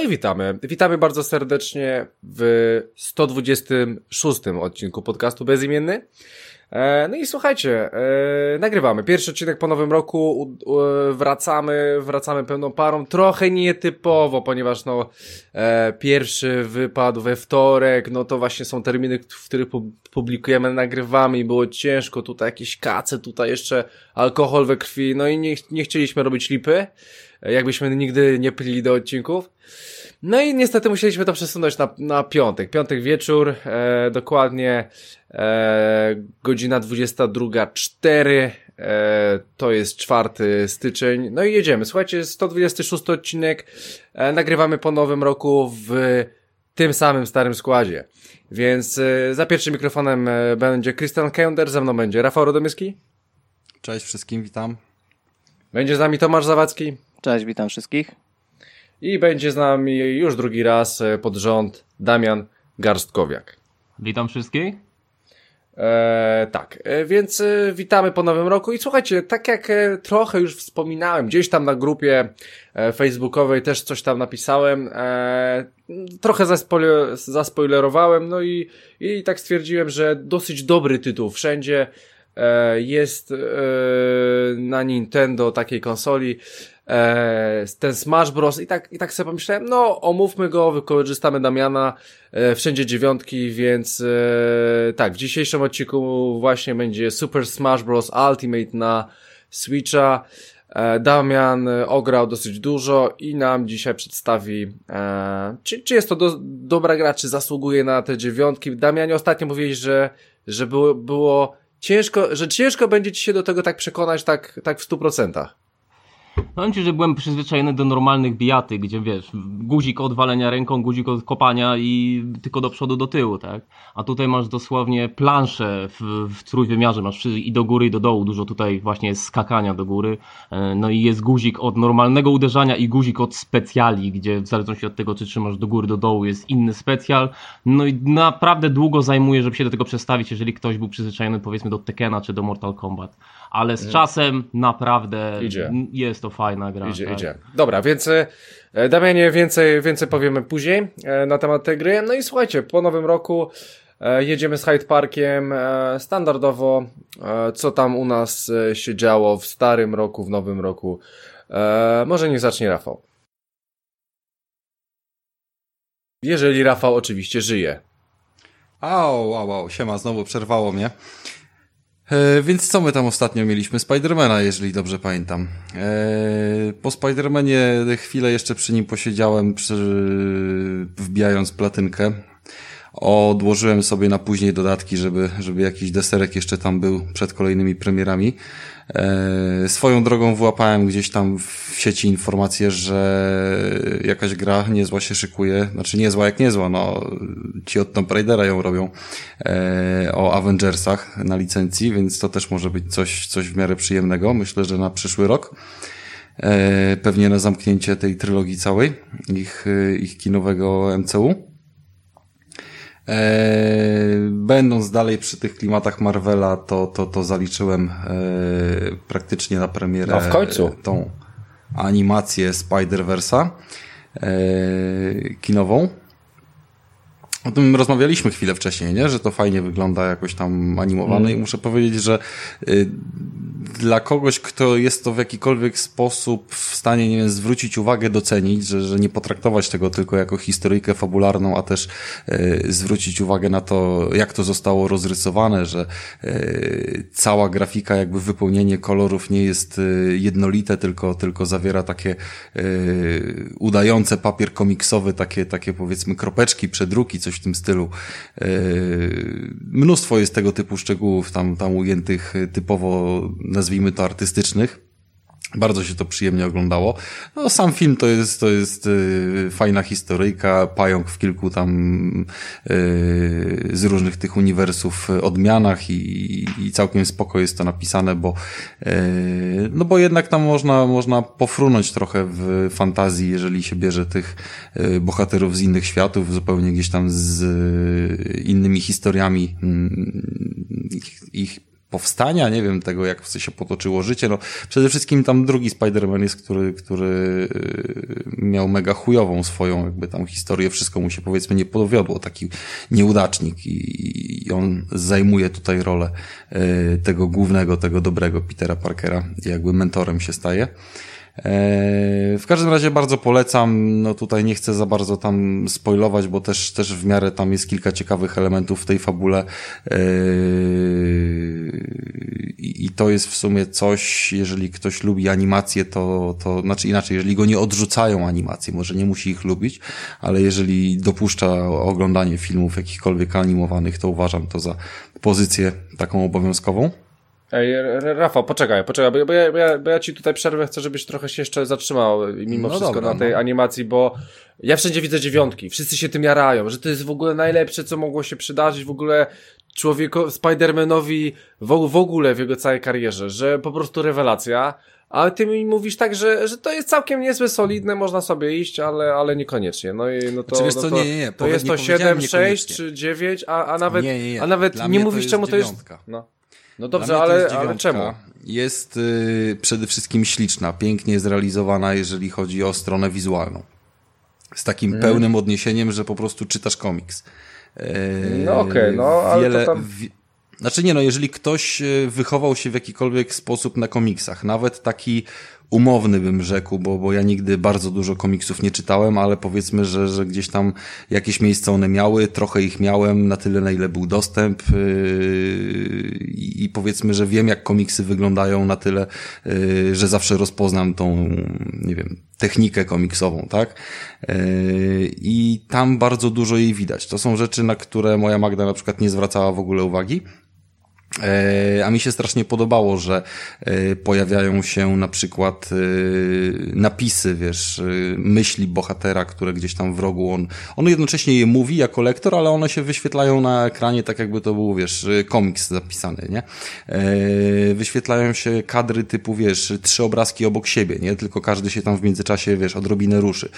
i witamy. Witamy bardzo serdecznie w 126 odcinku podcastu Bezimienny. E, no i słuchajcie, e, nagrywamy. Pierwszy odcinek po nowym roku, wracamy, wracamy pełną parą. Trochę nietypowo, ponieważ no, e, pierwszy wypadł we wtorek, no to właśnie są terminy, w których publikujemy, nagrywamy i było ciężko. Tutaj jakieś kace, tutaj jeszcze alkohol we krwi, no i nie, nie chcieliśmy robić lipy, jakbyśmy nigdy nie pili do odcinków. No i niestety musieliśmy to przesunąć na, na piątek. Piątek wieczór, e, dokładnie e, godzina 22.04. E, to jest 4 styczeń. No i jedziemy. Słuchajcie, 126 odcinek. E, nagrywamy po nowym roku w tym samym starym składzie. Więc e, za pierwszym mikrofonem e, będzie Christian Kender, ze mną będzie Rafał Rodomyski. Cześć wszystkim, witam. Będzie z nami Tomasz Zawadzki. Cześć, witam wszystkich. I będzie z nami już drugi raz e, pod rząd Damian Garstkowiak. Witam wszystkich. E, tak, e, więc e, witamy po nowym roku i słuchajcie, tak jak e, trochę już wspominałem, gdzieś tam na grupie e, facebookowej też coś tam napisałem, trochę zaspoiler, zaspoilerowałem, no i, i tak stwierdziłem, że dosyć dobry tytuł wszędzie jest na Nintendo takiej konsoli, e, ten Smash Bros. I tak, i tak sobie pomyślałem, no omówmy go, wykorzystamy Damiana, e, wszędzie dziewiątki, więc e, tak, w dzisiejszym odcinku właśnie będzie Super Smash Bros. Ultimate na Switcha. E, Damian ograł dosyć dużo i nam dzisiaj przedstawi, e, czy, czy jest to do, dobra gra, czy zasługuje na te dziewiątki. Damianie, ostatnio mówiłeś, że, że było, było ciężko, że ciężko będzie ci się do tego tak przekonać tak, tak w stu procentach. Powiem Ci, że byłem przyzwyczajony do normalnych bijaty, gdzie wiesz, guzik od walenia ręką, guzik od kopania i tylko do przodu, do tyłu, tak? A tutaj masz dosłownie planszę w, w trójwymiarze, masz i do góry, i do dołu, dużo tutaj właśnie jest skakania do góry, e, no i jest guzik od normalnego uderzania i guzik od specjali, gdzie w zależności od tego, czy trzymasz do góry, do dołu, jest inny specjal, no i naprawdę długo zajmuje, żeby się do tego przestawić, jeżeli ktoś był przyzwyczajony powiedzmy do Tekena czy do Mortal Kombat ale z mm. czasem naprawdę idzie. jest to fajna gra. Idzie, tak. idzie. Dobra, więc e, Damianie, więcej, więcej powiemy później e, na temat tej gry. No i słuchajcie, po nowym roku e, jedziemy z Hyde Parkiem standardowo, co tam u nas się działo w starym roku, w nowym roku. Może nie zacznie Rafał. Jeżeli Rafał oczywiście żyje. Au, au, au, siema, znowu przerwało mnie. E, więc co my tam ostatnio mieliśmy? Spidermana, jeżeli dobrze pamiętam. E, po Spidermanie chwilę jeszcze przy nim posiedziałem, przy, wbijając platynkę. Odłożyłem sobie na później dodatki, żeby, żeby jakiś deserek jeszcze tam był przed kolejnymi premierami. E, swoją drogą wyłapałem gdzieś tam w sieci informację, że jakaś gra niezła się szykuje, znaczy niezła jak niezła, no ci od Tomb Raidera ją robią e, o Avengersach na licencji, więc to też może być coś, coś w miarę przyjemnego, myślę, że na przyszły rok. E, pewnie na zamknięcie tej trylogii całej, ich, ich kinowego MCU. E, będąc dalej przy tych klimatach Marvela, to, to, to zaliczyłem e, praktycznie na premierę no w końcu. tą animację Spider-Versa e, kinową. O tym rozmawialiśmy chwilę wcześniej, nie? że to fajnie wygląda jakoś tam animowane mm. i muszę powiedzieć, że y, dla kogoś, kto jest to w jakikolwiek sposób w stanie, nie wiem, zwrócić uwagę, docenić, że, że nie potraktować tego tylko jako historyjkę fabularną, a też y, zwrócić uwagę na to, jak to zostało rozrysowane, że y, cała grafika, jakby wypełnienie kolorów nie jest y, jednolite, tylko, tylko zawiera takie y, udające papier komiksowy, takie, takie powiedzmy kropeczki, przedruki, coś w tym stylu. E, mnóstwo jest tego typu szczegółów tam, tam ujętych typowo, nazwijmy to artystycznych. Bardzo się to przyjemnie oglądało. No, sam film to jest, to jest yy, fajna historyjka, pająk w kilku tam yy, z różnych tych uniwersów odmianach i, i całkiem spoko jest to napisane, bo yy, no bo jednak tam można, można pofrunąć trochę w fantazji, jeżeli się bierze tych yy, bohaterów z innych światów, zupełnie gdzieś tam z yy, innymi historiami yy, ich, ich powstania, nie wiem tego, jak się potoczyło życie. No, przede wszystkim tam drugi Spider-Man jest, który, który y, miał mega chujową swoją jakby tam historię, wszystko mu się powiedzmy nie powiodło, taki nieudacznik i, i on zajmuje tutaj rolę y, tego głównego, tego dobrego Petera Parkera, jakby mentorem się staje. E, w każdym razie bardzo polecam. No tutaj nie chcę za bardzo tam spoilować, bo też, też w miarę tam jest kilka ciekawych elementów w tej fabule. E, I to jest w sumie coś, jeżeli ktoś lubi animację, to, to znaczy inaczej, jeżeli go nie odrzucają animacje, może nie musi ich lubić, ale jeżeli dopuszcza oglądanie filmów jakichkolwiek animowanych, to uważam to za pozycję taką obowiązkową. Ej, Rafał, poczekaj, poczekaj, bo ja, bo, ja, bo ja ci tutaj przerwę, chcę, żebyś trochę się jeszcze zatrzymał mimo no wszystko dobra, na tej no. animacji, bo ja wszędzie widzę dziewiątki, wszyscy się tym jarają, że to jest w ogóle najlepsze, co mogło się przydarzyć w ogóle człowieku, Spidermanowi w, w ogóle w jego całej karierze, że po prostu rewelacja, a ty mi mówisz tak, że, że to jest całkiem niezłe, solidne, można sobie iść, ale, ale niekoniecznie. No i no to, znaczy, no to, nie, nie, nie. to jest to 7, 6 czy 9, a, a nawet, nie, nie, nie. A nawet nie mówisz czemu to jest. No. No dobrze, ale, ale czemu? Jest y, przede wszystkim śliczna, pięknie zrealizowana, jeżeli chodzi o stronę wizualną. Z takim hmm. pełnym odniesieniem, że po prostu czytasz komiks. Y, no okej, okay, no ale wiele, to tam... Wi znaczy nie no, jeżeli ktoś y, wychował się w jakikolwiek sposób na komiksach, nawet taki umowny bym rzekł, bo, bo ja nigdy bardzo dużo komiksów nie czytałem, ale powiedzmy, że, że gdzieś tam jakieś miejsce one miały, trochę ich miałem na tyle, na ile był dostęp yy, i powiedzmy, że wiem jak komiksy wyglądają na tyle, yy, że zawsze rozpoznam tą, nie wiem, technikę komiksową, tak? Yy, I tam bardzo dużo jej widać. To są rzeczy, na które moja Magda na przykład nie zwracała w ogóle uwagi. E, a mi się strasznie podobało, że e, pojawiają się na przykład e, napisy, wiesz, myśli bohatera, które gdzieś tam w rogu on, on jednocześnie je mówi jako lektor, ale one się wyświetlają na ekranie tak jakby to był, wiesz, komiks zapisany, nie? Wyświetlają się kadry typu, wiesz, trzy obrazki obok siebie, nie? Tylko każdy się tam w międzyczasie, wiesz, odrobinę ruszy.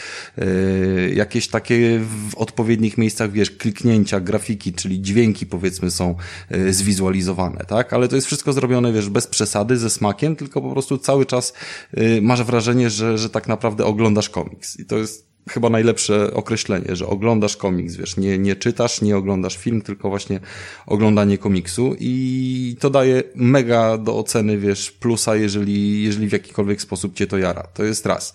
Jakieś takie w odpowiednich miejscach, wiesz, kliknięcia, grafiki, czyli dźwięki powiedzmy są zwizualizowane tak? Ale to jest wszystko zrobione, wiesz, bez przesady, ze smakiem, tylko po prostu cały czas y, masz wrażenie, że, że tak naprawdę oglądasz komiks. I to jest chyba najlepsze określenie, że oglądasz komiks, wiesz, nie, nie czytasz, nie oglądasz film, tylko właśnie oglądanie komiksu i to daje mega do oceny, wiesz, plusa, jeżeli, jeżeli w jakikolwiek sposób cię to jara. To jest raz.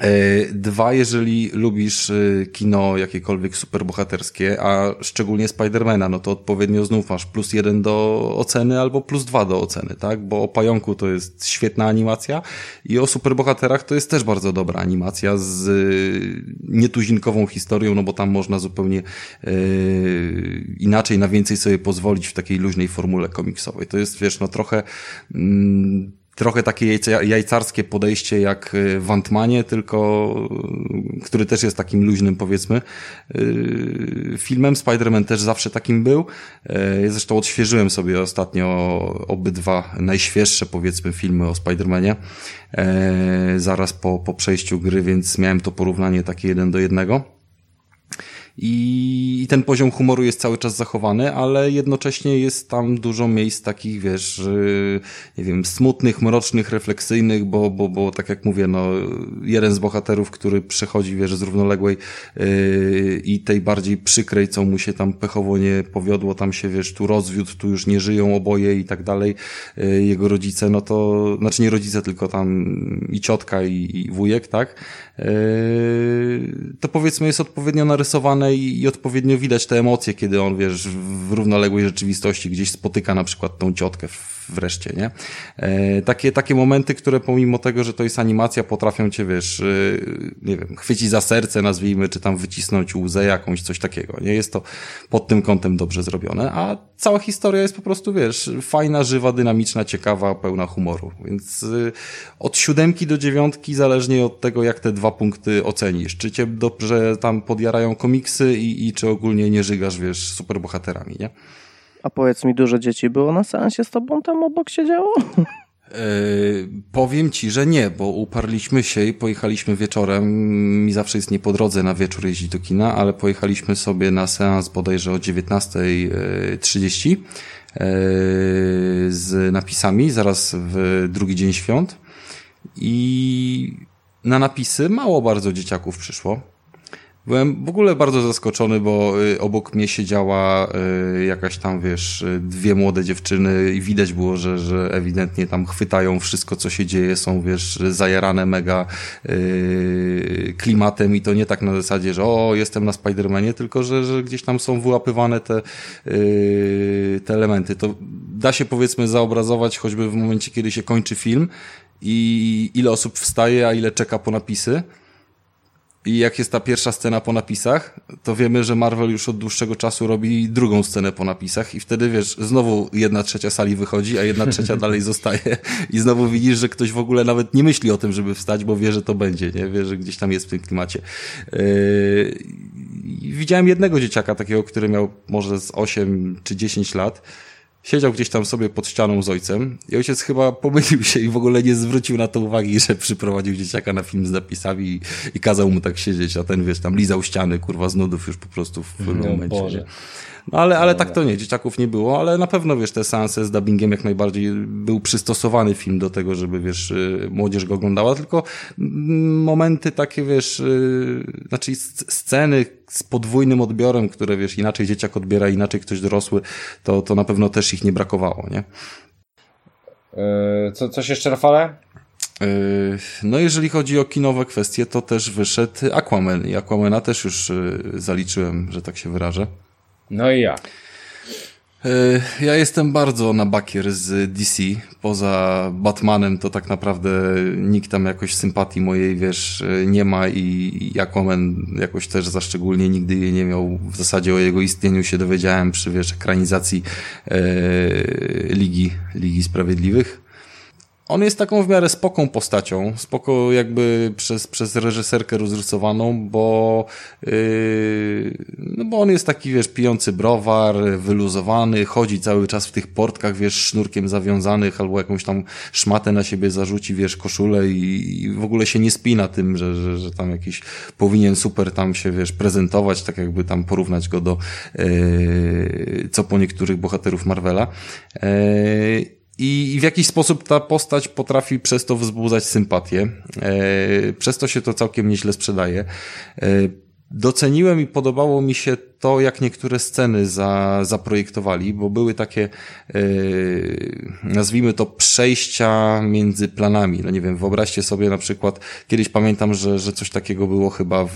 E, dwa, jeżeli lubisz e, kino jakiekolwiek superbohaterskie, a szczególnie Spidermana, no to odpowiednio znów masz plus jeden do oceny albo plus dwa do oceny, tak? Bo o Pająku to jest świetna animacja i o superbohaterach to jest też bardzo dobra animacja z e, nietuzinkową historią, no bo tam można zupełnie yy, inaczej, na więcej sobie pozwolić w takiej luźnej formule komiksowej. To jest, wiesz, no trochę... Yy, trochę takie jajcarskie podejście jak y, w Antmanie, tylko y, który też jest takim luźnym powiedzmy y, filmem. Spider-Man też zawsze takim był. Ja zresztą odświeżyłem sobie ostatnio obydwa najświeższe powiedzmy filmy o Spider-Manie zaraz po, po przejściu gry, więc miałem to porównanie takie jeden do jednego i ten poziom humoru jest cały czas zachowany, ale jednocześnie jest tam dużo miejsc takich, wiesz, nie wiem, smutnych, mrocznych, refleksyjnych, bo, bo, bo tak jak mówię, no, jeden z bohaterów, który przechodzi, wiesz, z równoległej yy, i tej bardziej przykrej, co mu się tam pechowo nie powiodło, tam się, wiesz, tu rozwiódł, tu już nie żyją oboje i tak dalej, yy, jego rodzice, no to, znaczy nie rodzice, tylko tam i ciotka i, i wujek, tak, to powiedzmy jest odpowiednio narysowane i, i odpowiednio widać te emocje, kiedy on, wiesz, w równoległej rzeczywistości gdzieś spotyka na przykład tą ciotkę wreszcie, nie? E, takie, takie momenty, które pomimo tego, że to jest animacja, potrafią cię, wiesz, e, nie wiem, chwycić za serce, nazwijmy, czy tam wycisnąć łzę jakąś, coś takiego, nie? Jest to pod tym kątem dobrze zrobione, a cała historia jest po prostu, wiesz, fajna, żywa, dynamiczna, ciekawa, pełna humoru, więc e, od siódemki do dziewiątki, zależnie od tego, jak te dwa punkty ocenisz, czy cię dobrze tam podjarają komiksy i, i czy ogólnie nie żygasz, wiesz, superbohaterami, nie? A powiedz mi, dużo dzieci było na seansie z tobą tam obok siedziało? Yy, powiem ci, że nie, bo uparliśmy się i pojechaliśmy wieczorem. Mi zawsze jest nie po drodze na wieczór jeździć do kina, ale pojechaliśmy sobie na seans bodajże o 19.30 z napisami, zaraz w drugi dzień świąt. I na napisy mało bardzo dzieciaków przyszło. Byłem w ogóle bardzo zaskoczony, bo y, obok mnie siedziała y, jakaś tam, wiesz, y, dwie młode dziewczyny i widać było, że, że ewidentnie tam chwytają wszystko, co się dzieje, są, wiesz, zajarane mega klimatem i to nie tak na zasadzie, że o, jestem na Spidermanie, tylko że, że gdzieś tam są wyłapywane te, te elementy. To da się powiedzmy zaobrazować choćby w momencie, kiedy się kończy film i ile osób wstaje, a ile czeka po napisy. I jak jest ta pierwsza scena po napisach, to wiemy, że Marvel już od dłuższego czasu robi drugą scenę po napisach i wtedy wiesz, znowu jedna trzecia sali wychodzi, a jedna trzecia dalej zostaje i znowu widzisz, że ktoś w ogóle nawet nie myśli o tym, żeby wstać, bo wie, że to będzie, nie? Wie, że gdzieś tam jest w tym klimacie. Yy... Widziałem jednego dzieciaka takiego, który miał może z 8 czy 10 lat, siedział gdzieś tam sobie pod ścianą z ojcem i ojciec chyba pomylił się i w ogóle nie zwrócił na to uwagi, że przyprowadził dzieciaka na film z napisami i, i kazał mu tak siedzieć, a ten wiesz, tam lizał ściany, kurwa, z nudów już po prostu w pewnym no, momencie. Boże. Ale, ale tak to nie, dzieciaków nie było, ale na pewno, wiesz, te seanse z dubbingiem jak najbardziej był przystosowany film do tego, żeby, wiesz, y, młodzież go oglądała, tylko momenty takie, wiesz, y, znaczy sceny z podwójnym odbiorem, które, wiesz, inaczej dzieciak odbiera, inaczej ktoś dorosły, to, to na pewno też ich nie brakowało, nie? Yy, co, coś jeszcze, Rafale? Yy, no, jeżeli chodzi o kinowe kwestie, to też wyszedł Aquaman i Aquamana też już zaliczyłem, że tak się wyrażę. No i ja. E, ja jestem bardzo na bakier z DC. Poza Batmanem to tak naprawdę nikt tam jakoś sympatii mojej, wiesz, nie ma i Aquaman jakoś też za szczególnie nigdy jej nie miał. W zasadzie o jego istnieniu się dowiedziałem przy, wiesz, ekranizacji e, Ligi, Ligi Sprawiedliwych. On jest taką w miarę spoką postacią, spoko jakby przez, przez reżyserkę rozrysowaną, bo, yy, no bo on jest taki, wiesz, pijący browar, wyluzowany, chodzi cały czas w tych portkach, wiesz, sznurkiem zawiązanych albo jakąś tam szmatę na siebie zarzuci, wiesz, koszulę i, i w ogóle się nie spina tym, że, że, że tam jakiś powinien super tam się, wiesz, prezentować, tak jakby tam porównać go do yy, co po niektórych bohaterów Marvela. Yy, i w jakiś sposób ta postać potrafi przez to wzbudzać sympatię. E, przez to się to całkiem nieźle sprzedaje. E, doceniłem i podobało mi się to, jak niektóre sceny za, zaprojektowali, bo były takie, yy, nazwijmy to, przejścia między planami. No nie wiem, wyobraźcie sobie na przykład, kiedyś pamiętam, że, że coś takiego było chyba w,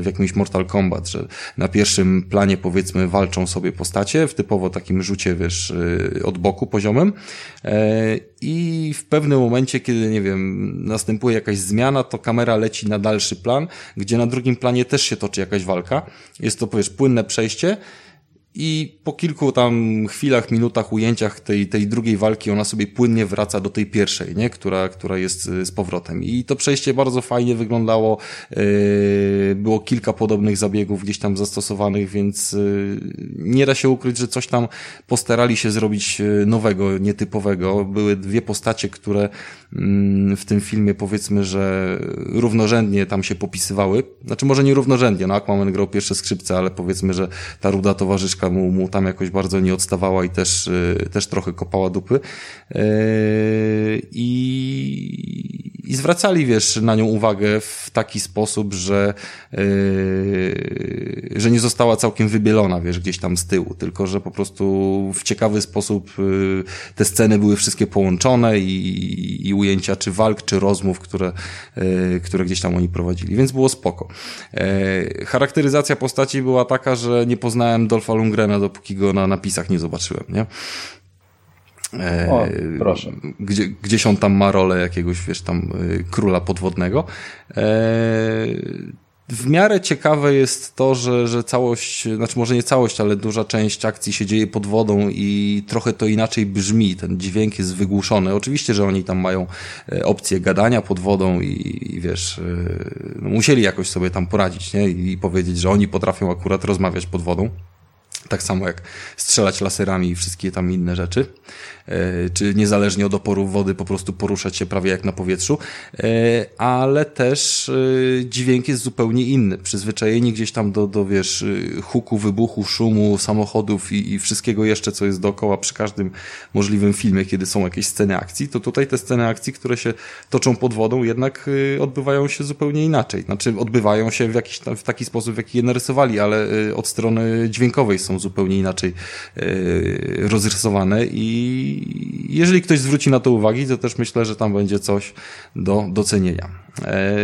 w jakimś Mortal Kombat, że na pierwszym planie powiedzmy walczą sobie postacie w typowo takim rzucie, wiesz, yy, od boku poziomem yy, i w pewnym momencie, kiedy, nie wiem, następuje jakaś zmiana, to kamera leci na dalszy plan, gdzie na drugim planie też się toczy jakaś walka. Jest to, powiesz, płynne przejście i po kilku tam chwilach, minutach, ujęciach tej, tej drugiej walki ona sobie płynnie wraca do tej pierwszej, nie? Która, która jest y, z powrotem. I to przejście bardzo fajnie wyglądało. Yy, było kilka podobnych zabiegów gdzieś tam zastosowanych, więc yy, nie da się ukryć, że coś tam postarali się zrobić y, nowego, nietypowego. Były dwie postacie, które w tym filmie powiedzmy, że równorzędnie tam się popisywały. Znaczy może nie równorzędnie, no Aquaman grał pierwsze skrzypce, ale powiedzmy, że ta ruda towarzyszka mu, mu tam jakoś bardzo nie odstawała i też, y, też trochę kopała dupy. Y, I, i zwracali, wiesz, na nią uwagę w taki sposób, że, y, że nie została całkiem wybielona, wiesz, gdzieś tam z tyłu, tylko że po prostu w ciekawy sposób te sceny były wszystkie połączone i, i ujęcia czy walk, czy rozmów, które, które gdzieś tam oni prowadzili, więc było spoko. Charakteryzacja postaci była taka, że nie poznałem Dolfa Lundgrena dopóki go na napisach nie zobaczyłem, nie? E, o, proszę. Gdzie, gdzieś on tam ma rolę jakiegoś, wiesz, tam króla podwodnego. W miarę ciekawe jest to, że, że całość, znaczy może nie całość, ale duża część akcji się dzieje pod wodą i trochę to inaczej brzmi. Ten dźwięk jest wygłuszony. Oczywiście, że oni tam mają e, opcję gadania pod wodą i, i wiesz, e, no musieli jakoś sobie tam poradzić, nie? I powiedzieć, że oni potrafią akurat rozmawiać pod wodą. Tak samo jak strzelać laserami i wszystkie tam inne rzeczy. E, czy niezależnie od oporów wody po prostu poruszać się prawie jak na powietrzu, e, ale też e, dźwięk jest zupełnie inny. Przyzwyczajeni gdzieś tam do, do wiesz, huku, wybuchu, szumu, samochodów i, i wszystkiego jeszcze, co jest dookoła przy każdym możliwym filmie, kiedy są jakieś sceny akcji, to tutaj te sceny akcji, które się toczą pod wodą, jednak odbywają się zupełnie inaczej. Znaczy, odbywają się w jakiś w taki sposób, w jaki je narysowali, ale od strony dźwiękowej są zupełnie inaczej rozrysowane i jeżeli ktoś zwróci na to uwagi, to też myślę, że tam będzie coś do docenienia. E,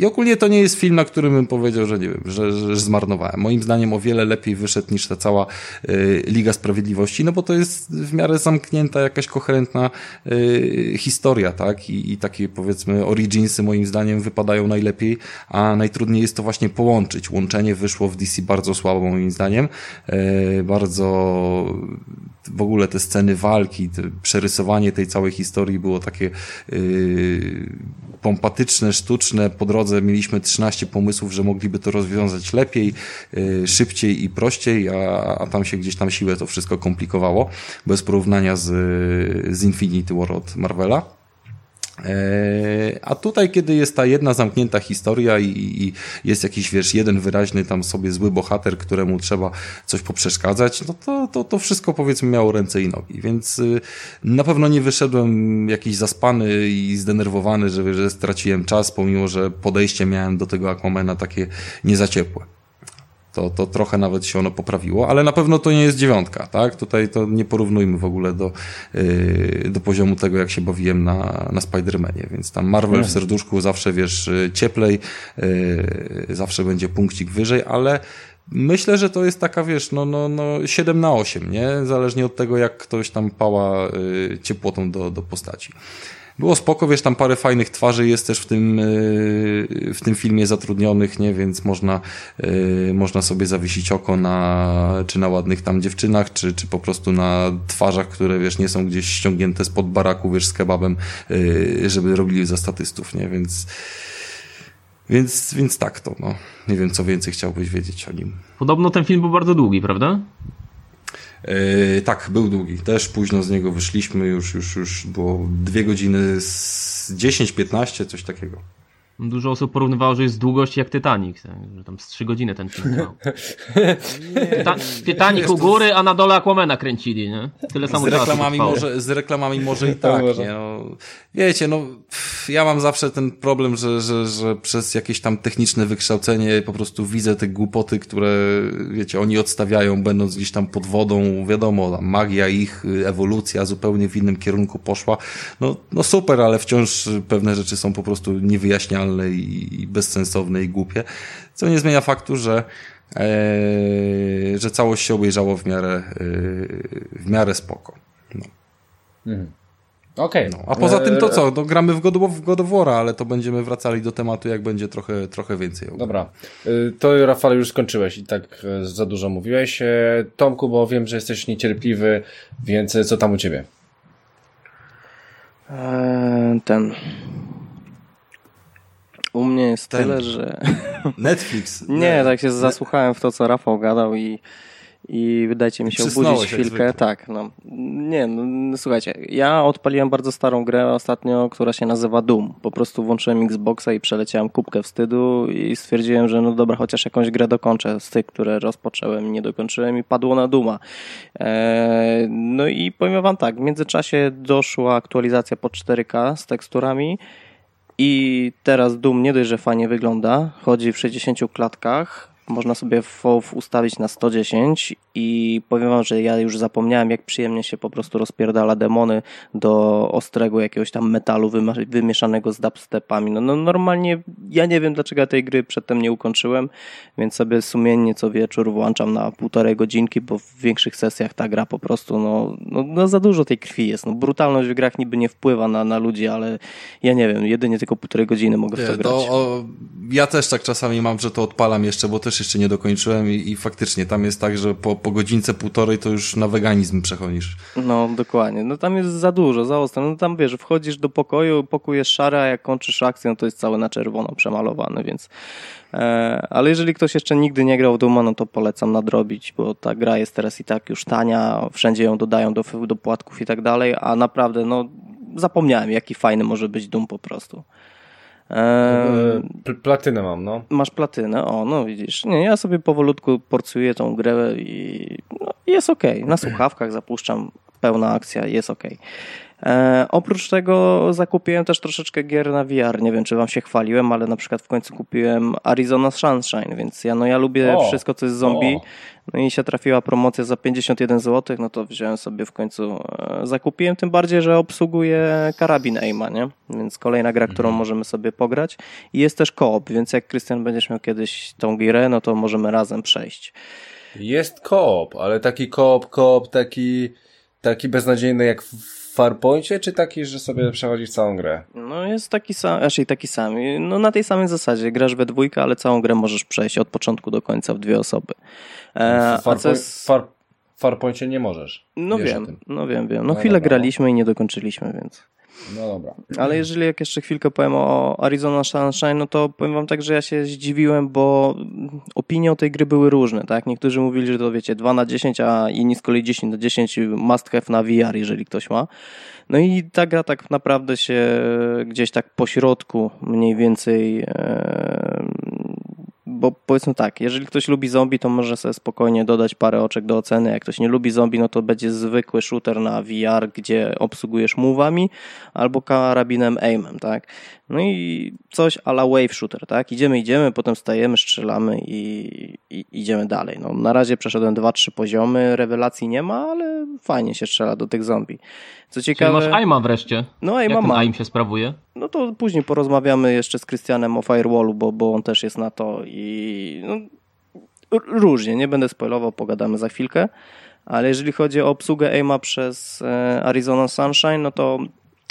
I ogólnie to nie jest film, na którym bym powiedział, że nie wiem, że, że zmarnowałem. Moim zdaniem o wiele lepiej wyszedł niż ta cała e, Liga Sprawiedliwości, no bo to jest w miarę zamknięta jakaś koherentna e, historia, tak? I, I takie powiedzmy originsy moim zdaniem wypadają najlepiej, a najtrudniej jest to właśnie połączyć. Łączenie wyszło w DC bardzo słabo moim zdaniem. Bardzo w ogóle te sceny walki, przerysowanie tej całej historii było takie yy, pompatyczne, sztuczne. Po drodze mieliśmy 13 pomysłów, że mogliby to rozwiązać lepiej, yy, szybciej i prościej, a, a tam się gdzieś tam siłę to wszystko komplikowało, bez porównania z, z Infinity War od Marvela. E, a tutaj, kiedy jest ta jedna zamknięta historia i, i, jest jakiś, wiesz, jeden wyraźny tam sobie zły bohater, któremu trzeba coś poprzeszkadzać, no to, to, to wszystko powiedzmy miało ręce i nogi, więc y, na pewno nie wyszedłem jakiś zaspany i zdenerwowany, że, że straciłem czas, pomimo, że podejście miałem do tego Aquamana takie nie za ciepłe to, to trochę nawet się ono poprawiło, ale na pewno to nie jest dziewiątka, tak? Tutaj to nie porównujmy w ogóle do, yy, do poziomu tego, jak się bawiłem na, na Spider-Manie, więc tam Marvel w serduszku zawsze, wiesz, cieplej, yy, zawsze będzie punkcik wyżej, ale Myślę, że to jest taka, wiesz, no, no, no 7 na 8, nie? Zależnie od tego, jak ktoś tam pała yy, ciepłotą do, do postaci. Było spoko, wiesz, tam parę fajnych twarzy jest też w tym, yy, w tym filmie zatrudnionych, nie, więc można, yy, można sobie zawiesić oko na, czy na ładnych tam dziewczynach, czy, czy po prostu na twarzach, które, wiesz, nie są gdzieś ściągnięte spod baraku, wiesz, z kebabem, yy, żeby robili za statystów, nie, więc, więc, więc tak to, no. Nie wiem, co więcej chciałbyś wiedzieć o nim. Podobno ten film był bardzo długi, prawda? Yy, tak, był długi. Też późno z niego wyszliśmy, już, już, już było dwie godziny z 10-15, coś takiego. Dużo osób porównywało, że jest długości jak Titanic, tak? że tam z trzy godziny ten film trwał. Tyta Titanic u góry, a na dole Aquamena kręcili, nie? Tyle samo z reklamami może, Z reklamami może i tak, nie? No, wiecie, no ja mam zawsze ten problem, że, że, że przez jakieś tam techniczne wykształcenie po prostu widzę te głupoty, które, wiecie, oni odstawiają, będąc gdzieś tam pod wodą, wiadomo, magia ich, ewolucja zupełnie w innym kierunku poszła. No, no super, ale wciąż pewne rzeczy są po prostu niewyjaśnialne i, i bezsensowne i głupie, co nie zmienia faktu, że e, że całość się obejrzało w miarę, e, w miarę spoko. No. Mhm. Okej. Okay. No, a poza tym to co? No, gramy w God, w God of War, ale to będziemy wracali do tematu, jak będzie trochę, trochę więcej. Dobra. Y, to Rafał już skończyłeś i tak e, za dużo mówiłeś. E, Tomku, bo wiem, że jesteś niecierpliwy, więc co tam u ciebie? Ten u mnie jest Ten. tyle, że... Netflix. nie, tak się zasłuchałem w to, co Rafał gadał i, i dajcie mi się obudzić chwilkę. Tak, no. Nie, no, słuchajcie, ja odpaliłem bardzo starą grę ostatnio, która się nazywa Doom. Po prostu włączyłem Xboxa i przeleciałem kubkę wstydu i stwierdziłem, że no dobra, chociaż jakąś grę dokończę z tych, które rozpocząłem i nie dokończyłem i padło na Duma. Eee, no i powiem wam tak, w międzyczasie doszła aktualizacja pod 4K z teksturami i teraz Doom nie dość, że fajnie wygląda, chodzi w 60 klatkach, można sobie FOW ustawić na 110 i powiem wam, że ja już zapomniałem, jak przyjemnie się po prostu rozpierdala demony do ostrego jakiegoś tam metalu wymieszanego z dubstepami. No, no normalnie ja nie wiem, dlaczego tej gry przedtem nie ukończyłem, więc sobie sumiennie co wieczór włączam na półtorej godzinki, bo w większych sesjach ta gra po prostu, no, no, no za dużo tej krwi jest. No, brutalność w grach niby nie wpływa na, na ludzi, ale ja nie wiem, jedynie tylko półtorej godziny mogę w to grać. To, o, ja też tak czasami mam, że to odpalam jeszcze, bo też też jeszcze nie dokończyłem i, i faktycznie tam jest tak, że po, po godzince, półtorej to już na weganizm przechodzisz. No, dokładnie. No tam jest za dużo, za ostro. No tam wiesz, wchodzisz do pokoju, pokój jest szary, a jak kończysz akcję, no to jest cały na czerwono przemalowany, więc... E, ale jeżeli ktoś jeszcze nigdy nie grał w Duma, no to polecam nadrobić, bo ta gra jest teraz i tak już tania, wszędzie ją dodają do, do płatków i tak dalej, a naprawdę, no zapomniałem, jaki fajny może być Dum po prostu. Platynę mam, no. Masz platynę, o, no widzisz. Nie, ja sobie powolutku porcuję tą grę i no, jest ok. Na słuchawkach zapuszczam, pełna akcja, jest ok. E, oprócz tego zakupiłem też troszeczkę gier na VR. Nie wiem, czy wam się chwaliłem, ale na przykład w końcu kupiłem Arizona Sunshine, więc ja, no, ja lubię o, wszystko, co jest zombie. O. No i się trafiła promocja za 51 zł, no to wziąłem sobie w końcu, e, zakupiłem, tym bardziej, że obsługuje karabin Aima, nie? Więc kolejna gra, którą mhm. możemy sobie pograć. I jest też koop, więc jak Krystian będziesz miał kiedyś tą gierę, no to możemy razem przejść. Jest koop, ale taki koop, koop taki, taki beznadziejny jak w Farpoincie, czy taki, że sobie przechodzisz całą grę? No jest taki sam, raczej taki sam. No na tej samej zasadzie. Grasz we dwójkę, ale całą grę możesz przejść od początku do końca w dwie osoby. E, w Farpoint, jest... Far, Farpoincie nie możesz. No wiem, no wiem, wiem. No, no chwilę dobra. graliśmy i nie dokończyliśmy, więc... No dobra. Ale jeżeli jak jeszcze chwilkę powiem o Arizona Sunshine, no to powiem wam tak, że ja się zdziwiłem, bo opinie o tej gry były różne, tak? Niektórzy mówili, że to wiecie 2 na 10, a inni z kolei 10 na 10 must have na VR, jeżeli ktoś ma. No i ta gra tak naprawdę się gdzieś tak po środku mniej więcej e, bo powiedzmy tak, jeżeli ktoś lubi zombie, to może sobie spokojnie dodać parę oczek do oceny. Jak ktoś nie lubi zombie, no to będzie zwykły shooter na VR, gdzie obsługujesz move'ami albo karabinem aimem, tak? No i coś ala wave shooter, tak? Idziemy, idziemy, potem stajemy, strzelamy i, i idziemy dalej. No, na razie przeszedłem dwa, trzy poziomy, rewelacji nie ma, ale fajnie się strzela do tych zombie. Co ciekawe... Czyli masz aima wreszcie. No aima Jak ten aim się sprawuje? No to później porozmawiamy jeszcze z Krystianem o Firewallu, bo, bo on też jest na to i no, różnie, nie będę spoilował, pogadamy za chwilkę. Ale jeżeli chodzi o obsługę aima przez e, Arizona Sunshine, no to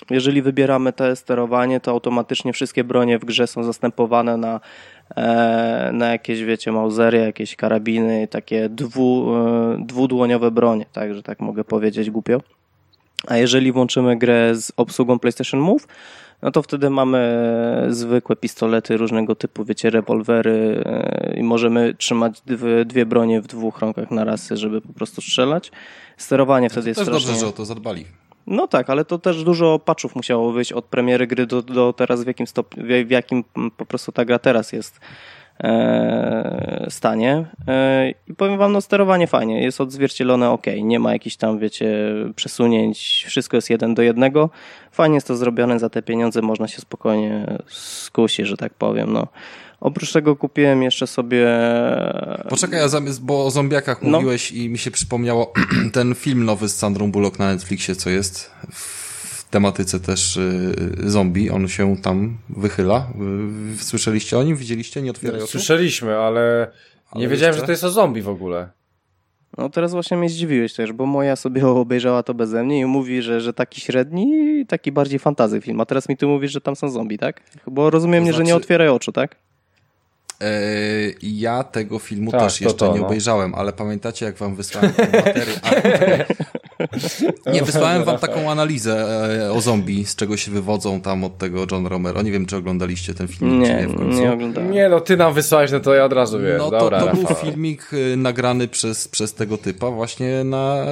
jeżeli wybieramy te sterowanie, to automatycznie wszystkie bronie w grze są zastępowane na, e, na jakieś, wiecie, mausery, jakieś karabiny, takie dwu, e, dwudłoniowe bronie, tak, że tak mogę powiedzieć głupio. A jeżeli włączymy grę z obsługą PlayStation Move, no to wtedy mamy zwykłe pistolety różnego typu, wiecie, rewolwery e, i możemy trzymać dwie, bronie w dwóch rąkach na raz, żeby po prostu strzelać. Sterowanie wtedy jest też strasznie... dobrze, że o to zadbali. No tak, ale to też dużo patchów musiało wyjść od premiery gry do, do teraz, w jakim, stopniu, w jakim po prostu ta gra teraz jest e, stanie. E, I powiem wam, no sterowanie fajnie, jest odzwierciedlone ok, nie ma jakichś tam, wiecie, przesunięć, wszystko jest jeden do jednego. Fajnie jest to zrobione, za te pieniądze można się spokojnie skusić, że tak powiem, no. Oprócz tego kupiłem jeszcze sobie. Poczekaj, ja zamiast, bo o zombiakach no. mówiłeś i mi się przypomniało ten film nowy z Sandrą Bullock na Netflixie, co jest w tematyce też y, zombie. On się tam wychyla. Słyszeliście o nim? Widzieliście? Nie otwieraj oczu? Słyszeliśmy, ale, ale nie wiedziałem, jeszcze? że to jest o zombie w ogóle. No teraz właśnie mnie zdziwiłeś też, bo moja sobie obejrzała to beze mnie i mówi, że, że taki średni, taki bardziej fantazy film. A teraz mi tu mówisz, że tam są zombie, tak? Bo rozumiem, to znaczy... że nie znaczy- otwieraj oczu, tak? E, ja tego filmu tak, też jeszcze to, nie no. obejrzałem, ale pamiętacie, jak wam wysłałem materiał? Nie, wysłałem wam taką analizę e, o zombie, z czego się wywodzą tam od tego John Romero. Nie wiem, czy oglądaliście ten film, nie, czy nie w końcu. Nie oglądałem. Nie, no ty nam wysłałeś, no to ja od razu wiem. No Dobra, to, to był filmik e, nagrany przez, przez tego typa właśnie na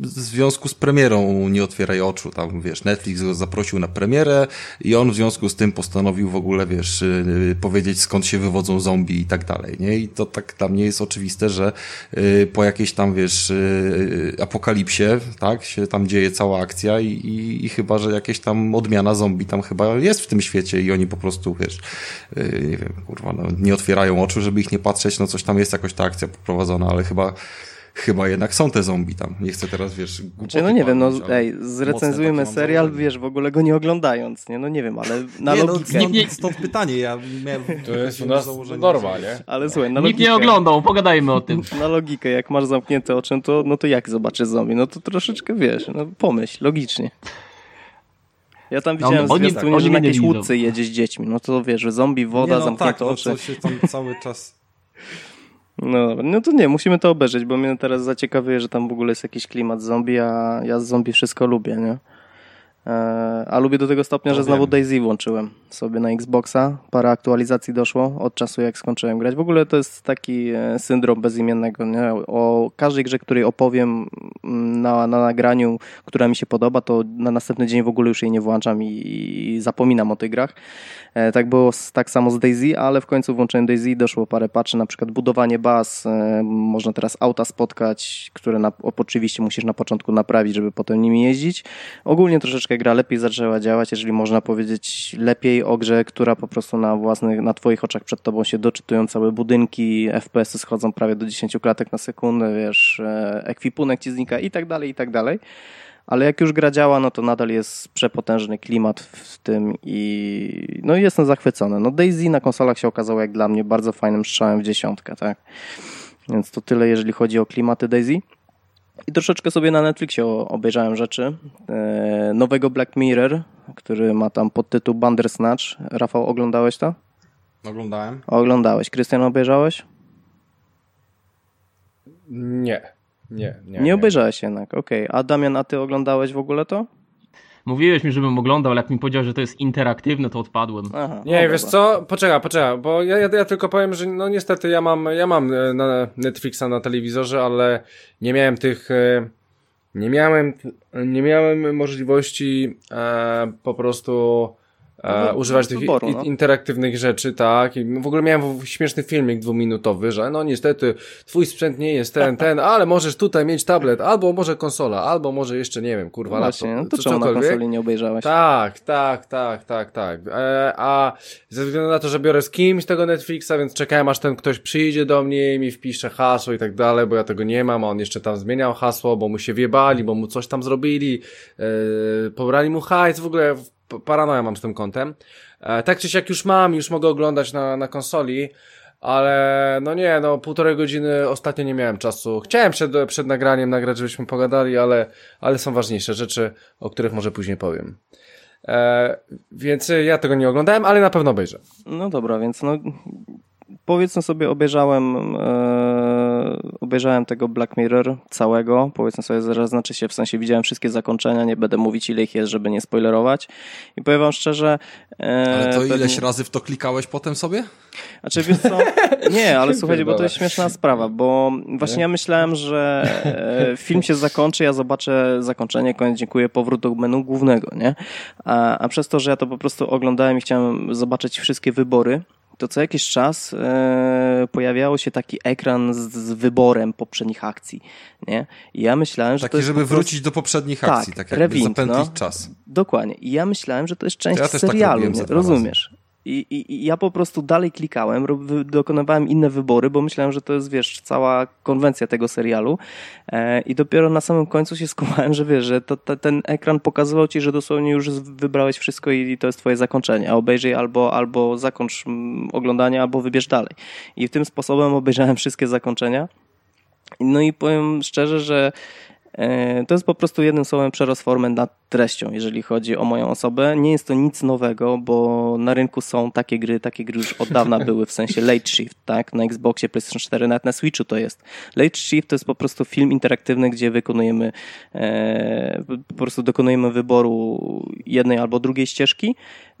w związku z premierą Nie Otwieraj Oczu. Tam, wiesz, Netflix go zaprosił na premierę i on w związku z tym postanowił w ogóle, wiesz, powiedzieć skąd się wywodzą zombie i tak dalej, nie? I to tak dla mnie jest oczywiste, że po jakiejś tam, wiesz, y, tak, się tam dzieje cała akcja i, i, i, chyba, że jakieś tam odmiana zombie tam chyba jest w tym świecie i oni po prostu, wiesz, y, nie wiem, kurwa, no, nie otwierają oczu, żeby ich nie patrzeć, no coś tam jest jakoś ta akcja poprowadzona, ale chyba chyba jednak są te zombie tam. Nie chcę teraz, wiesz, głupoty No nie wiem, no ej, zrecenzujmy serial, wiesz, w ogóle go nie oglądając, nie? No nie wiem, ale na nie, no, logikę... No, stąd, stąd pytanie, ja miałem... To jest u nas norma, nie? Ale słuchaj, na logikę... Nikt nie oglądał, pogadajmy o tym. Na logikę, jak masz zamknięte oczy, to, no to jak zobaczysz zombie? No to troszeczkę, wiesz, no pomyśl, logicznie. Ja tam no, widziałem no, zwiastunie, że na jakiejś łódce jedzie z dziećmi. No to wiesz, zombie, woda, nie, no, zamknięte tak, oczy. No, to się tam cały czas No, no to nie, musimy to obejrzeć, bo mnie teraz zaciekawuje, że tam w ogóle jest jakiś klimat zombie, a ja z zombie wszystko lubię, nie? E, a lubię do tego stopnia, że znowu Daisy włączyłem sobie na Xboxa. Parę aktualizacji doszło od czasu, jak skończyłem grać. W ogóle to jest taki e, syndrom bezimiennego. Nie? O każdej grze, której opowiem mm, na, na nagraniu, która mi się podoba, to na następny dzień w ogóle już jej nie włączam i, i zapominam o tych grach. E, tak było tak samo z Daisy, ale w końcu włączyłem Daisy i doszło parę patrzy, na przykład budowanie baz. Można teraz auta spotkać, które na, oczywiście musisz na początku naprawić, żeby potem nimi jeździć. Ogólnie troszeczkę troszeczkę gra lepiej zaczęła działać, jeżeli można powiedzieć lepiej o grze, która po prostu na własnych, na twoich oczach przed tobą się doczytują całe budynki, FPS-y schodzą prawie do 10 klatek na sekundę, wiesz, e, ekwipunek ci znika i tak dalej, i tak dalej. Ale jak już gra działa, no to nadal jest przepotężny klimat w tym i no jestem zachwycony. No Daisy na konsolach się okazało jak dla mnie bardzo fajnym strzałem w dziesiątkę, tak? Więc to tyle, jeżeli chodzi o klimaty Daisy. I troszeczkę sobie na Netflixie obejrzałem rzeczy. E, nowego Black Mirror, który ma tam podtytuł Bandersnatch. Rafał, oglądałeś to? Oglądałem. Oglądałeś. Krystian, obejrzałeś? Nie. Nie, nie, nie, nie. obejrzałeś jednak, okej. Okay. A Damian, a ty oglądałeś w ogóle to? Mówiłeś mi, żebym oglądał, ale jak mi powiedział, że to jest interaktywne, to odpadłem. Aha, nie, wiesz co? Poczekaj, poczekaj, bo ja, ja, ja, tylko powiem, że no niestety ja mam, ja mam e, na Netflixa na telewizorze, ale nie miałem tych, e, nie miałem, nie miałem możliwości e, po prostu e, no, używać tych wyboru, no. interaktywnych rzeczy, tak. I w ogóle miałem śmieszny filmik dwuminutowy, że no niestety twój sprzęt nie jest ten, ten, ale możesz tutaj mieć tablet, albo może konsola, albo może jeszcze, nie wiem, kurwa, no Właśnie, laptop, no to czemu cokolwiek. na konsoli nie obejrzałeś? Tak, tak, tak, tak, tak. E, a ze względu na to, że biorę z kimś tego Netflixa, więc czekałem aż ten ktoś przyjdzie do mnie i mi wpisze hasło i tak dalej, bo ja tego nie mam, a on jeszcze tam zmieniał hasło, bo mu się wiebali, bo mu coś tam zrobili, e, pobrali mu hajs, w ogóle paranoja mam z tym kątem. E, tak czy siak już mam, już mogę oglądać na, na konsoli, ale no nie, no półtorej godziny ostatnio nie miałem czasu. Chciałem przed, przed nagraniem nagrać, żebyśmy pogadali, ale, ale są ważniejsze rzeczy, o których może później powiem. E, więc ja tego nie oglądałem, ale na pewno obejrzę. No dobra, więc no powiedzmy sobie, obejrzałem, e, obejrzałem tego Black Mirror całego. Powiedzmy sobie, zaraz znaczy się, w sensie widziałem wszystkie zakończenia, nie będę mówić ile ich jest, żeby nie spoilerować. I powiem wam szczerze... E, ale to pewnie... ileś razy w to klikałeś potem sobie? Znaczy, wiesz co? Nie, ale słuchajcie, bo to jest śmieszna sprawa, bo właśnie ja myślałem, że e, film się zakończy, ja zobaczę zakończenie, koniec, dziękuję, powrót do menu głównego, nie? A, a przez to, że ja to po prostu oglądałem i chciałem zobaczyć wszystkie wybory, to co jakiś czas e, pojawiało się taki ekran z, z, wyborem poprzednich akcji, nie? I ja myślałem, że taki, to jest żeby prostu... wrócić do poprzednich tak, akcji, tak jakby rewind, zapętlić no. czas. Dokładnie. I ja myślałem, że to jest część ja tak serialu, tak rozumiesz? I, i, I, ja po prostu dalej klikałem, dokonywałem inne wybory, bo myślałem, że to jest, wiesz, cała konwencja tego serialu. E, I dopiero na samym końcu się skumałem, że wiesz, że to, to, ten ekran pokazywał ci, że dosłownie już wybrałeś wszystko i, i to jest twoje zakończenie. A obejrzyj albo, albo zakończ mm, oglądanie, albo wybierz dalej. I tym sposobem obejrzałem wszystkie zakończenia. No i powiem szczerze, że to jest po prostu jednym słowem przerost formy nad treścią, jeżeli chodzi o moją osobę. Nie jest to nic nowego, bo na rynku są takie gry, takie gry już od dawna były, w sensie Late Shift, tak? Na Xboxie, PlayStation 4, nawet na Switchu to jest. Late Shift to jest po prostu film interaktywny, gdzie wykonujemy, e, po prostu dokonujemy wyboru jednej albo drugiej ścieżki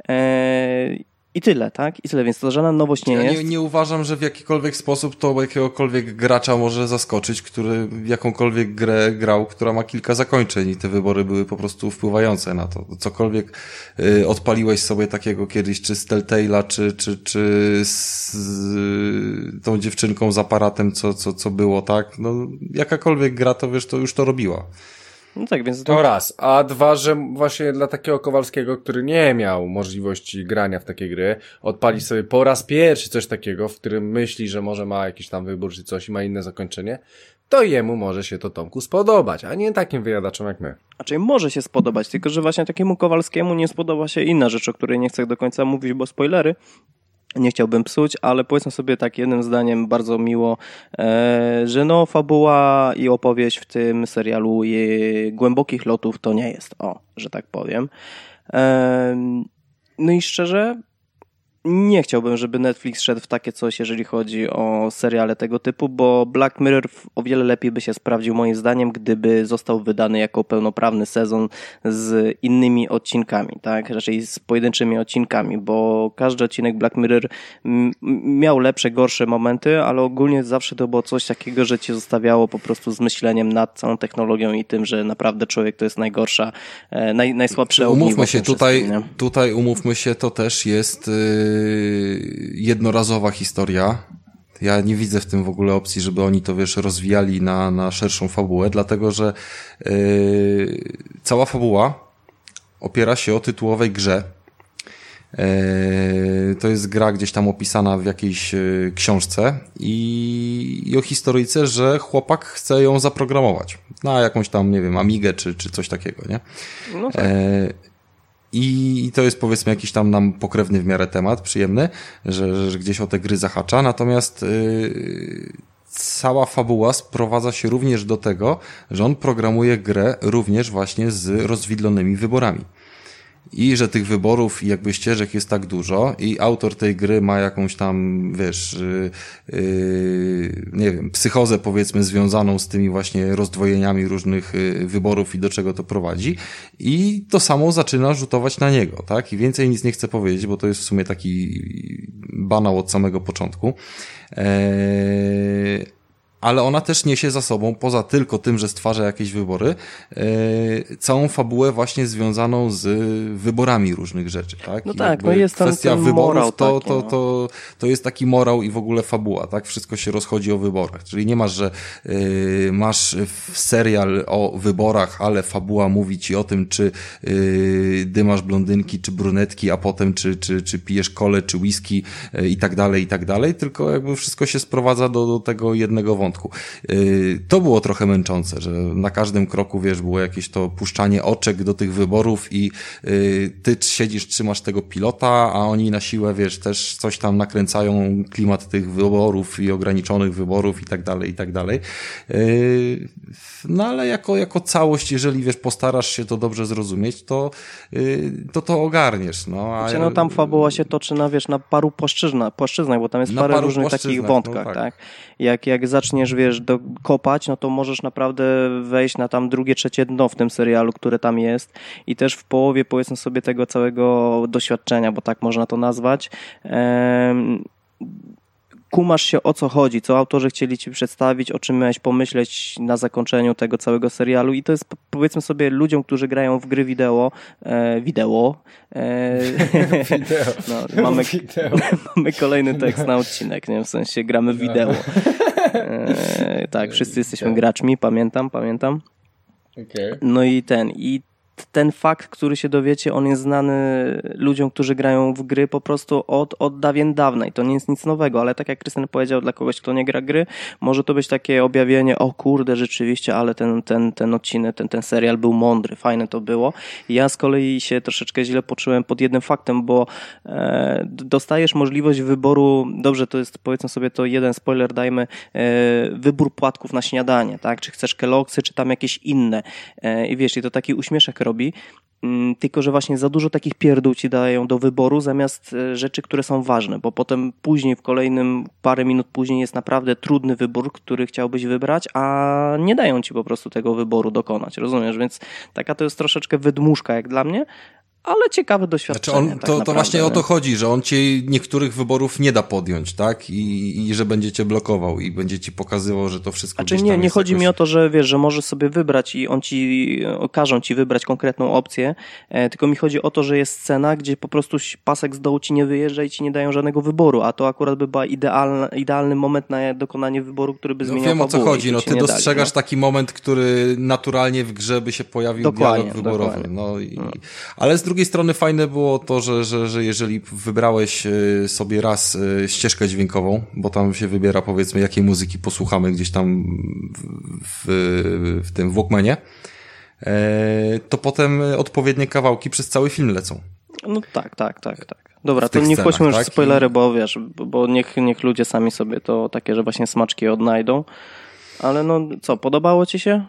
e, i tyle, tak? I tyle, więc to żadna nowość nie ja jest. Nie, nie uważam, że w jakikolwiek sposób to jakiegokolwiek gracza może zaskoczyć, który jakąkolwiek grę grał, która ma kilka zakończeń i te wybory były po prostu wpływające na to. Cokolwiek y, odpaliłeś sobie takiego kiedyś, czy z Telltale'a, czy, czy, czy z y, tą dziewczynką z aparatem, co, co, co było, tak? No, jakakolwiek gra, to wiesz, to już to robiła. No tak, więc... To raz. A dwa, że właśnie dla takiego Kowalskiego, który nie miał możliwości grania w takie gry, odpali sobie po raz pierwszy coś takiego, w którym myśli, że może ma jakiś tam wybór czy coś i ma inne zakończenie, to jemu może się to Tomku spodobać, a nie takim wyjadaczom jak my. Znaczy może się spodobać, tylko że właśnie takiemu Kowalskiemu nie spodoba się inna rzecz, o której nie chcę do końca mówić, bo spoilery, nie chciałbym psuć, ale powiedzmy sobie tak jednym zdaniem bardzo miło, e, że no fabuła i opowieść w tym serialu głębokich lotów to nie jest, o, że tak powiem. E, no i szczerze, nie chciałbym, żeby Netflix szedł w takie coś, jeżeli chodzi o seriale tego typu, bo Black Mirror o wiele lepiej by się sprawdził moim zdaniem, gdyby został wydany jako pełnoprawny sezon z innymi odcinkami, tak? Raczej z pojedynczymi odcinkami, bo każdy odcinek Black Mirror miał lepsze, gorsze momenty, ale ogólnie zawsze to było coś takiego, że cię zostawiało po prostu z myśleniem nad całą technologią i tym, że naprawdę człowiek to jest najgorsza, e, naj, najsłabsze Umówmy się, tutaj, tutaj umówmy się, to też jest yy, jednorazowa historia. Ja nie widzę w tym w ogóle opcji, żeby oni to, wiesz, rozwijali na, na szerszą fabułę, dlatego że yy, cała fabuła opiera się o tytułowej grze, E, to jest gra gdzieś tam opisana w jakiejś e, książce i, i o historyjce, że chłopak chce ją zaprogramować na jakąś tam, nie wiem, Amigę czy, czy coś takiego, nie? No tak. I to jest powiedzmy jakiś tam nam pokrewny w miarę temat, przyjemny, że, że gdzieś o te gry zahacza, natomiast yy, cała fabuła sprowadza się również do tego, że on programuje grę również właśnie z rozwidlonymi wyborami i że tych wyborów i jakby ścieżek jest tak dużo i autor tej gry ma jakąś tam, wiesz, yy, yy, nie wiem, psychozę powiedzmy związaną z tymi właśnie rozdwojeniami różnych yy, wyborów i do czego to prowadzi i to samo zaczyna rzutować na niego, tak? I więcej nic nie chcę powiedzieć, bo to jest w sumie taki banał od samego początku. Eee, ale ona też niesie za sobą, poza tylko tym, że stwarza jakieś wybory, yy, całą fabułę właśnie związaną z wyborami różnych rzeczy, tak? No I tak, no jest tam kwestia wyborów to, taki, to, no. to, to jest taki morał i w ogóle fabuła, tak? Wszystko się rozchodzi o wyborach, czyli nie masz, że yy, masz serial o wyborach, ale fabuła mówi ci o tym, czy yy, dymasz blondynki, czy brunetki, a potem czy, czy, czy pijesz kole, czy whisky i tak dalej, i tak dalej, tylko jakby wszystko się sprowadza do, do tego jednego wątku początku. Y, to było trochę męczące, że na każdym kroku, wiesz, było jakieś to puszczanie oczek do tych wyborów i y, ty siedzisz, trzymasz tego pilota, a oni na siłę, wiesz, też coś tam nakręcają klimat tych wyborów i ograniczonych wyborów i tak dalej, i tak dalej. Y, no ale jako, jako całość, jeżeli, wiesz, postarasz się to dobrze zrozumieć, to to, to ogarniesz, no. A... Znaczy, no tam fabuła się toczy na, wiesz, na paru płaszczyznach, płaszczyznach bo tam jest parę różnych takich no wątkach, no tak. tak. Jak, jak zaczniesz wiesz, dokopać, no to możesz naprawdę wejść na tam drugie, trzecie dno w tym serialu, które tam jest i też w połowie, powiedzmy sobie, tego całego doświadczenia, bo tak można to nazwać, kumasz się o co chodzi, co autorzy chcieli ci przedstawić, o czym miałeś pomyśleć na zakończeniu tego całego serialu i to jest powiedzmy sobie ludziom, którzy grają w gry wideo, e, wideo, e, wideo. No, mamy, wideo. mamy kolejny tekst na odcinek, nie? w sensie gramy wideo. E, tak, wszyscy jesteśmy graczmi, pamiętam, pamiętam. Okay. No i ten, i ten fakt, który się dowiecie, on jest znany ludziom, którzy grają w gry po prostu od, od dawien dawna i to nie jest nic nowego, ale tak jak Krystian powiedział, dla kogoś, kto nie gra gry, może to być takie objawienie, o kurde, rzeczywiście, ale ten, ten, ten odcinek, ten, ten serial był mądry, fajne to było. Ja z kolei się troszeczkę źle poczułem pod jednym faktem, bo e, dostajesz możliwość wyboru, dobrze, to jest powiedzmy sobie to jeden spoiler, dajmy, e, wybór płatków na śniadanie, tak, czy chcesz keloksy, czy tam jakieś inne. E, i wiesz, i to taki uśmieszek robi. Mm, tylko, że właśnie za dużo takich pierdół ci dają do wyboru zamiast e, rzeczy, które są ważne, bo potem później w kolejnym, parę minut później jest naprawdę trudny wybór, który chciałbyś wybrać, a nie dają ci po prostu tego wyboru dokonać, rozumiesz? Więc taka to jest troszeczkę wydmuszka jak dla mnie, ale ciekawe doświadczenie. Znaczy on, tak to, to właśnie o to chodzi, że on ci niektórych wyborów nie da podjąć, tak? I, i że będzie cię blokował i będzie ci pokazywał, że to wszystko znaczy, nie, nie chodzi jakoś... mi o to, że wiesz, że możesz sobie wybrać i on ci, każą ci wybrać konkretną opcję, e, tylko mi chodzi o to, że jest scena, gdzie po prostu pasek z dołu ci nie wyjeżdża i ci nie dają żadnego wyboru, a to akurat by był idealny, idealny moment na dokonanie wyboru, który by no, zmieniał Wiem o co chodzi, no ty dostrzegasz dali, no. taki moment, który naturalnie w grze by się pojawił dokładnie, dialog wyborowy. Dokładnie. No, i, no. Ale z drugiej drugiej strony fajne było to, że, że, że jeżeli wybrałeś e, sobie raz e, ścieżkę dźwiękową, bo tam się wybiera powiedzmy jakiej muzyki posłuchamy gdzieś tam w, w, tym Walkmanie, e, to potem odpowiednie kawałki przez cały film lecą. No tak, tak, tak, tak. Dobra, to nie wchodźmy już tak? spoilery, bo wiesz, bo niech, niech ludzie sami sobie to takie, że właśnie smaczki odnajdą. Ale no co, podobało ci się?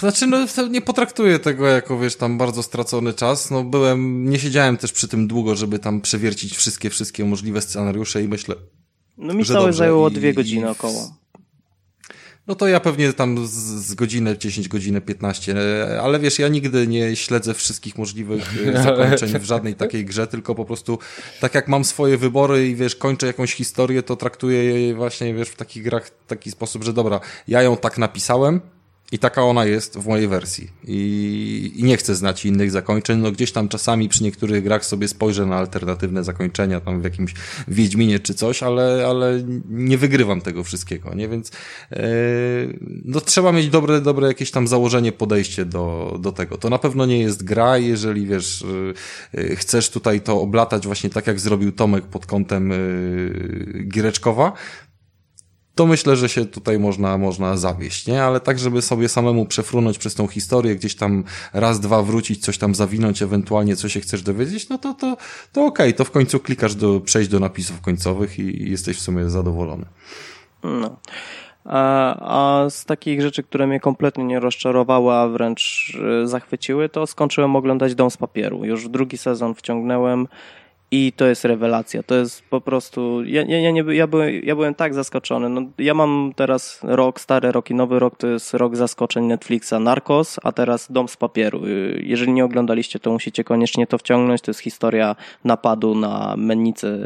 Znaczy, no nie potraktuję tego jako, wiesz, tam bardzo stracony czas. No byłem, nie siedziałem też przy tym długo, żeby tam przewiercić wszystkie, wszystkie możliwe scenariusze i myślę, No mi całe zajęło dwie godziny około. No to ja pewnie tam z, z godzinę, 10 godzin, 15, ale wiesz, ja nigdy nie śledzę wszystkich możliwych e, zakończeń w żadnej takiej grze, tylko po prostu tak jak mam swoje wybory i wiesz, kończę jakąś historię, to traktuję je właśnie, wiesz, w takich grach w taki sposób, że dobra, ja ją tak napisałem, i taka ona jest w mojej wersji. I, I, nie chcę znać innych zakończeń. No gdzieś tam czasami przy niektórych grach sobie spojrzę na alternatywne zakończenia, tam w jakimś Wiedźminie czy coś, ale, ale nie wygrywam tego wszystkiego, nie? Więc yy, no trzeba mieć dobre, dobre jakieś tam założenie, podejście do, do tego. To na pewno nie jest gra, jeżeli wiesz, yy, chcesz tutaj to oblatać właśnie tak jak zrobił Tomek pod kątem yy, Gireczkowa, to myślę, że się tutaj można, można zawieść, nie? Ale tak, żeby sobie samemu przefrunąć przez tą historię, gdzieś tam raz, dwa wrócić, coś tam zawinąć, ewentualnie co się chcesz dowiedzieć, no to, to, to okej, okay. to w końcu klikasz do, przejść do napisów końcowych i jesteś w sumie zadowolony. No. A, a z takich rzeczy, które mnie kompletnie nie rozczarowały, a wręcz e, zachwyciły, to skończyłem oglądać Dom z papieru. Już drugi sezon wciągnęłem i to jest rewelacja. To jest po prostu. Ja, ja, ja, nie, ja, byłem, ja byłem tak zaskoczony. No, ja mam teraz rok, stary rok i nowy rok to jest rok zaskoczeń Netflixa Narcos, a teraz Dom z papieru. Jeżeli nie oglądaliście, to musicie koniecznie to wciągnąć. To jest historia napadu na mennicę,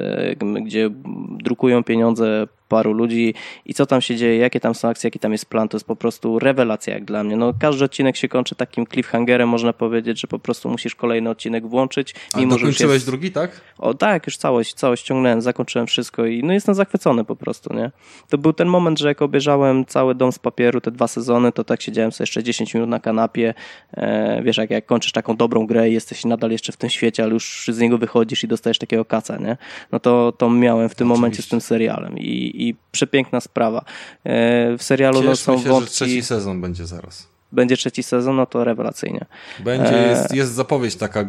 gdzie drukują pieniądze paru ludzi i co tam się dzieje, jakie tam są akcje, jaki tam jest plan, to jest po prostu rewelacja jak dla mnie. No, każdy odcinek się kończy takim cliffhangerem, można powiedzieć, że po prostu musisz kolejny odcinek włączyć. A mimo, dokończyłeś jest... drugi, tak? O tak, już całość, całość ciągnąłem, zakończyłem wszystko i no jestem zachwycony po prostu, nie? To był ten moment, że jak obejrzałem cały Dom z papieru, te dwa sezony, to tak siedziałem sobie jeszcze 10 minut na kanapie, e, wiesz, jak, jak kończysz taką dobrą grę i jesteś nadal jeszcze w tym świecie, ale już z niego wychodzisz i dostajesz takiego kaca, nie? No to, to miałem w tym Oczywiście. momencie z tym serialem i, i przepiękna sprawa. E, w serialu no, są się, wątki... że trzeci sezon będzie zaraz będzie trzeci sezon, no to rewelacyjnie. Będzie, e, jest, jest zapowiedź taka, e,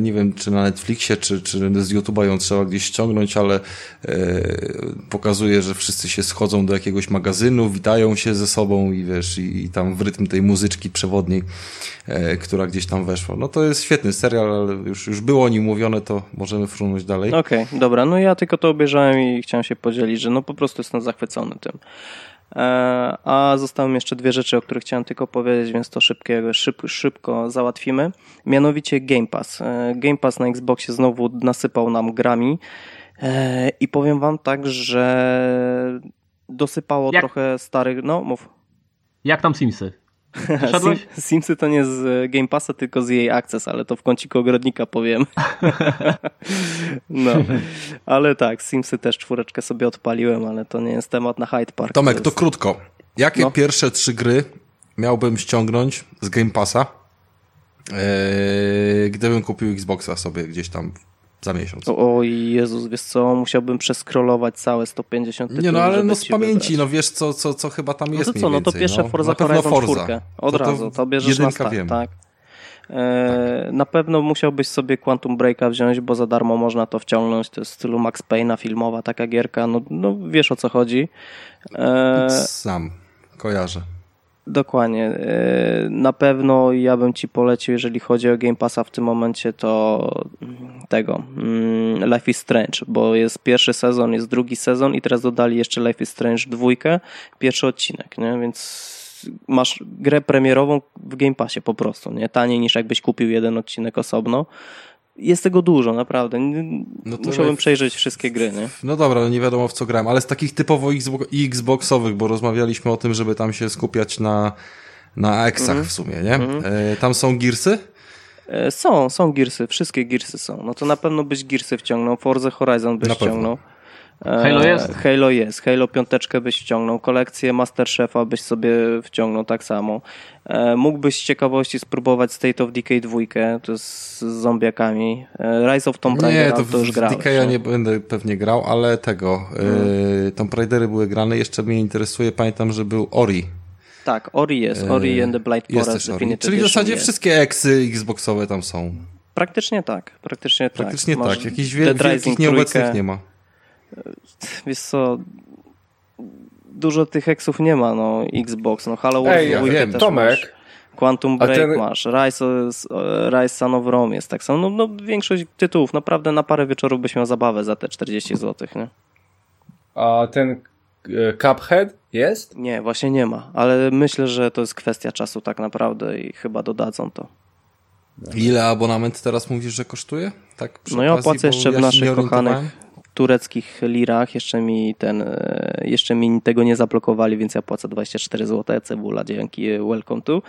nie wiem czy na Netflixie, czy, czy z YouTube'a ją trzeba gdzieś ściągnąć, ale e, pokazuje, że wszyscy się schodzą do jakiegoś magazynu, witają się ze sobą i wiesz, i, i tam w rytm tej muzyczki przewodniej, która gdzieś tam weszła. No to jest świetny serial, ale już, już było o nim mówione, to możemy frunąć dalej. Okej, okay, dobra, no ja tylko to obejrzałem i chciałem się podzielić, że no po prostu jestem zachwycony tym. E, a zostały mi jeszcze dwie rzeczy, o których chciałem tylko powiedzieć, więc to szybkiego, szyb, szybko załatwimy. Mianowicie Game Pass. E, Game Pass na Xboxie znowu nasypał nam grami e, i powiem wam tak, że dosypało Jak? trochę starych... No, mów. Jak tam Simsy? Sim, Simsy to nie z Game Passa, tylko z jej Access, ale to w kąciku ogrodnika powiem. no, ale tak, Simsy też czwóreczkę sobie odpaliłem, ale to nie jest temat na Hyde Park. Tomek, to, jest... to krótko. Jakie no. pierwsze trzy gry miałbym ściągnąć z Game Passa, yy, gdybym kupił Xboxa sobie gdzieś tam za miesiąc. O, Jezus, wiesz co, musiałbym przeskrolować całe 150 tytułów, Nie no, ale no z pamięci, wybrać. no wiesz co, co, co chyba tam jest No to co, no to pierwsze no. Forza Horizon Forza. 4. Od to razu, to bierzesz na start, wiem. tak. E, tak. Na pewno musiałbyś sobie Quantum Breaka wziąć, bo za darmo można to wciągnąć. To jest w stylu Max Payne'a filmowa taka gierka. No, no wiesz o co chodzi. E... Sam kojarzę. Dokładnie. E, na pewno ja bym ci polecił, jeżeli chodzi o Game Passa w tym momencie, to tego mm, Life is Strange, bo jest pierwszy sezon, jest drugi sezon i teraz dodali jeszcze Life is Strange dwójkę, pierwszy odcinek, nie? więc masz grę premierową w Game Passie po prostu, nie? Taniej niż jakbyś kupił jeden odcinek osobno jest tego dużo, naprawdę. No Musiałbym przejrzeć wszystkie gry, nie? No dobra, no nie wiadomo w co grałem, ale z takich typowo Xboxowych, bo rozmawialiśmy o tym, żeby tam się skupiać na, na Xach mm -hmm. w sumie, nie? Mm -hmm. e, tam są Gearsy? E, są, są Gearsy, wszystkie Gearsy są. No to na pewno byś Gearsy wciągnął, Forza Horizon byś wciągnął. Pewno. Halo jest? Halo jest. Halo piąteczkę byś wciągnął. Kolekcję Masterchefa byś sobie wciągnął tak samo. E, mógłbyś z ciekawości spróbować State of Decay 2, to jest z zombiakami. E, Rise of Tomb Raider, nie, to, to już grałeś. Decay ja nie będę pewnie grał, ale tego. Hmm. Tomb Raidery były grane. Jeszcze mnie interesuje, pamiętam, że był Ori. Tak, Ori jest. Ori and the Blind Forest Czyli w zasadzie jest. wszystkie eksy Xboxowe tam są. Praktycznie tak. Praktycznie, Praktycznie tak. tak. Jakichś wielkich nieobecnych nie ma. Wiesz co, dużo tych heksów nie ma, no Xbox, no Halo Wars Ej, ja wiem, Tomek, masz. Quantum Break ten... masz, Rise, Rise Son of Rome jest tak samo. No, no, większość tytułów, naprawdę na parę wieczorów byś miał zabawę za te 40 zł, nie? A ten e, Cuphead jest? Nie, właśnie nie ma, ale myślę, że to jest kwestia czasu tak naprawdę i chyba dodadzą to. Ile abonament teraz mówisz, że kosztuje? Tak no ja opłacę jeszcze w naszych kochanych tureckich lirach, jeszcze mi ten, e, jeszcze mi tego nie zablokowali, więc ja płacę 24 zł, cebula, dzięki, e, welcome to,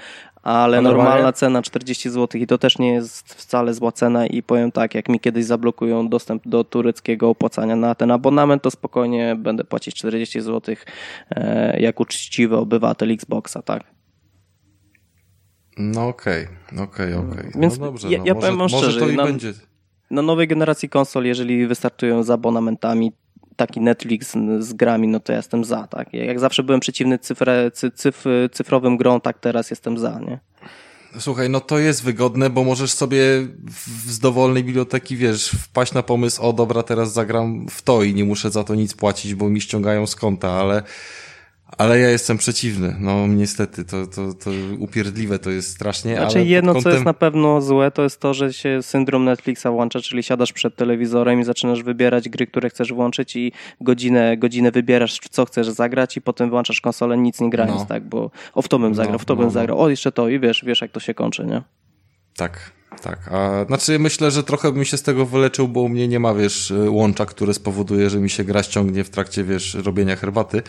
ale normalna cena 40 zł i to też nie jest wcale zła cena i powiem tak, jak mi kiedyś zablokują dostęp do tureckiego opłacania na ten abonament, to spokojnie będę płacić 40 zł e, jak uczciwy obywatel Xboxa, tak? No okej, okay, okej, okej. Więc no dobrze, ja, no, ja może, powiem szczerze, może to i na, będzie. Na nowej generacji konsol, jeżeli wystartują z abonamentami, taki Netflix z grami, no to ja jestem za, tak? Jak zawsze byłem przeciwny cyfre, cyf, cyfrowym grom, tak teraz jestem za, nie? Słuchaj, no to jest wygodne, bo możesz sobie z dowolnej biblioteki, wiesz, wpaść na pomysł, o dobra, teraz zagram w to i nie muszę za to nic płacić, bo mi ściągają z konta, ale ale ja jestem przeciwny. No niestety, to, to, to upierdliwe to jest strasznie. Znaczy ale jedno, kątem... co jest na pewno złe, to jest to, że się syndrom Netflixa włącza, czyli siadasz przed telewizorem i zaczynasz wybierać gry, które chcesz włączyć i godzinę, godzinę wybierasz, co chcesz zagrać i potem włączasz konsolę, nic nie grając, no. tak? Bo o w to bym zagrał, no, w to no, bym no. zagrał, o jeszcze to i wiesz, wiesz jak to się kończy, nie? Tak, tak. A, znaczy myślę, że trochę bym się z tego wyleczył, bo u mnie nie ma, wiesz, łącza, które spowoduje, że mi się gra ściągnie w trakcie, wiesz, robienia herbaty.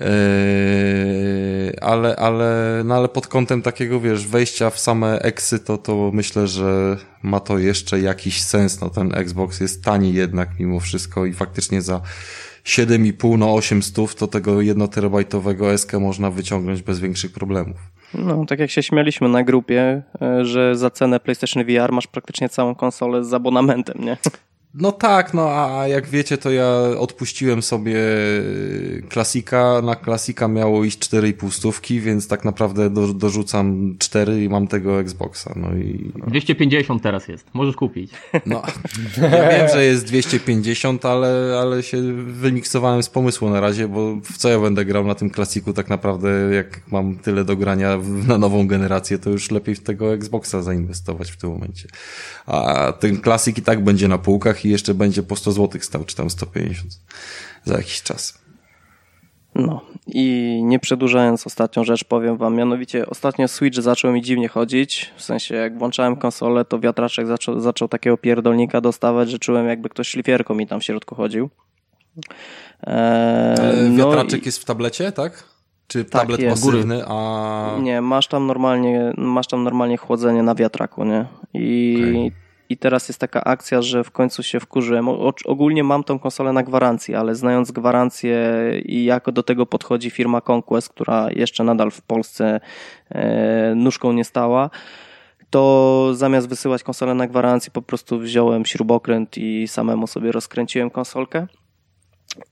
Yy, ale, ale, no ale pod kątem takiego, wiesz, wejścia w same eksy, to, to myślę, że ma to jeszcze jakiś sens. No ten Xbox jest tani jednak mimo wszystko i faktycznie za 7,5 no 800 to tego jednoterabajtowego SK można wyciągnąć bez większych problemów. No, tak jak się śmialiśmy na grupie, e, że za cenę PlayStation VR masz praktycznie całą konsolę z abonamentem, nie? No tak, no a jak wiecie, to ja odpuściłem sobie klasika. Na klasika miało iść 4,5 stówki, więc tak naprawdę do, dorzucam 4 i mam tego Xboxa. No i. 250 teraz jest, możesz kupić. No, ja wiem, że jest 250, ale, ale się wymiksowałem z pomysłu na razie, bo w co ja będę grał na tym klasiku tak naprawdę, jak mam tyle do grania na nową generację, to już lepiej w tego Xboxa zainwestować w tym momencie. A ten klasik i tak będzie na półkach i jeszcze będzie po 100 zł stał, czy tam 150 za jakiś czas. No i nie przedłużając ostatnią rzecz powiem wam, mianowicie ostatnio Switch zaczął mi dziwnie chodzić, w sensie jak włączałem konsolę to wiatraczek zaczął, zaczął takiego pierdolnika dostawać, że czułem jakby ktoś szlifierką mi tam w środku chodził. Eee, Ale no wiatraczek i... jest w tablecie, tak? Czy tak tablet jest. pasywny, a... Nie, masz tam normalnie, masz tam normalnie chłodzenie na wiatraku, nie? I okay i teraz jest taka akcja, że w końcu się wkurzyłem. Ogólnie mam tą konsolę na gwarancji, ale znając gwarancję i jak do tego podchodzi firma Conquest, która jeszcze nadal w Polsce e, nóżką nie stała, to zamiast wysyłać konsolę na gwarancję, po prostu wziąłem śrubokręt i samemu sobie rozkręciłem konsolkę.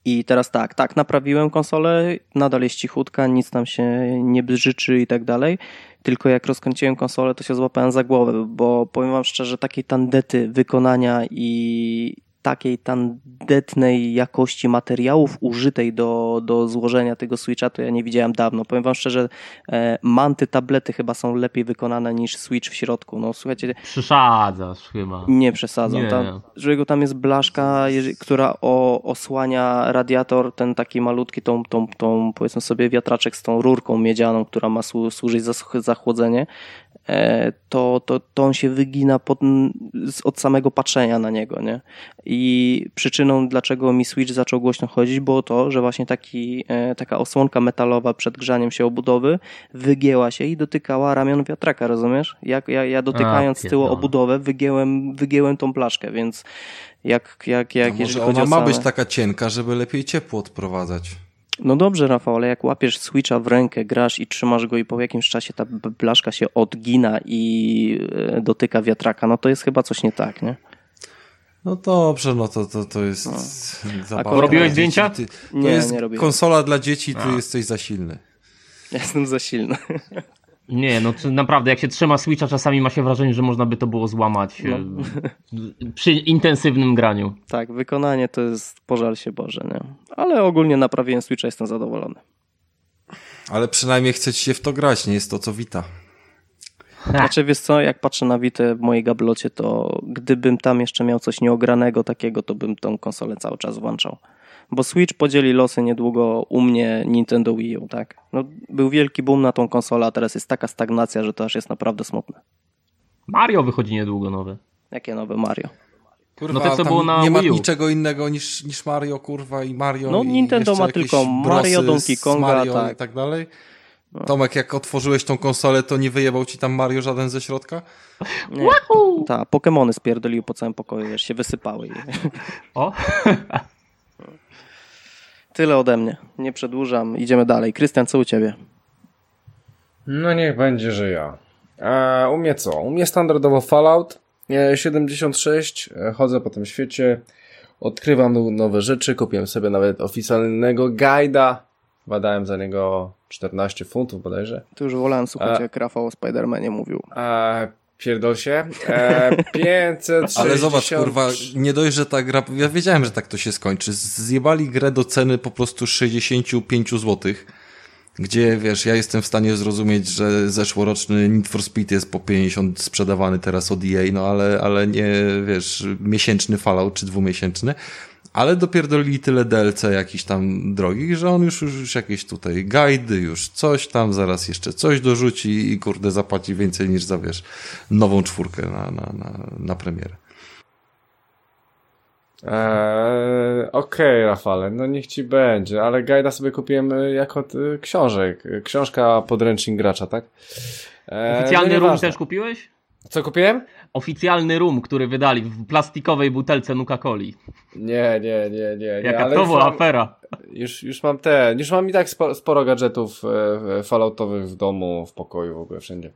I teraz tak, tak, naprawiłem konsolę, nadal jest cichutka, nic tam się nie brzyczy i tak dalej. Tylko jak rozkręciłem konsolę, to się złapałem za głowę, bo powiem wam szczerze, takiej tandety wykonania i takiej tandetnej jakości materiałów użytej do, do złożenia tego Switcha, to ja nie widziałem dawno. Powiem wam szczerze, e, manty, tablety chyba są lepiej wykonane niż Switch w środku. No słuchajcie... Przesadzasz chyba. Nie przesadzam. Nie. Tam, że tam jest blaszka, która o, osłania radiator, ten taki malutki, tą, tą, tą powiedzmy sobie wiatraczek z tą rurką miedzianą, która ma służyć za, za chłodzenie. E, to, to, to on się wygina pod, od samego patrzenia na niego, nie? I przyczyną, dlaczego mi Switch zaczął głośno chodzić, było to, że właśnie taki, e, taka osłonka metalowa przed grzaniem się obudowy wygięła się i dotykała ramion wiatraka, rozumiesz? Jak, ja, ja dotykając z tyłu obudowę, wygięłem, wygięłem tą plaszkę, więc jak, jak, jak, A jeżeli może ona ma same... być taka cienka, żeby lepiej ciepło odprowadzać. No dobrze, Rafał, ale jak łapiesz Switcha w rękę, grasz i trzymasz go i po jakimś czasie ta blaszka się odgina i e, dotyka wiatraka, no to jest chyba coś nie tak, nie? No dobrze, no to, to, to jest no. A robiłeś zdjęcia? Ty, to nie, jest nie robiłem. konsola dla dzieci, ty A. jesteś za silny. Jestem za silny. Nie, no to naprawdę, jak się trzyma Switcha, czasami ma się wrażenie, że można by to było złamać no. E, przy intensywnym graniu. Tak, wykonanie to jest pożal się Boże, nie? Ale ogólnie naprawiłem Switcha, jestem zadowolony. Ale przynajmniej chcecie się w to grać, nie jest to co Wita. Znaczy, wiesz co, jak patrzę na Witę w mojej gablocie, to gdybym tam jeszcze miał coś nieogranego takiego, to bym tą konsolę cały czas włączał. Bo Switch podzieli losy niedługo u mnie Nintendo Wii U, tak? No, był wielki boom na tą konsolę, a teraz jest taka stagnacja, że to aż jest naprawdę smutne. Mario wychodzi niedługo nowe. Jakie nowe Mario? Kurwa, no to, co było na nie ma niczego innego niż, niż Mario, kurwa, i Mario. No i Nintendo ma tylko Mario, Donkey Konga, Mario tak. i tak dalej. No. Tomek, jak otworzyłeś tą konsolę, to nie wyjebał ci tam Mario żaden ze środka? Nie. Tak, Pokémony spierdoliły po całym pokoju, wiesz, się wysypały. O! Tyle ode mnie. Nie przedłużam. Idziemy dalej. Krystian, co u ciebie? No niech będzie, że ja. A u mnie co? U mnie standardowo Fallout 76. E, chodzę po tym świecie. Odkrywam nowe rzeczy. Kupiłem sobie nawet oficjalnego guida. Badałem za niego 14 funtów bodajże. Tu już wolałem słuchać, A... jak Rafał o Spider-Manie mówił. A... Pierdol się. E, 560. Ale zobacz, kurwa, nie dość, że ta gra. Ja wiedziałem, że tak to się skończy. Zjebali grę do ceny po prostu 65 złotych gdzie wiesz, ja jestem w stanie zrozumieć, że zeszłoroczny Need for Speed jest po 50 sprzedawany teraz od EA, no ale, ale nie, wiesz, miesięczny Fallout czy dwumiesięczny, ale dopierdolili tyle DLC jakiś tam drogich, że on już, już, już jakieś tutaj guidy, już coś tam, zaraz jeszcze coś dorzuci i kurde zapłaci więcej niż za, wiesz, nową czwórkę na, na, na, na premierę. Eee, Okej, okay, Rafale, no niech ci będzie, ale Gajda sobie kupiłem e, jako e, książek. Książka podręcznik gracza, tak? Eee, Oficjalny no rum też kupiłeś? Co kupiłem? Oficjalny rum, który wydali w plastikowej butelce Nuka-Coli. Nie, nie, nie, nie. Jaka ale to była mam, afera. Już, już mam te, już mam i tak sporo, sporo gadżetów e, falloutowych w domu, w pokoju, w ogóle wszędzie.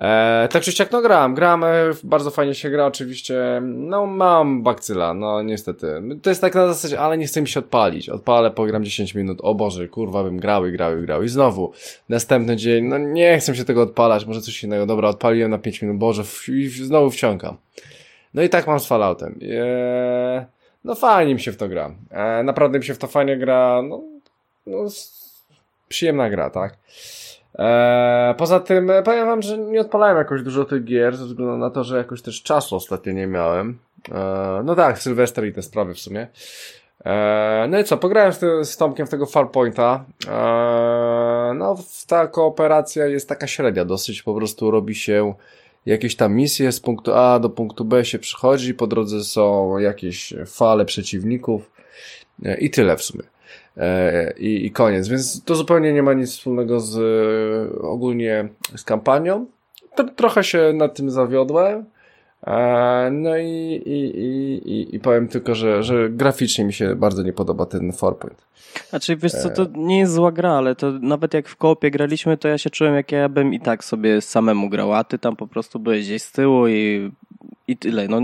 E, tak czy siak, no gram, gram, e, bardzo fajnie się gra oczywiście, no mam bakcyla, no niestety, to jest tak na zasadzie, ale nie chcę mi się odpalić, odpalę, pogram 10 minut, o Boże, kurwa bym grał i grał i grał. I znowu, następny dzień, no nie chcę się tego odpalać, może coś innego, dobra, odpaliłem na 5 minut, Boże, i znowu wciągam. No i tak mam z Falloutem. Eee, no fajnie mi się w to gra. Eee, naprawdę mi się w to fajnie gra, no, no przyjemna gra, tak? Eee, poza tym e, powiem wam, że nie odpalałem jakoś dużo tych gier, ze względu na to, że jakoś też czasu ostatnio nie miałem. Eee, no tak, Sylwester i te sprawy w sumie. Eee, no i co, pograłem z, z Tomkiem w tego Farpointa. Eee, no, ta kooperacja jest taka średnia, dosyć po prostu robi się jakieś tam misje z punktu A do punktu B się przychodzi, po drodze są jakieś fale przeciwników e, i tyle w sumie. E, i, i koniec. Więc to zupełnie nie ma nic wspólnego z e, ogólnie z kampanią. To, trochę się nad tym zawiodłem. E, no i, i, i, i powiem tylko, że, że graficznie mi się bardzo nie podoba ten Farpoint. Znaczy, wiesz co, to nie jest zła gra, ale to nawet jak w koopie graliśmy, to ja się czułem, jak ja bym i tak sobie samemu grał, a ty tam po prostu byłeś gdzieś z tyłu i, i tyle. No,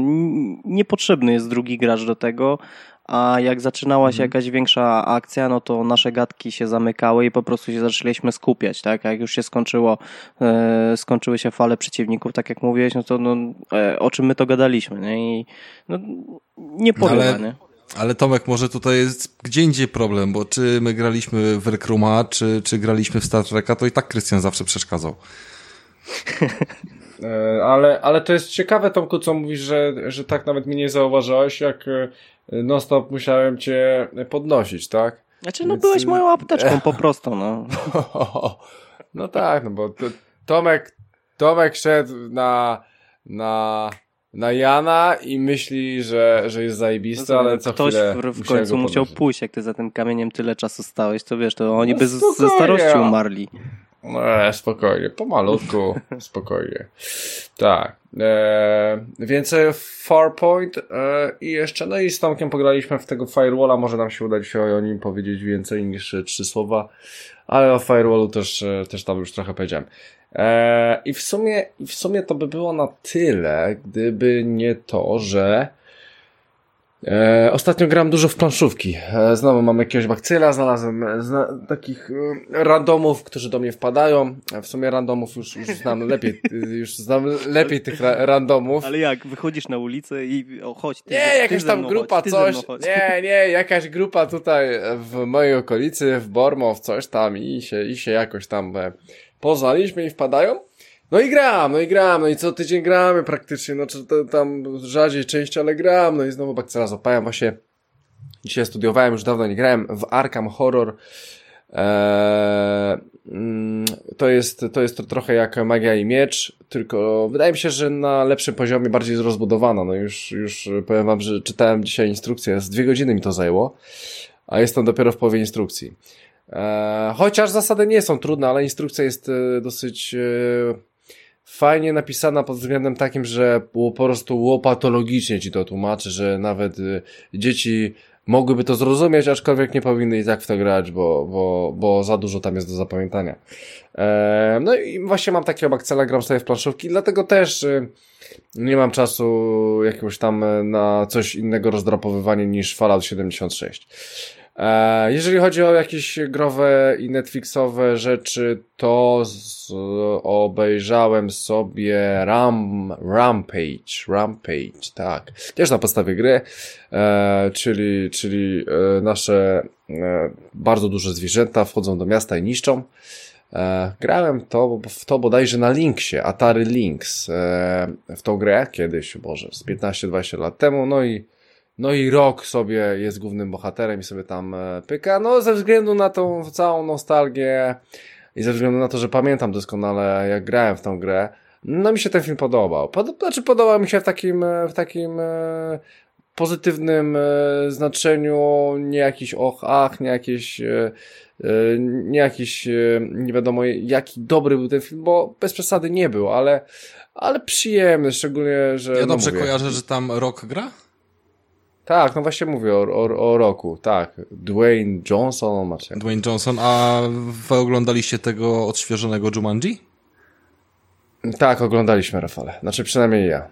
niepotrzebny jest drugi gracz do tego, a jak zaczynała się mhm. jakaś większa akcja, no to nasze gadki się zamykały i po prostu się zaczęliśmy skupiać, tak? Jak już się skończyło, e, skończyły się fale przeciwników, tak jak mówiłeś, no to no, e, o czym my to gadaliśmy, nie? I no, nie porywa, ale... nie? Ale Tomek, może tutaj jest gdzie indziej problem, bo czy my graliśmy w Rekruma, czy, czy graliśmy w Star Treka, to i tak Krystian zawsze przeszkadzał. E, ale, ale to jest ciekawe, Tomku, co mówisz, że, że tak nawet mnie nie zauważyłeś, jak e, non-stop musiałem cię podnosić, tak? Znaczy, no Więc... byłeś moją apteczką po prostu, no. no tak, no bo to, Tomek, Tomek szedł na, na, na Jana i myśli, że, że jest zajebisty, no, ale co ktoś w, w końcu musiał pójść, jak ty za tym kamieniem tyle czasu stałeś, to wiesz, to oni no, by ze starości umarli. No, spokojnie, pomalutku, spokojnie. Tak. E, więc Farpoint e, i jeszcze, no i z Tomkiem pograliśmy w tego Firewalla, może nam się udać się o nim powiedzieć więcej niż trzy słowa, ale o Firewallu też, e, też tam już trochę powiedziałem. E, I w sumie, w sumie to by było na tyle, gdyby nie to, że E, ostatnio gram dużo w planszówki. E, znowu mam jakiegoś bakcyla, znalazłem e, zna, takich e, randomów, którzy do mnie wpadają. E, w sumie randomów już, już znam lepiej, już znam lepiej tych ra randomów. Ale jak, wychodzisz na ulicę i o, chodź, ty, Nie, ty jakaś tam grupa, chodź, coś. Nie, nie, jakaś grupa tutaj w mojej okolicy, w Bormo, w coś tam i się, i się jakoś tam e, poznaliśmy i wpadają. No i gram, no i gram, no i co tydzień gramy praktycznie, no czy to, tam rzadziej część, ale gram, no i znowu bakcela złapałem właśnie. Dzisiaj studiowałem, już dawno nie grałem w Arkham Horror. Eee, mm, to jest, to jest to trochę jak Magia i Miecz, tylko wydaje mi się, że na lepszym poziomie bardziej rozbudowana. No już, już powiem wam, że czytałem dzisiaj instrukcję, z dwie godziny mi to zajęło, a jestem dopiero w połowie instrukcji. Eee, chociaż zasady nie są trudne, ale instrukcja jest e, dosyć e, fajnie napisana pod względem takim, że po prostu łopatologicznie ci to tłumaczy, że nawet y, dzieci mogłyby to zrozumieć, aczkolwiek nie powinny i tak w to grać, bo, bo, bo za dużo tam jest do zapamiętania. E, no i właśnie mam takiego bakcela, gram sobie w planszówki, dlatego też y, nie mam czasu jakiegoś tam na coś innego rozdrapowywanie niż Fallout 76. E, jeżeli chodzi o jakieś growe i Netflixowe rzeczy, to z, obejrzałem sobie Ram, Rampage, Rampage, tak. Też na podstawie gry, e, czyli, czyli e, nasze e, bardzo duże zwierzęta wchodzą do miasta i niszczą. E, grałem to, w to bodajże na Linksie, Atari Lynx, e, w tą grę kiedyś, boże, z 15-20 lat temu, no i no i Rock sobie jest głównym bohaterem i sobie tam e, pyka. No ze względu na tą całą nostalgię i ze względu na to, że pamiętam doskonale jak grałem w tą grę, no mi się ten film podobał. Pod, znaczy podobał mi się w takim, e, w takim e, pozytywnym znaczeniu, nie jakiś och, ach, nie jakieś nie jakiś nie wiadomo jaki dobry był ten film, bo bez przesady nie był, ale ale przyjemny, szczególnie, że... Ja no dobrze mówię, kojarzę, że tam Rock gra? Tak, no właśnie mówię o, o, o roku, tak. Dwayne Johnson, macie. Dwayne Johnson, a wy oglądaliście tego odświeżonego Jumanji? Tak, oglądaliśmy, Rafale. Znaczy przynajmniej ja.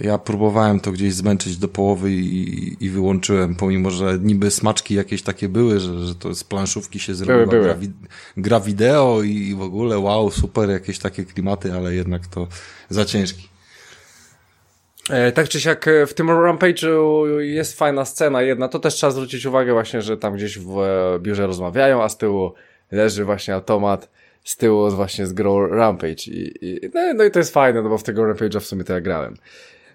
Ja próbowałem to gdzieś zmęczyć do połowy i, i wyłączyłem, pomimo, że niby smaczki jakieś takie były, że, że to z planszówki się zrobiła były, były. Gra, gra wideo i w ogóle wow, super, jakieś takie klimaty, ale jednak to za ciężki. E, tak czy siak e, w tym Rampage'u jest fajna scena jedna, to też trzeba zwrócić uwagę właśnie, że tam gdzieś w e, biurze rozmawiają, a z tyłu leży właśnie automat, z tyłu właśnie z grą Rampage i, i no, no, i to jest fajne, no bo w tego Rampage'a w sumie to ja grałem.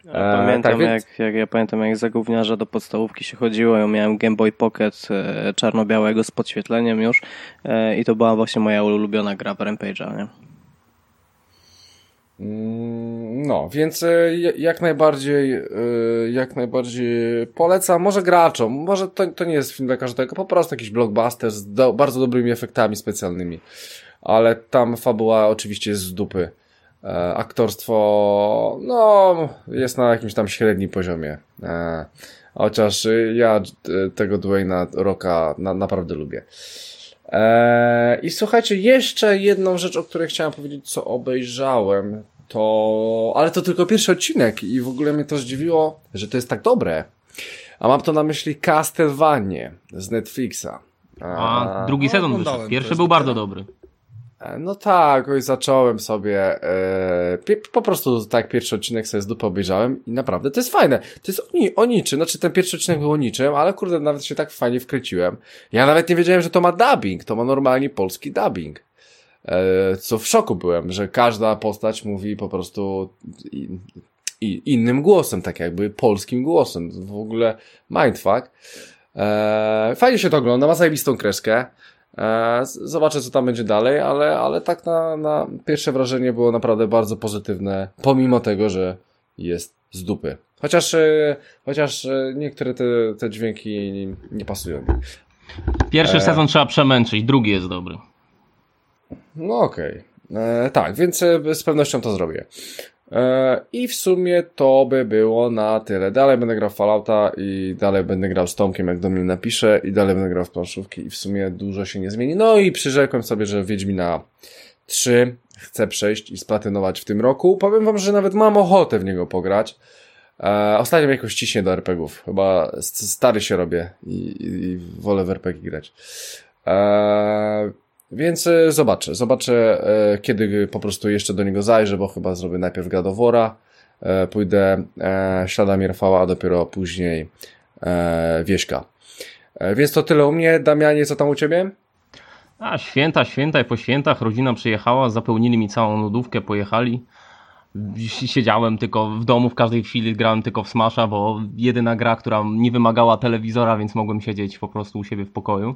Ja pamiętam, tak, więc... jak, jak, ja pamiętam, jak za gówniarza do podstawówki się chodziło. Ja miałem Game Boy Pocket czarno-białego z podświetleniem już i to była właśnie moja ulubiona gra w Rampage'a, nie? Mm, no, więc e, jak najbardziej, e, jak najbardziej polecam, może graczom, może to, to nie jest film dla każdego, po prostu jakiś blockbuster z do, bardzo dobrymi efektami specjalnymi, ale tam fabuła oczywiście jest z dupy. E, aktorstwo, no, jest na jakimś tam średnim poziomie. E, chociaż ja tego Dwayna Rocka na, naprawdę lubię. E, I słuchajcie, jeszcze jedną rzecz, o której chciałem powiedzieć, co obejrzałem, to, ale to tylko pierwszy odcinek i w ogóle mnie to zdziwiło, że to jest tak dobre. A mam to na myśli Castlevania z Netflixa. A, drugi no, sezon wyszedł. Pierwszy był bardzo dobry. E, no tak, oj, zacząłem sobie, e, po prostu tak pierwszy odcinek sobie z dupy obejrzałem i naprawdę to jest fajne. To jest o, ni niczym, znaczy ten pierwszy odcinek był o niczym, ale kurde, nawet się tak fajnie wkręciłem. Ja nawet nie wiedziałem, że to ma dubbing, to ma normalnie polski dubbing. E, co w szoku byłem, że każda postać mówi po prostu i, innym głosem, tak jakby polskim głosem. W ogóle mindfuck. Fajnie się to ogląda, ma zajebistą kreskę. E, zobaczę, co tam będzie dalej, ale, ale tak na, na pierwsze wrażenie było naprawdę bardzo pozytywne, pomimo tego, że jest z dupy. Chociaż, chociaż niektóre te, te dźwięki nie, nie pasują. Pierwszy e... sezon trzeba przemęczyć, drugi jest dobry. No okej. Okay. E, tak, więc e, z pewnością to zrobię. E, I w sumie to by było na tyle. Dalej będę grał Fallouta i dalej będę grał z Tomkiem, jak do mnie napisze i dalej będę grał w planszówki i w sumie dużo się nie zmieni. No i przyrzekłem sobie, że Wiedźmina 3 chcę przejść i splatynować w tym roku. Powiem wam, że nawet mam ochotę w niego pograć. E, ostatnio jakoś ciśnie do RPGów. Chyba stary się robię i, i wolę w RPG grać. E, więc e, zobaczę. Zobaczę, e, kiedy po prostu jeszcze do niego zajrzę, bo chyba zrobię najpierw Gadowora, e, pójdę śladami Rafała, a dopiero później Wieśka. Więc to tyle u mnie. Damianie, co tam u Ciebie? A, święta, święta i po świętach rodzina przyjechała, zapełnili mi całą lodówkę, pojechali. Siedziałem tylko w domu, w każdej chwili grałem tylko w Smasha, bo jedyna gra, która nie wymagała telewizora, więc mogłem siedzieć po prostu u siebie w pokoju.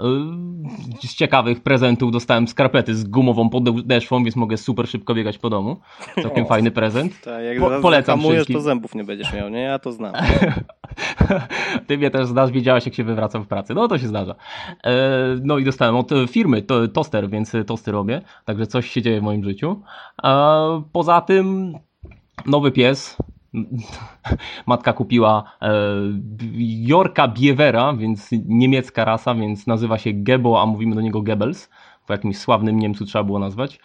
Yy, z ciekawych prezentów dostałem skarpety z gumową podeszwą, więc mogę super szybko biegać po domu. Całkiem fajny prezent. Tak, jak po, polecam wszystkim. to zębów nie będziesz miał, nie? Ja to znam. Ty mnie też znasz, wiedziałeś jak się wywracam w pracy. No to się zdarza. Yy, no i dostałem od firmy to, toster, więc tosty robię. Także coś się dzieje w moim życiu. Poza tym nowy pies, Matka kupiła e, Jorka Biewera, więc niemiecka rasa, więc nazywa się Gebo, a mówimy do niego Goebbels. Po jakimś sławnym Niemcu trzeba było nazwać.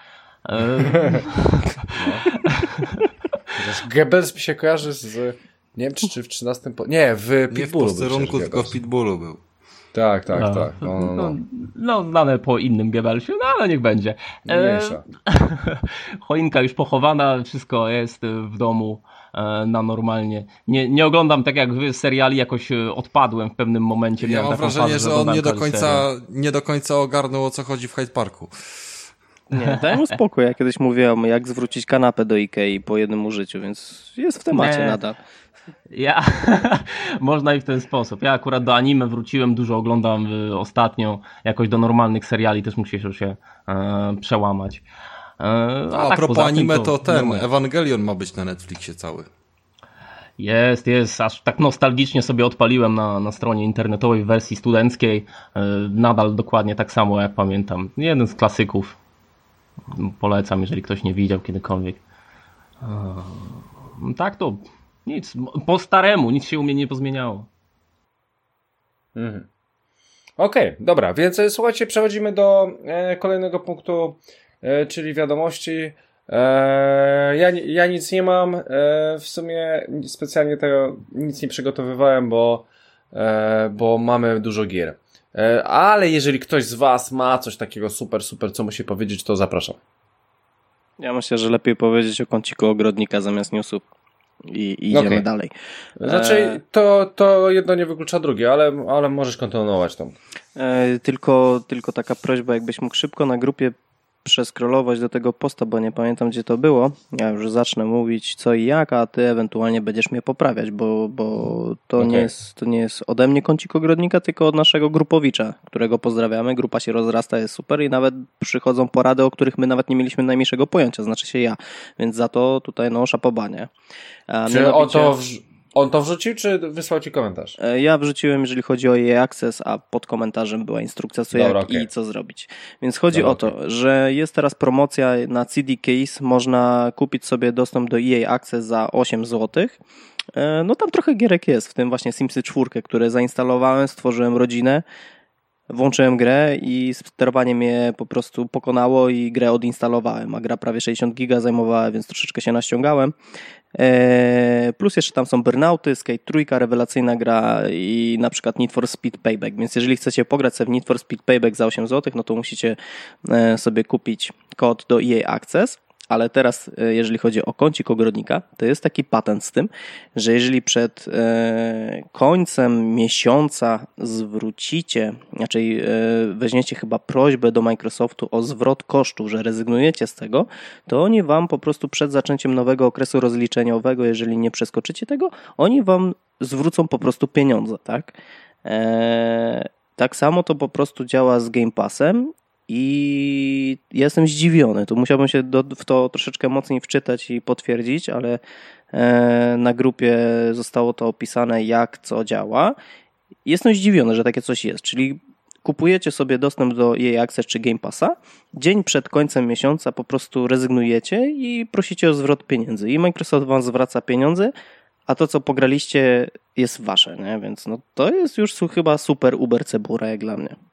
E... Goebbels mi się kojarzy z nie wiem czy w 13 po... nie, w Pitbullu. Nie w posterunku, tylko w Pitbullu był. Tak, tak, no, tak. No, no, no. no, znane po innym Goebbelsie, no ale niech będzie. E, choinka już pochowana, wszystko jest w domu. E, na normalnie. Nie, nie oglądam tak jak wy seriali, jakoś e, odpadłem w pewnym momencie. Ja mam wrażenie, fazę, że on nie do, końca, nie do końca ogarnął o co chodzi w Hyde Parku. Nie, daj mu spokój. Ja kiedyś mówiłem, jak zwrócić kanapę do Ikei po jednym użyciu, więc jest w temacie nie. nadal. Ja, można i w ten sposób. Ja akurat do anime wróciłem, dużo oglądam y, ostatnio, jakoś do normalnych seriali też muszę się e, przełamać. E, a, a tak, propos anime, to, to ten Ewangelion ma być na Netflixie cały. Jest, jest. Aż tak nostalgicznie sobie odpaliłem na, na stronie internetowej w wersji studenckiej. E, nadal dokładnie tak samo jak pamiętam. Jeden z klasyków. Polecam, jeżeli ktoś nie widział kiedykolwiek. E, tak to nic. Po staremu, nic się u mnie nie pozmieniało. Mhm. Okej, okay, dobra, więc słuchajcie, przechodzimy do kolejnego punktu E, czyli wiadomości. E, ja, ja nic nie mam. E, w sumie specjalnie tego nic nie przygotowywałem, bo, bo mamy dużo gier. Ale jeżeli ktoś z Was ma coś takiego super, super, co musi powiedzieć, to zapraszam. Ja myślę, że lepiej powiedzieć o kąciku ogrodnika zamiast newsów. I, i idziemy okay. dalej. Znaczy, to, to jedno nie wyklucza drugie, ale, ale możesz kontynuować tą. E, tylko, tylko taka prośba, jakbyś mógł szybko na grupie przeskrolować do tego posta, bo nie pamiętam gdzie to było. Ja już zacznę mówić co i jak, a ty ewentualnie będziesz mnie poprawiać, bo, bo to, okay. nie jest, to nie jest ode mnie kącik ogrodnika, tylko od naszego grupowicza, którego pozdrawiamy. Grupa się rozrasta, jest super i nawet przychodzą porady, o których my nawet nie mieliśmy najmniejszego pojęcia, znaczy się ja. Więc za to tutaj no szapobanie. Czy o to on to wrzucił, czy wysłał ci komentarz? E, ja wrzuciłem, jeżeli chodzi o jej access, a pod komentarzem była instrukcja, co Dobra, jak okay. i co zrobić. Więc chodzi Dobra, o to, okay. że jest teraz promocja na CD Case, można kupić sobie dostęp do EA Access za 8 zł. E, no tam trochę gierek jest, w tym właśnie Simsy 4, które zainstalowałem, stworzyłem rodzinę, włączyłem grę i sterowanie mnie po prostu pokonało i grę odinstalowałem, a gra prawie 60 giga zajmowała, więc troszeczkę się naściągałem. E, plus jeszcze tam są Burnouty, Skate trójka, rewelacyjna gra i na przykład Need for Speed Payback. Więc jeżeli chcecie pograć sobie w Need for Speed Payback za 8 zł, no to musicie e, sobie kupić kod do EA Access ale teraz, e, jeżeli chodzi o kącik ogrodnika, to jest taki patent z tym, że jeżeli przed e, końcem miesiąca zwrócicie, znaczy e, weźmiecie chyba prośbę do Microsoftu o zwrot kosztów, że rezygnujecie z tego, to oni wam po prostu przed zaczęciem nowego okresu rozliczeniowego, jeżeli nie przeskoczycie tego, oni wam zwrócą po prostu pieniądze, tak? tak samo to po prostu działa z Game Passem i jestem zdziwiony. Tu musiałbym się do, w to troszeczkę mocniej wczytać i potwierdzić, ale e, na grupie zostało to opisane, jak co działa. Jestem zdziwiony, że takie coś jest. Czyli kupujecie sobie dostęp do jej Access czy Game Passa, dzień przed końcem miesiąca po prostu rezygnujecie i prosicie o zwrot pieniędzy. I Microsoft wam zwraca pieniądze, a to, co pograliście, jest wasze, nie? Więc no, to jest już chyba super uber cebura jak dla mnie.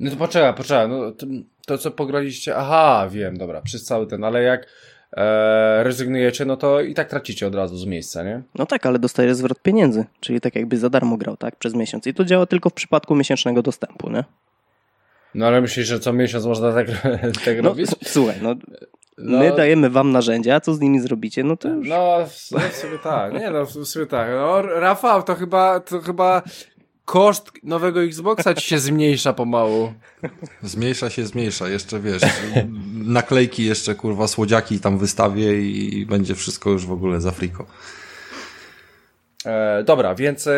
No to poczekaj, poczekaj, no to, to co pograliście, aha, wiem, dobra, przez cały ten, ale jak e, rezygnujecie, no to i tak tracicie od razu z miejsca, nie? No tak, ale dostajesz zwrot pieniędzy, czyli tak jakby za darmo grał, tak, przez miesiąc. I to działa tylko w przypadku miesięcznego dostępu, nie? No ale myślisz, że co miesiąc można tak, tak no, robić? Słuchaj, no, no, my dajemy wam narzędzia, a co z nimi zrobicie, no to już... No, w, no, w sumie tak, nie no, w sumie tak. No, Rafał, to chyba, to chyba koszt nowego Xboxa ci się zmniejsza pomału. Zmniejsza się, zmniejsza. Jeszcze wiesz, naklejki jeszcze, kurwa, słodziaki tam wystawię i będzie wszystko już w ogóle za friko. E, dobra, więc e,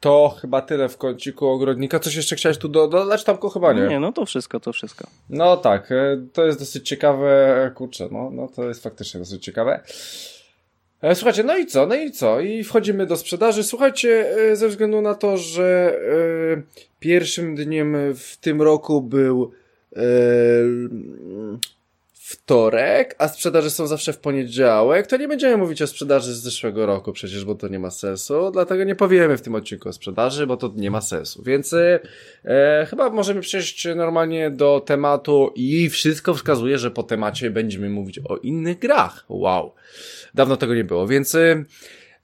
to chyba tyle w kąciku ogrodnika. Coś jeszcze chciałeś tu dodać? Tam chyba nie. Nie, no to wszystko, to wszystko. No tak, e, to jest dosyć ciekawe. Kurczę, no, no to jest faktycznie dosyć ciekawe. E, słuchajcie, no i co? No i co? I wchodzimy do sprzedaży. Słuchajcie, e, ze względu na to, że pierwszym dniem w tym roku był wtorek, a sprzedaże są zawsze w poniedziałek, to nie będziemy mówić o sprzedaży z zeszłego roku przecież, bo to nie ma sensu, dlatego nie powiemy w tym odcinku o sprzedaży, bo to nie ma sensu. Więc e, chyba możemy przejść normalnie do tematu i wszystko wskazuje, że po temacie będziemy mówić o innych grach. Wow. Dawno tego nie było, więc... E,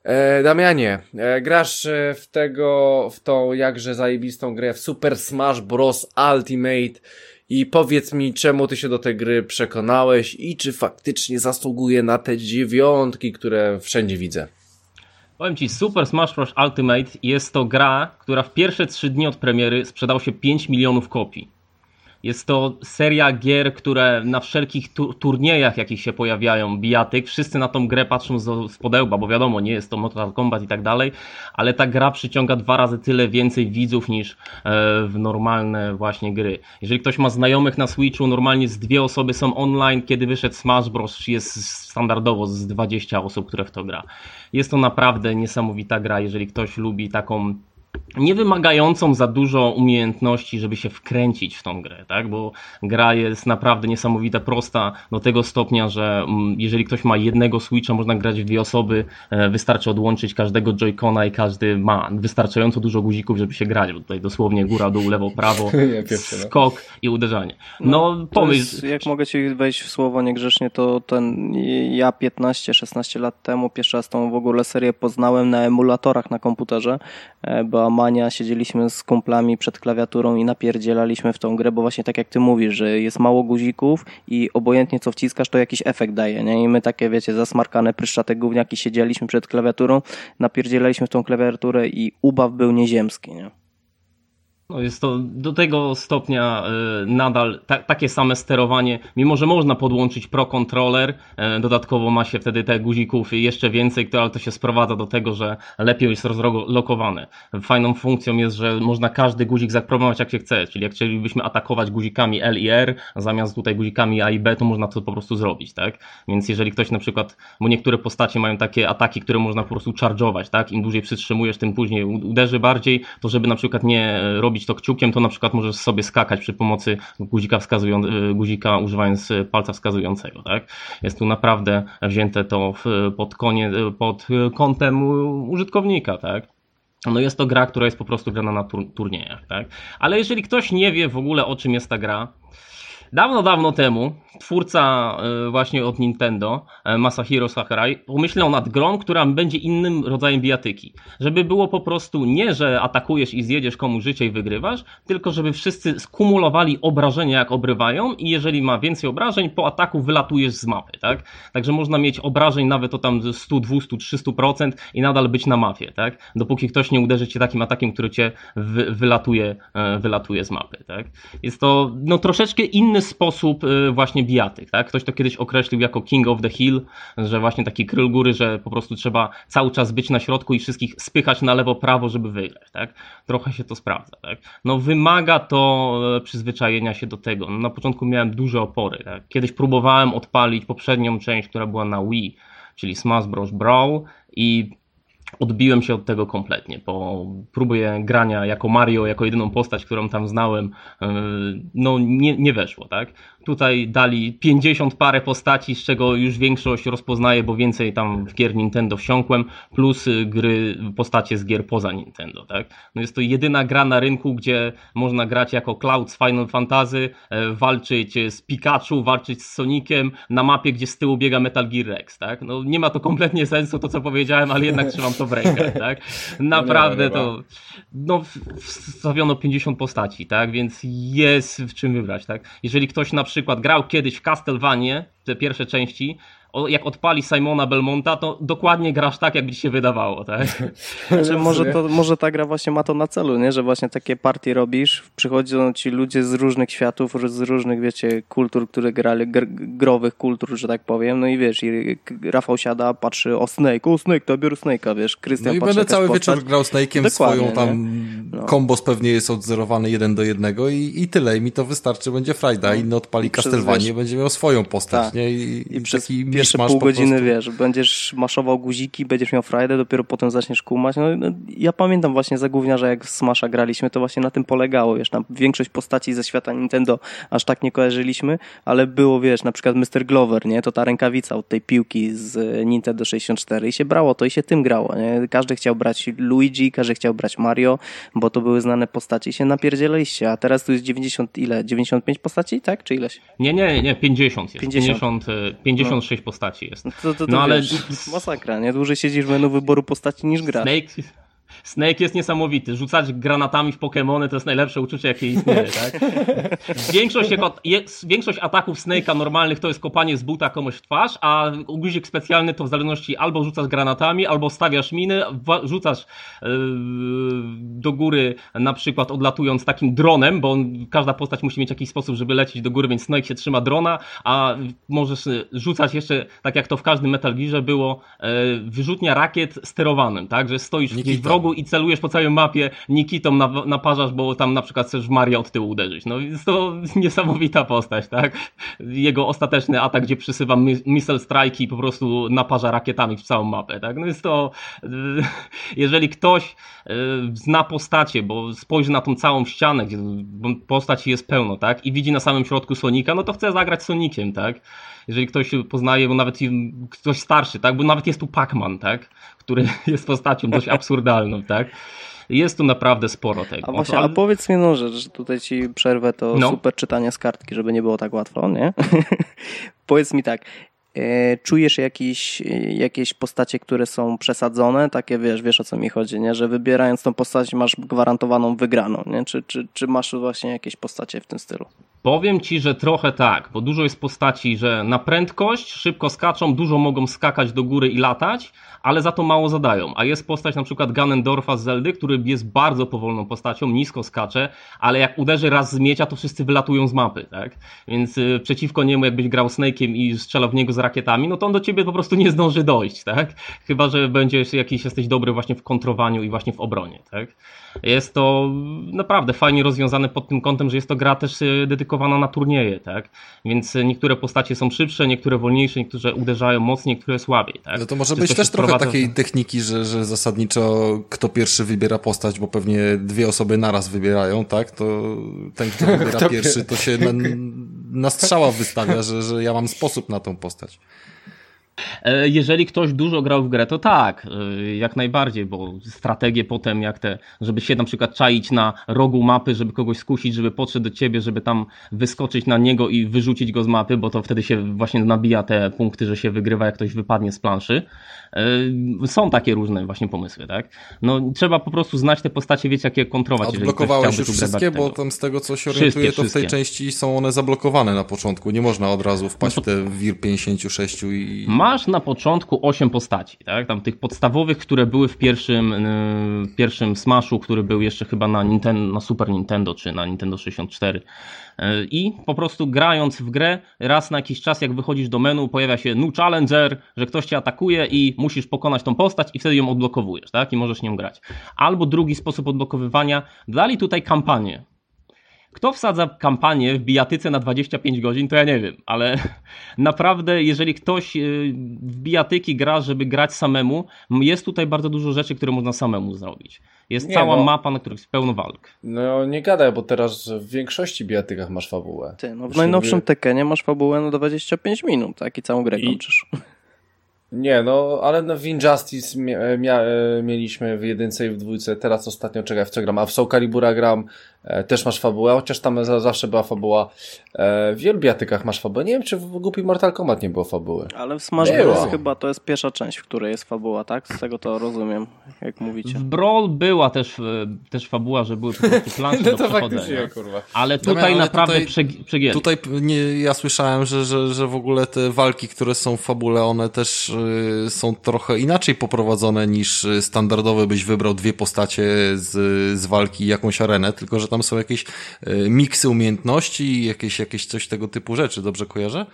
e Damianie, e, grasz w tego, w tą jakże zajebistą grę w Super Smash Bros. Ultimate i powiedz mi, czemu ty się do tej gry przekonałeś i czy faktycznie zasługuje na te dziewiątki, które wszędzie widzę. Powiem Ci, Super Smash Bros. Ultimate jest to gra, która w pierwsze trzy dni od premiery sprzedał się 5 milionów kopii. Jest to seria gier, które na wszelkich tu turniejach, jakich się pojawiają, bijatyk, wszyscy na tą grę patrzą z, z podełba, bo wiadomo, nie jest to Mortal Kombat i tak dalej, ale ta gra przyciąga dwa razy tyle więcej widzów niż e, w normalne właśnie gry. Jeżeli ktoś ma znajomych na Switchu, normalnie z dwie osoby są online, kiedy wyszedł Smash Bros. jest standardowo z 20 osób, które w to gra. Jest to naprawdę niesamowita gra, jeżeli ktoś lubi taką nie wymagającą za dużo umiejętności, żeby się wkręcić w tą grę, tak? Bo gra jest naprawdę niesamowita, prosta do tego stopnia, że mm, jeżeli ktoś ma jednego Switcha, można grać w dwie osoby, e, wystarczy odłączyć każdego Joy-Cona i każdy ma wystarczająco dużo guzików, żeby się grać, bo tutaj dosłownie góra, dół, lewo, prawo, no. skok i uderzanie. No, no pomyśl... Jest, jak mogę ci wejść w słowo niegrzecznie, to ten ja 15-16 lat temu pierwszy raz tą w ogóle serię poznałem na emulatorach na komputerze, e, była Mania, siedzieliśmy z kumplami przed klawiaturą i napierdzielaliśmy w tą grę, bo właśnie tak jak ty mówisz, że jest mało guzików i obojętnie co wciskasz, to jakiś efekt daje, nie? I my takie, wiecie, zasmarkane pryszczate gówniaki siedzieliśmy przed klawiaturą, napierdzielaliśmy w tą klawiaturę i ubaw był nieziemski, nie? No jest to do tego stopnia y, nadal ta, takie same sterowanie, mimo że można podłączyć Pro Controller, y, dodatkowo ma się wtedy te guzików jeszcze więcej, ale to się sprowadza do tego, że lepiej jest rozlokowane. Fajną funkcją jest, że można każdy guzik zaprogramować jak się chce, czyli jak chcielibyśmy atakować guzikami L i R, zamiast tutaj guzikami A i B, to można to po prostu zrobić, tak? Więc jeżeli ktoś na przykład, bo niektóre postacie mają takie ataki, które można po prostu charge'ować, tak? Im dłużej przytrzymujesz, tym później uderzy bardziej, to żeby na przykład nie robić robić to kciukiem, to na przykład możesz sobie skakać przy pomocy guzika, wskazują, y, guzika używając y, palca wskazującego. Tak? Jest tu naprawdę wzięte to pod, konie, y, pod kątem użytkownika. Tak? No jest to gra, która jest po prostu grana na tur turniejach, tak? Ale jeżeli ktoś nie wie w ogóle o czym jest ta gra, Dawno, dawno temu twórca e, właśnie od Nintendo, e, Masahiro Sakurai, pomyślał nad grą, która będzie innym rodzajem bijatyki. Żeby było po prostu nie, że atakujesz i zjedziesz komuś życie i wygrywasz, tylko żeby wszyscy skumulowali obrażenia jak obrywają i jeżeli ma więcej obrażeń, po ataku wylatujesz z mapy, tak? Także można mieć obrażeń nawet o tam 100, 200, 300% i nadal być na mapie, tak? Dopóki ktoś nie uderzy cię takim atakiem, który cię wy, wylatuje, e, wylatuje z mapy, tak? Jest to no troszeczkę inny sposób y, właśnie bijatyk. Tak? Ktoś to kiedyś określił jako King of the Hill, że właśnie taki kryl góry, że po prostu trzeba cały czas być na środku i wszystkich spychać na lewo, prawo, żeby wygrać. Tak? Trochę się to sprawdza. Tak? No wymaga to e, przyzwyczajenia się do tego. No, na początku miałem duże opory. Tak? Kiedyś próbowałem odpalić poprzednią część, która była na Wii, czyli Smash Bros. Brawl i odbiłem się od tego kompletnie. Po próbie grania jako Mario, jako jedyną postać, którą tam znałem, e, no nie, nie weszło, tak? Tutaj dali 50 parę postaci, z czego już większość rozpoznaję, bo więcej tam w gier Nintendo wsiąkłem, plus y, gry, postacie z gier poza Nintendo, tak? No jest to jedyna gra na rynku, gdzie można grać jako Cloud z Final Fantasy, e, walczyć z Pikachu, walczyć z Soniciem na mapie, gdzie z tyłu biega Metal Gear Rex, tak? No nie ma to kompletnie sensu, to co powiedziałem, ale jednak trzymam to w rękach, tak? Naprawdę to, no wstawiono 50 postaci, tak? Więc jest w czym wybrać, tak? Jeżeli ktoś na przykład grał kiedyś w Castlevanie, te pierwsze części, jak odpali Simona Belmonta, to dokładnie grasz tak, jakby ci się wydawało, tak? Znaczy, może, to, może ta gra właśnie ma to na celu, nie? że właśnie takie partie robisz, przychodzą ci ludzie z różnych światów, z różnych, wiecie, kultur, które grali, gr growych kultur, że tak powiem, no i wiesz, i Rafał siada, patrzy o Snake, o Snake, to biorę Snake'a, wiesz, Krystian No i będę cały postać. wieczór grał Snake'iem, swoją tam no. kombos pewnie jest odzerowany jeden do jednego i, i tyle, i mi to wystarczy, będzie frajda, no. inny odpali Castlevania, będzie miał swoją postać, tak. nie? I, I, i przez taki pierwsze pół godziny, wiesz, będziesz maszował guziki, będziesz miał frajdę, dopiero potem zaczniesz kumać. No, no, ja pamiętam właśnie za gówniarza, jak w Smasha graliśmy, to właśnie na tym polegało, wiesz, tam większość postaci ze świata Nintendo aż tak nie kojarzyliśmy, ale było, wiesz, na przykład Mr. Glover, nie, to ta rękawica od tej piłki z Nintendo 64 i się brało to i się tym grało, nie, każdy chciał brać Luigi, każdy chciał brać Mario, bo to były znane postaci i się napierdzielaliście, a teraz tu jest 90, ile, 95 postaci, tak, czy ileś? Nie, nie, nie, 50 jest, 50, 50 56 no. Postaci jest. To, to, to no ale masakra, nie? Dłużej siedzisz w menu wyboru postaci niż gra. Snake, Snake jest niesamowity. Rzucać granatami w Pokémony to jest najlepsze uczucie, jakie istnieje, tak? Większość, większość ataków Snake'a normalnych to jest kopanie z buta komuś w twarz, a guzik specjalny to w zależności albo rzucasz granatami, albo stawiasz miny, rzucasz yy, do góry na przykład odlatując takim dronem, bo on, każda postać musi mieć jakiś sposób, żeby lecieć do góry, więc Snake się trzyma drona, a możesz rzucać jeszcze, tak jak to w każdym Metal Gearze było, yy, wyrzutnia rakiet sterowanym, tak? Że stoisz gdzieś w rogu i celujesz po całej mapie, Nikitą naparzasz, bo tam na przykład chcesz Maria od tyłu uderzyć. No jest to niesamowita postać, tak? Jego ostateczny atak, gdzie przysywa missile strike i po prostu naparza rakietami w całą mapę, tak? No jest to, jeżeli ktoś e, zna postacie, bo spojrzy na tą całą ścianę, gdzie postaci jest pełno, tak? I widzi na samym środku Sonika, no to chce zagrać Sonikiem, tak? jeżeli ktoś poznaje, bo nawet ktoś starszy, tak? Bo nawet jest tu Pac-Man, tak? Który jest postacią dość absurdalną, tak? Jest tu naprawdę sporo tego. A, właśnie, a powiedz mi no, że, że tutaj ci przerwę to no. super czytanie z kartki, żeby nie było tak łatwo, nie? powiedz mi tak, E, czujesz jakieś, jakieś postacie, które są przesadzone, takie wiesz, wiesz o co mi chodzi, nie? że wybierając tą postać masz gwarantowaną wygraną, nie? Czy, czy, czy masz właśnie jakieś postacie w tym stylu? Powiem ci, że trochę tak, bo dużo jest postaci, że na prędkość szybko skaczą, dużo mogą skakać do góry i latać, ale za to mało zadają. A jest postać na przykład Ganondorfa z Zeldy, który jest bardzo powolną postacią, nisko skacze, ale jak uderzy raz z miecia, to wszyscy wylatują z mapy, tak? Więc y, przeciwko niemu, jakbyś grał Snake'iem i strzelał w niego z rakietami, no to on do ciebie po prostu nie zdąży dojść, tak? Chyba, że będziesz jakiś, jesteś dobry właśnie w kontrowaniu i właśnie w obronie, tak? Jest to naprawdę fajnie rozwiązane pod tym kątem, że jest to gra też y, dedykowana na turnieje, tak? Więc niektóre postacie są szybsze, niektóre wolniejsze, niektóre uderzają mocniej, niektóre słabiej, tak? No to może być też trochę takiej techniki, że, że zasadniczo kto pierwszy wybiera postać, bo pewnie dwie osoby naraz wybierają, tak? To ten, kto wybiera kto pierwszy, to się na, na strzała wystawia, że, że ja mam sposób na tą postać. E, jeżeli ktoś dużo grał w grę, to tak, e, jak najbardziej, bo strategie potem, jak te, żeby się na przykład czaić na rogu mapy, żeby kogoś skusić, żeby podszedł do ciebie, żeby tam wyskoczyć na niego i wyrzucić go z mapy, bo to wtedy się właśnie nabija te punkty, że się wygrywa, jak ktoś wypadnie z planszy. E, są takie różne właśnie pomysły, tak? No trzeba po prostu znać te postacie, wiecie, jak je kontrować. Odblokowałeś już wszystkie, bo tam z tego, co się orientuję, to w tej części są one zablokowane na początku. Nie można od razu wpaść no to... w te WIR 56 i... Ma masz na początku 8 postaci, tak? Tam tych podstawowych, które były w pierwszym, yy, pierwszym Smashu, który był jeszcze chyba na, Nintendo, na Super Nintendo czy na Nintendo 64. Yy, I po prostu grając w grę, raz na jakiś czas, jak wychodzisz do menu, pojawia się New Challenger, że ktoś cię atakuje i musisz pokonać tą postać i wtedy ją odblokowujesz, tak? I możesz nią grać. Albo drugi sposób odblokowywania, dali tutaj kampanię kto wsadza kampanię w bijatyce na 25 godzin, to ja nie wiem, ale naprawdę, jeżeli ktoś y, w bijatyki gra, żeby grać samemu, jest tutaj bardzo dużo rzeczy, które można samemu zrobić. Jest nie, cała no, mapa, na której jest pełno walk. No nie gadaj, bo teraz w większości bijatykach masz fabułę. Ty, no w najnowszym Tekenie masz fabułę na 25 minut, tak? I całą grę I... kończysz. Nie, no, ale no w Injustice mia, mia, e, mieliśmy w jedynce i w dwójce, teraz ostatnio czekaj w co gram, a w Soul Calibura gram, e, też masz fabułę, chociaż tam zawsze była fabuła. E, w wielu biatykach masz fabułę. Nie wiem, czy w głupi Mortal Kombat nie było fabuły. Ale w Smash Bros. chyba to jest pierwsza część, w której jest fabuła, tak? Z tego to rozumiem, jak mówicie. W Brawl była też, e, też fabuła, że były po prostu plansze no do przechodzenia. Kurwa. Ale tutaj ale naprawdę tutaj, przegięli. Tutaj nie, ja słyszałem, że, że, że w ogóle te walki, które są w fabule, one też y, są trochę inaczej poprowadzone niż standardowe byś wybrał dwie postacie z, z walki i jakąś arenę, tylko że tam są jakieś y, miksy umiejętności jakieś, jakieś coś tego typu rzeczy, dobrze kojarzę?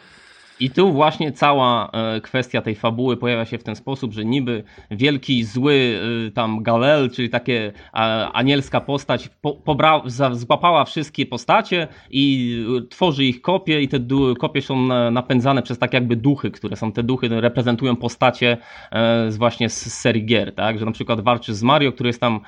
I tu właśnie cała e, kwestia tej fabuły pojawia się w ten sposób, że niby wielki, zły e, tam Galel, czyli takie anielska postać, pobra, złapała wszystkie postacie i e, tworzy ich kopie i te kopie są napędzane przez tak jakby duchy, które są te duchy, reprezentują postacie właśnie z serii gier, tak? Że na przykład walczy z Mario, który jest tam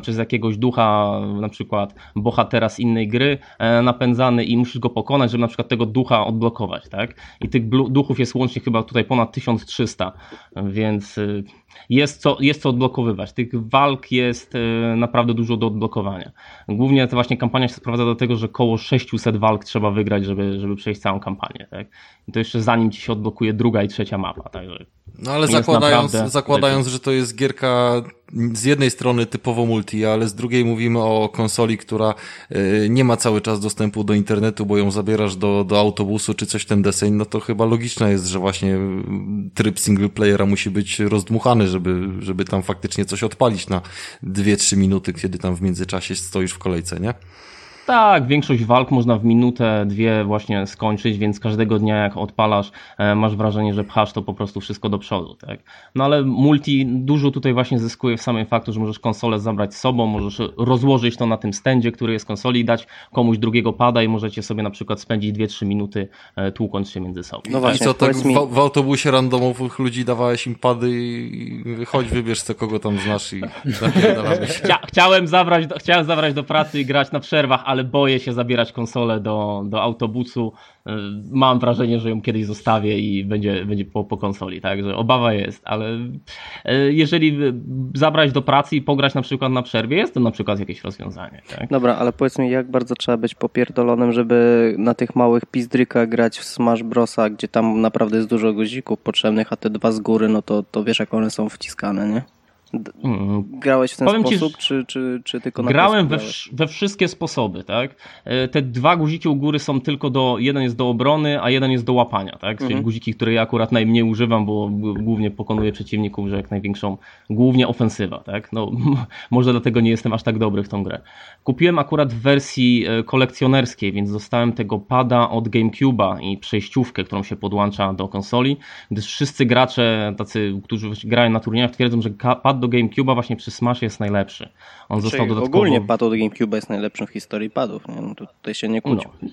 przez jakiegoś ducha, na przykład bohatera z innej gry napędzany i musisz go pokonać, żeby na przykład tego ducha odblokować, tak? I tych duchów jest łącznie chyba tutaj ponad 1300, więc y, jest co, jest co odblokowywać. Tych walk jest y, naprawdę dużo do odblokowania. Głównie ta właśnie kampania się sprowadza do tego, że około 600 walk trzeba wygrać, żeby, żeby przejść całą kampanię. Tak? I to jeszcze zanim ci się odblokuje druga i trzecia mapa. Także no ale zakładając, zakładając że to jest gierka z jednej strony typowo multi, ale z drugiej mówimy o konsoli, która y, nie ma cały czas dostępu do internetu, bo ją zabierasz do, do autobusu czy coś ten deseń, no to chyba logiczne jest, że właśnie tryb single playera musi być rozdmuchany, żeby, żeby tam faktycznie coś odpalić na 2-3 minuty, kiedy tam w międzyczasie stoisz w kolejce, nie? Tak, większość walk można w minutę, dwie właśnie skończyć, więc każdego dnia jak odpalasz, e, masz wrażenie, że pchasz to po prostu wszystko do przodu, tak? No ale multi dużo tutaj właśnie zyskuje w samym faktu, że możesz konsolę zabrać z sobą, możesz rozłożyć to na tym stędzie, który jest konsoli, dać komuś drugiego pada i możecie sobie na przykład spędzić 2-3 minuty e, tłukąc się między sobą. No właśnie, I co, tak mi... w, w, autobusie randomowych ludzi dawałeś im pady i chodź wybierz co kogo tam znasz i Chcia, chciałem, zabrać do, chciałem zabrać do pracy i grać na przerwach, ale boję się zabierać konsolę do, do autobusu. Y, mam wrażenie, że ją kiedyś zostawię i będzie, będzie po, po konsoli, także obawa jest, ale y, jeżeli zabrać do pracy i pograć na przykład na przerwie, jest to na przykład jakieś rozwiązanie. Tak? Dobra, ale powiedz mi, jak bardzo trzeba być popierdolonym, żeby na tych małych pizdrykach grać w Smash Brosa, gdzie tam naprawdę jest dużo guzików potrzebnych, a te dwa z góry, no to, to wiesz, jak one są wciskane, nie? Grałeś w ten Powiem sposób, ci, czy, czy, czy tylko na Grałem we, we, wszystkie sposoby, tak? E, te dwa guziki u góry są tylko do, jeden jest do obrony, a jeden jest do łapania, tak? Czyli mhm. guziki, które ja akurat najmniej używam, bo głównie pokonuję przeciwników, że jak największą, głównie ofensywa, tak? No, może dlatego nie jestem aż tak dobry w tą grę. Kupiłem akurat w wersji e, kolekcjonerskiej, więc dostałem tego pada od GameCube'a i przejściówkę, którą się podłącza do konsoli, gdyż wszyscy gracze, tacy, którzy grają na turniejach, twierdzą, że pad do GameCube'a właśnie przy Smash jest najlepszy. On Czyli został dodatkowo... Ogólnie pad od GameCube'a jest najlepszym w historii padów. Nie? No, tutaj się nie kłócą. No.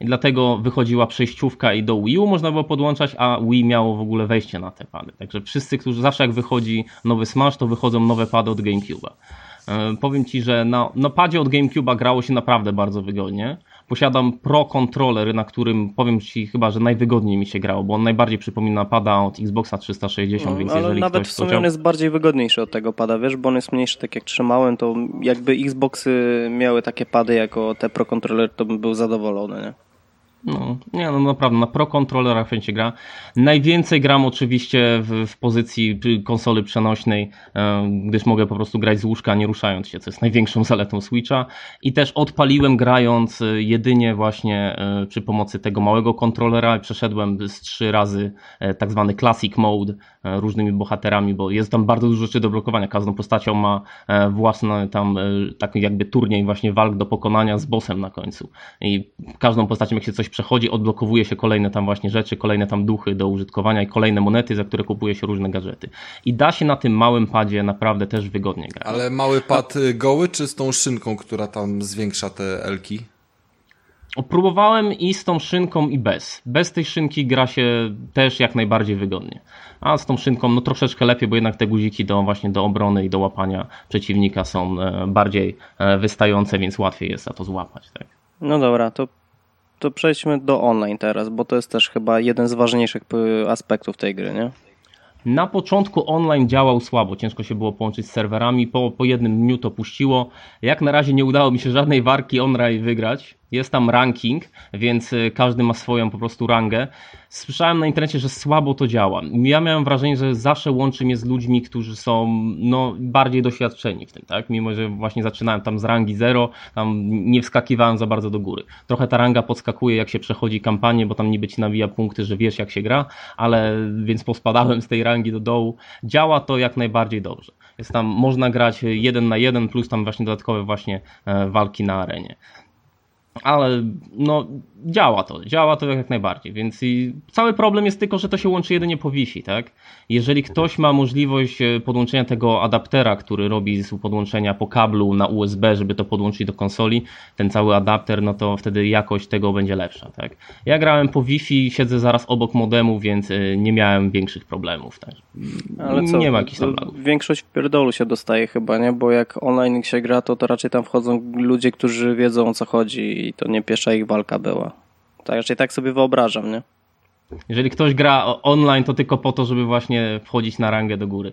I dlatego wychodziła przejściówka i do Wii U można było podłączać, a Wii miało w ogóle wejście na te pady. Także wszyscy, którzy zawsze jak wychodzi nowy Smash, to wychodzą nowe pady od GameCube'a. E, powiem Ci, że na, na padzie od GameCube'a grało się naprawdę bardzo wygodnie. Posiadam Pro Controller, na którym powiem Ci chyba, że najwygodniej mi się grało, bo on najbardziej przypomina pada od Xboxa 360, no, więc ale jeżeli nawet w sumie chciał... on jest bardziej wygodniejszy od tego pada, wiesz, bo on jest mniejszy, tak jak trzymałem, to jakby Xboxy miały takie pady jako te Pro Controller, to bym był zadowolony, nie? No, nie, no naprawdę, na pro kontrolerach się gra. Najwięcej gram oczywiście w, w, pozycji konsoli przenośnej, e, gdyż mogę po prostu grać z łóżka, nie ruszając się, co jest największą zaletą Switcha. I też odpaliłem grając e, jedynie właśnie e, przy pomocy tego małego kontrolera przeszedłem z trzy razy tak zwany Classic Mode różnymi bohaterami, bo jest tam bardzo dużo rzeczy do blokowania. Każdą postacią ma własny tam taki jakby turniej właśnie walk do pokonania z bossem na końcu. I każdą postacią jak się coś przechodzi, odblokowuje się kolejne tam właśnie rzeczy, kolejne tam duchy do użytkowania i kolejne monety, za które kupuje się różne gadżety. I da się na tym małym padzie naprawdę też wygodnie grać. Ale mały pad goły, czy z tą szynką, która tam zwiększa te elki? Próbowałem i z tą szynką i bez. Bez tej szynki gra się też jak najbardziej wygodnie. A z tą szynką no troszeczkę lepiej, bo jednak te guziki do właśnie do obrony i do łapania przeciwnika są e, bardziej e, wystające, więc łatwiej jest za to złapać. Tak? No dobra, to, to przejdźmy do online teraz, bo to jest też chyba jeden z ważniejszych aspektów tej gry, nie? Na początku online działał słabo, ciężko się było połączyć z serwerami, po, po jednym dniu to puściło. Jak na razie nie udało mi się żadnej warki online wygrać. Jest tam ranking, więc y, każdy ma swoją po prostu rangę. Słyszałem na internecie, że słabo to działa. Ja miałem wrażenie, że zawsze łączy mnie z ludźmi, którzy są no, bardziej doświadczeni w tym, tak? Mimo, że właśnie zaczynałem tam z rangi 0, tam nie wskakiwałem za bardzo do góry. Trochę ta ranga podskakuje, jak się przechodzi kampanię, bo tam niby ci nawija punkty, że wiesz jak się gra, ale więc pospadałem z tej rangi do dołu. Działa to jak najbardziej dobrze. Jest tam, można grać jeden na jeden, plus tam właśnie dodatkowe właśnie e, walki na arenie ale no działa to, działa to jak najbardziej, więc cały problem jest tylko, że to się łączy jedynie po Wi-Fi, tak? Jeżeli ktoś ma możliwość e, podłączenia tego adaptera, który robi z podłączenia po kablu na USB, żeby to podłączyć do konsoli, ten cały adapter, no to wtedy jakość tego będzie lepsza, tak? Ja grałem po Wi-Fi, siedzę zaraz obok modemu, więc e, nie miałem większych problemów, tak? Ale co, nie ma jakichś tam Większość w pierdolu się dostaje chyba, nie? Bo jak online się gra, to, to raczej tam wchodzą ludzie, którzy wiedzą o co chodzi i to nie pierwsza ich walka była. Tak, raczej tak sobie wyobrażam, nie? Jeżeli ktoś gra online, to tylko po to, żeby właśnie wchodzić na rangę do góry.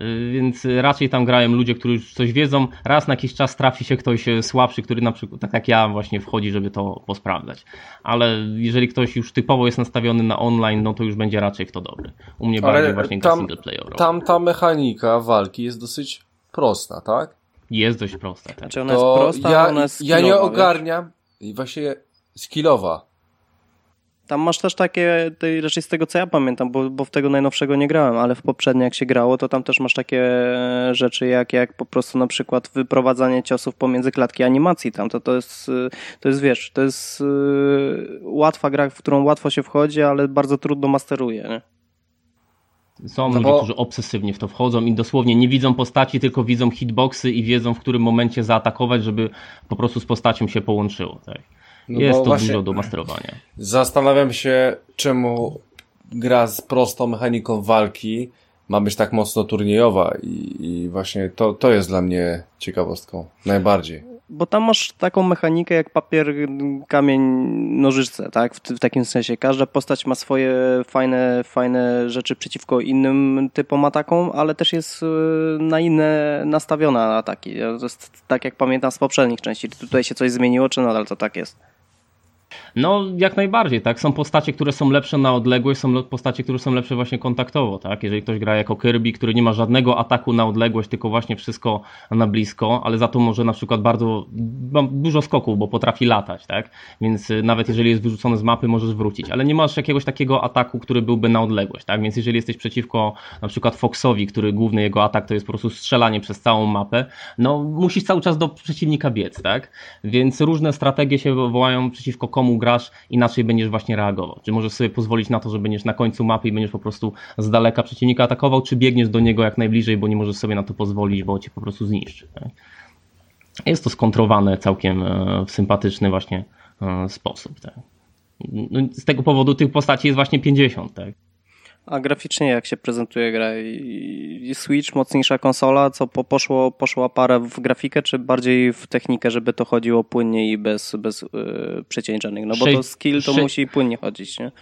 Y, więc raczej tam grają ludzie, którzy już coś wiedzą. Raz na jakiś czas trafi się ktoś e, słabszy, który na przykład, tak jak ja, właśnie wchodzi, żeby to posprawdzać. Ale jeżeli ktoś już typowo jest nastawiony na online, no to już będzie raczej kto dobry. U mnie Ale bardziej właśnie tam, single player. Tam ta mechanika walki jest dosyć prosta, tak? Jest dość prosta. Tak. Znaczy ona jest prosta, ja, ona jest Ja nie ogarniam i właśnie skillowa. Tam masz też takie, raczej z tego co ja pamiętam, bo, bo w tego najnowszego nie grałem, ale w poprzednim jak się grało, to tam też masz takie rzeczy jak, jak po prostu na przykład wyprowadzanie ciosów pomiędzy klatki animacji tam, to, to jest, to jest wiesz, to jest yy, łatwa gra, w którą łatwo się wchodzi, ale bardzo trudno masteruje, nie? Są no ludzie, bo... którzy obsesywnie w to wchodzą i dosłownie nie widzą postaci, tylko widzą hitboxy i wiedzą, w którym momencie zaatakować, żeby po prostu z postacią się połączyło. Tak? No Jest to dużo do masterowania. Zastanawiam się, czemu gra z prostą mechaniką walki ma być tak mocno turniejowa i, i właśnie to, to jest dla mnie ciekawostką. Najbardziej. Bo tam masz taką mechanikę jak papier, kamień, nożyce, tak? W, w, takim sensie. Każda postać ma swoje fajne, fajne rzeczy przeciwko innym typom atakom, ale też jest y, na inne nastawiona ataki. To jest tak jak pamiętam z poprzednich części. Tutaj się coś zmieniło, czy nadal to tak jest? No, jak najbardziej, tak. Są postacie, które są lepsze na odległość, są postacie, które są lepsze właśnie kontaktowo, tak. Jeżeli ktoś gra jako Kirby, który nie ma żadnego ataku na odległość, tylko właśnie wszystko na blisko, ale za to może na przykład bardzo, dużo skoków, bo potrafi latać, tak. Więc y, nawet jeżeli jest wyrzucony z mapy, możesz wrócić, ale nie masz jakiegoś takiego ataku, który byłby na odległość, tak. Więc jeżeli jesteś przeciwko na przykład Foxowi, który główny jego atak to jest po prostu strzelanie przez całą mapę, no musisz cały czas do przeciwnika biec, tak. Więc różne strategie się wołają przeciwko komu grasz, inaczej będziesz właśnie reagował. Czy możesz sobie pozwolić na to, że będziesz na końcu mapy i będziesz po prostu z daleka przeciwnika atakował, czy biegniesz do niego jak najbliżej, bo nie możesz sobie na to pozwolić, bo cię po prostu zniszczy. Tak? Jest to skontrowane całkiem e, w sympatyczny właśnie e, sposób. Tak? No, z tego powodu tych postaci jest właśnie 50. Tak? A graficznie jak się prezentuje gra? Switch, mocniejsza konsola, co po, poszło, poszła parę w grafikę, czy bardziej w technikę, żeby to chodziło płynnie i bez, bez yy? No bo to skill to musi płynnie chodzić, nie?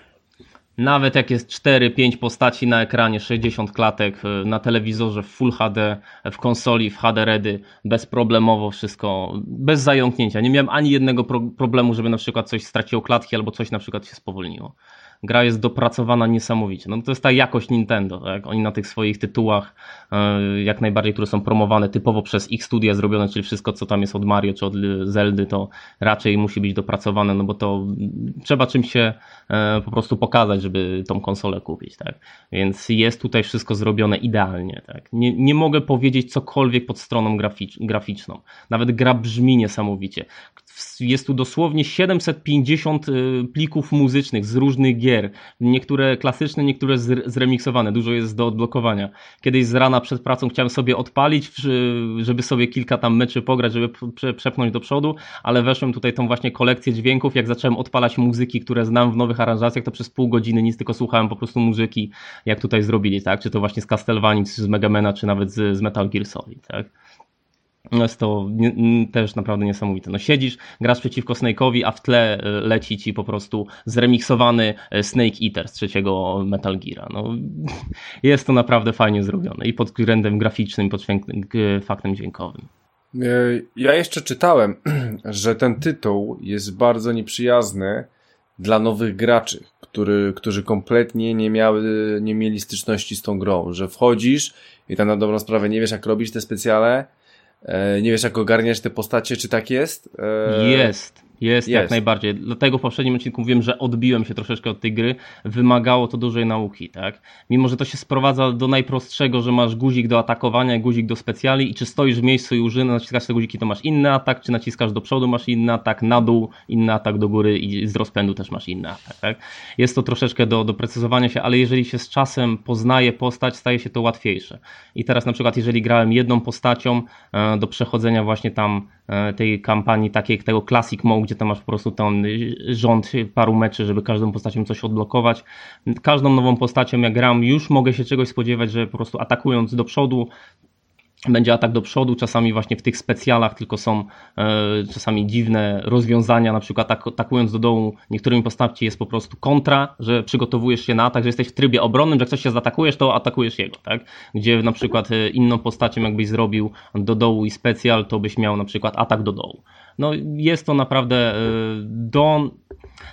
Nawet jak jest 4-5 postaci na ekranie, 60 klatek, y, na telewizorze w Full HD, w konsoli, w HD Ready, bezproblemowo wszystko, bez zająknięcia. Nie miałem ani jednego pro problemu, żeby na przykład coś straciło klatki albo coś na przykład się spowolniło gra jest dopracowana niesamowicie. No to jest ta jakość Nintendo, tak? Oni na tych swoich tytułach, e, jak najbardziej, które są promowane typowo przez ich studia zrobione, czyli wszystko, co tam jest od Mario czy od Zeldy, to raczej musi być dopracowane, no bo to trzeba czymś się e, po prostu pokazać, żeby tą konsolę kupić, tak? Więc jest tutaj wszystko zrobione idealnie, tak? Nie, nie mogę powiedzieć cokolwiek pod stroną graficz, graficzną. Nawet gra brzmi niesamowicie. Jest tu dosłownie 750 e, plików muzycznych z różnych gier gier. Niektóre klasyczne, niektóre zremiksowane. Dużo jest do odblokowania. Kiedyś z rana przed pracą chciałem sobie odpalić, żeby sobie kilka tam meczy pograć, żeby przepchnąć do przodu, ale weszłem tutaj tą właśnie kolekcję dźwięków. Jak zacząłem odpalać muzyki, które znam w nowych aranżacjach, to przez pół godziny nic, tylko słuchałem po prostu muzyki, jak tutaj zrobili, tak? Czy to właśnie z Castlevanii, czy z Megamena, czy nawet z, z Metal Gear Solid, tak? No jest to nie, też naprawdę niesamowite. No siedzisz, grasz przeciwko Snake'owi, a w tle e, leci ci po prostu zremiksowany e, Snake Eater z trzeciego Metal Gear'a. No, jest to naprawdę fajnie zrobione i pod względem graficznym, pod faktem dźwiękowym. E, ja jeszcze czytałem, że ten tytuł jest bardzo nieprzyjazny dla nowych graczy, który, którzy kompletnie nie miały, nie mieli styczności z tą grą, że wchodzisz i tam na dobrą sprawę nie wiesz jak robić te specjale, nie wiesz, jak ogarniasz te postacie, czy tak jest? E, jest. Jest, jest, jak najbardziej. Dlatego w poprzednim odcinku mówiłem, że odbiłem się troszeczkę od tej gry. Wymagało to dużej nauki, tak? Mimo, że to się sprowadza do najprostszego, że masz guzik do atakowania, guzik do specjali i czy stoisz w miejscu i użyny, naciskasz te guziki, to masz inny atak, czy naciskasz do przodu, masz inny atak, na dół, inny atak do góry i z rozpędu też masz inny atak, tak? Jest to troszeczkę do doprecyzowania się, ale jeżeli się z czasem poznaje postać, staje się to łatwiejsze. I teraz na przykład, jeżeli grałem jedną postacią e, do przechodzenia właśnie tam e, tej kampanii takiej, tego Classic Mode, gdzie tam masz po prostu ten rząd paru meczy, żeby każdą postacią coś odblokować. Każdą nową postacią jak gram już mogę się czegoś spodziewać, że po prostu atakując do przodu będzie atak do przodu, czasami właśnie w tych specjalach tylko są e, czasami dziwne rozwiązania, na przykład atakując do dołu niektórymi postaci jest po prostu kontra, że przygotowujesz się na atak, że jesteś w trybie obronnym, że ktoś się zaatakujesz, to atakujesz jego, tak? Gdzie na przykład e, inną postacią jakbyś zrobił do dołu i specjal, to byś miał na przykład atak do dołu no jest to naprawdę e, do,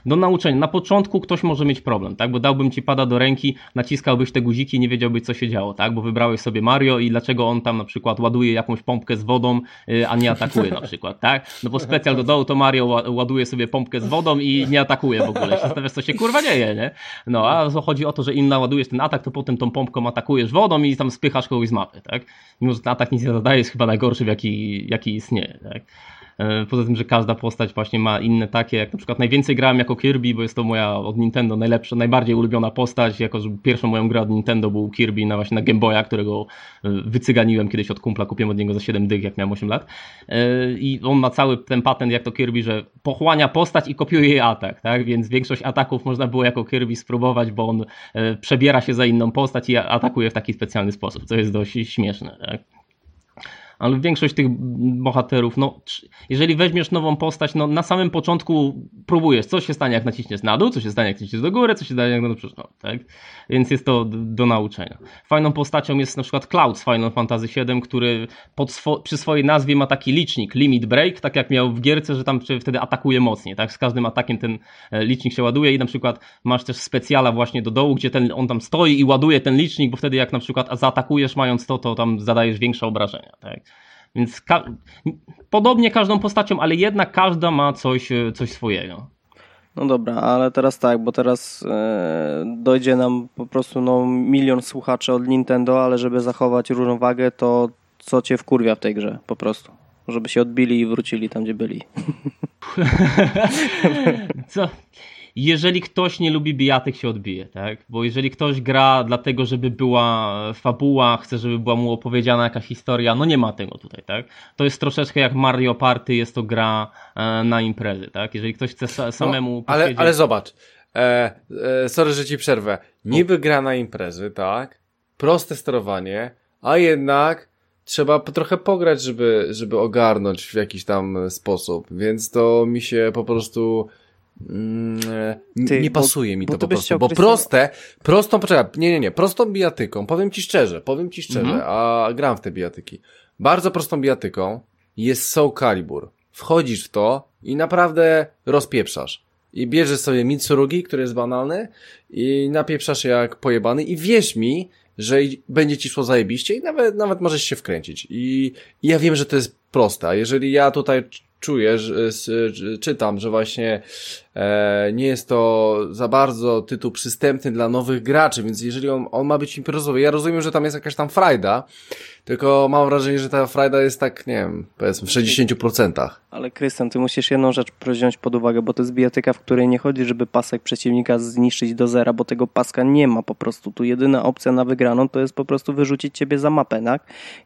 do nauczenia. Na początku ktoś może mieć problem, tak? Bo dałbym ci pada do ręki, naciskałbyś te guziki i nie wiedziałbyś co się działo, tak? Bo wybrałeś sobie Mario i dlaczego on tam na przykład ładuje jakąś pompkę z wodą, e, a nie atakuje na przykład, tak? No bo specjal do dołu to Mario ładuje sobie pompkę z wodą i nie atakuje w ogóle. Zastanawiasz, co się kurwa dzieje, nie? No, a chodzi o to, że im naładujesz ten atak, to potem tą pompką atakujesz wodą i tam spychasz kogoś z mapy, tak? Mimo, że ten atak nic nie zadaje, jest chyba najgorszy, w jaki, jaki istnieje, tak? E, poza tym, że każda postać właśnie ma inne takie, jak na przykład najwięcej grałem jako Kirby, bo jest to moja od Nintendo najlepsza, najbardziej ulubiona postać, jako że pierwszą moją grę od Nintendo był Kirby na właśnie na Game Boya, którego e, wycyganiłem kiedyś od kumpla, kupiłem od niego za 7 dych, jak miałem 8 lat. E, I on ma cały ten patent jak to Kirby, że pochłania postać i kopiuje jej atak, tak? Więc większość ataków można było jako Kirby spróbować, bo on przebiera się za inną postać i atakuje w taki specjalny sposób, co jest dość śmieszne, tak? Ale większość tych bohaterów, no, jeżeli weźmiesz nową postać, no, na samym początku próbujesz, co się stanie, jak naciśniesz na dół, co się stanie, jak naciśniesz do góry, co się stanie, jak przód, no, tak? Więc jest to do, do, nauczenia. Fajną postacią jest na przykład Cloud z Final Fantasy VII, który swo przy swojej nazwie ma taki licznik, limit break, tak jak miał w gierce, że tam wtedy atakuje mocniej, tak? Z każdym atakiem ten e, licznik się ładuje i na przykład masz też specjala właśnie do dołu, gdzie ten, on tam stoi i ładuje ten licznik, bo wtedy jak na przykład zaatakujesz mając to, to tam zadajesz większe obrażenia, tak? Więc ka podobnie każdą postacią, ale jednak każda ma coś, e, coś swojego. No dobra, ale teraz tak, bo teraz e, dojdzie nam po prostu no, milion słuchaczy od Nintendo, ale żeby zachować równowagę, to co cię wkurwia w tej grze po prostu? Żeby się odbili i wrócili tam, gdzie byli. co? Jeżeli ktoś nie lubi bijatek, się odbije, tak? Bo jeżeli ktoś gra dlatego, żeby była fabuła, chce, żeby była mu opowiedziana jakaś historia, no nie ma tego tutaj, tak? To jest troszeczkę jak Mario Party, jest to gra e, na imprezy, tak? Jeżeli ktoś chce samemu no, ale, ale zobacz, e, e, sorry, że ci przerwę. Niby gra na imprezy, tak? Proste sterowanie, a jednak trzeba trochę pograć, żeby, żeby ogarnąć w jakiś tam sposób, więc to mi się po prostu Mm, Ty, nie pasuje bo, mi to po prostu, bo proste, prostą, poczekaj, nie, nie, nie, prostą bijatyką, powiem ci szczerze, powiem ci szczerze, mhm. a gram w te bijatyki. Bardzo prostą bijatyką jest Soul Calibur. Wchodzisz w to i naprawdę rozpieprzasz. I bierzesz sobie Mitsurugi, który jest banalny i napieprzasz jak pojebany i wierz mi, że będzie ci szło zajebiście i nawet, nawet możesz się wkręcić. I, I ja wiem, że to jest proste. Jeżeli ja tutaj czuję, że, czytam, że właśnie E, nie jest to za bardzo tytuł przystępny dla nowych graczy, więc jeżeli on, on ma być imprezowy, ja rozumiem, że tam jest jakaś tam frajda, tylko mam wrażenie, że ta frajda jest tak, nie wiem, powiedzmy w 60%. Ale Krystian, ty musisz jedną rzecz wziąć pod uwagę, bo to jest bijatyka, w której nie chodzi, żeby pasek przeciwnika zniszczyć do zera, bo tego paska nie ma po prostu. Tu jedyna opcja na wygraną to jest po prostu wyrzucić ciebie za mapę, tak?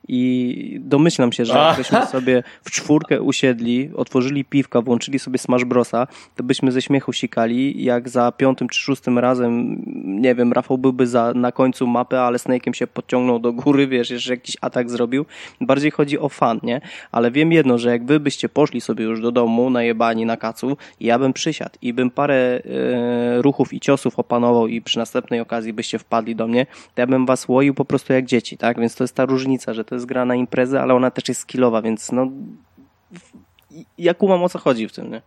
I domyślam się, że jakbyśmy sobie w czwórkę usiedli, otworzyli piwka, włączyli sobie Smash Brosa, to byśmy ze śmiechu sikali, jak za piątym czy szóstym razem, nie wiem, Rafał byłby za, na końcu mapy, ale Snake'em się podciągnął do góry, wiesz, jeszcze jakiś atak zrobił. Bardziej chodzi o fan, nie? Ale wiem jedno, że jak wy byście poszli sobie już do domu, najebani na kacu, ja bym przysiadł i bym parę e, ruchów i ciosów opanował i przy następnej okazji byście wpadli do mnie, to ja bym was łoił po prostu jak dzieci, tak? Więc to jest ta różnica, że to jest gra na imprezę, ale ona też jest skillowa, więc no ja kumam o co chodzi w tym, nie?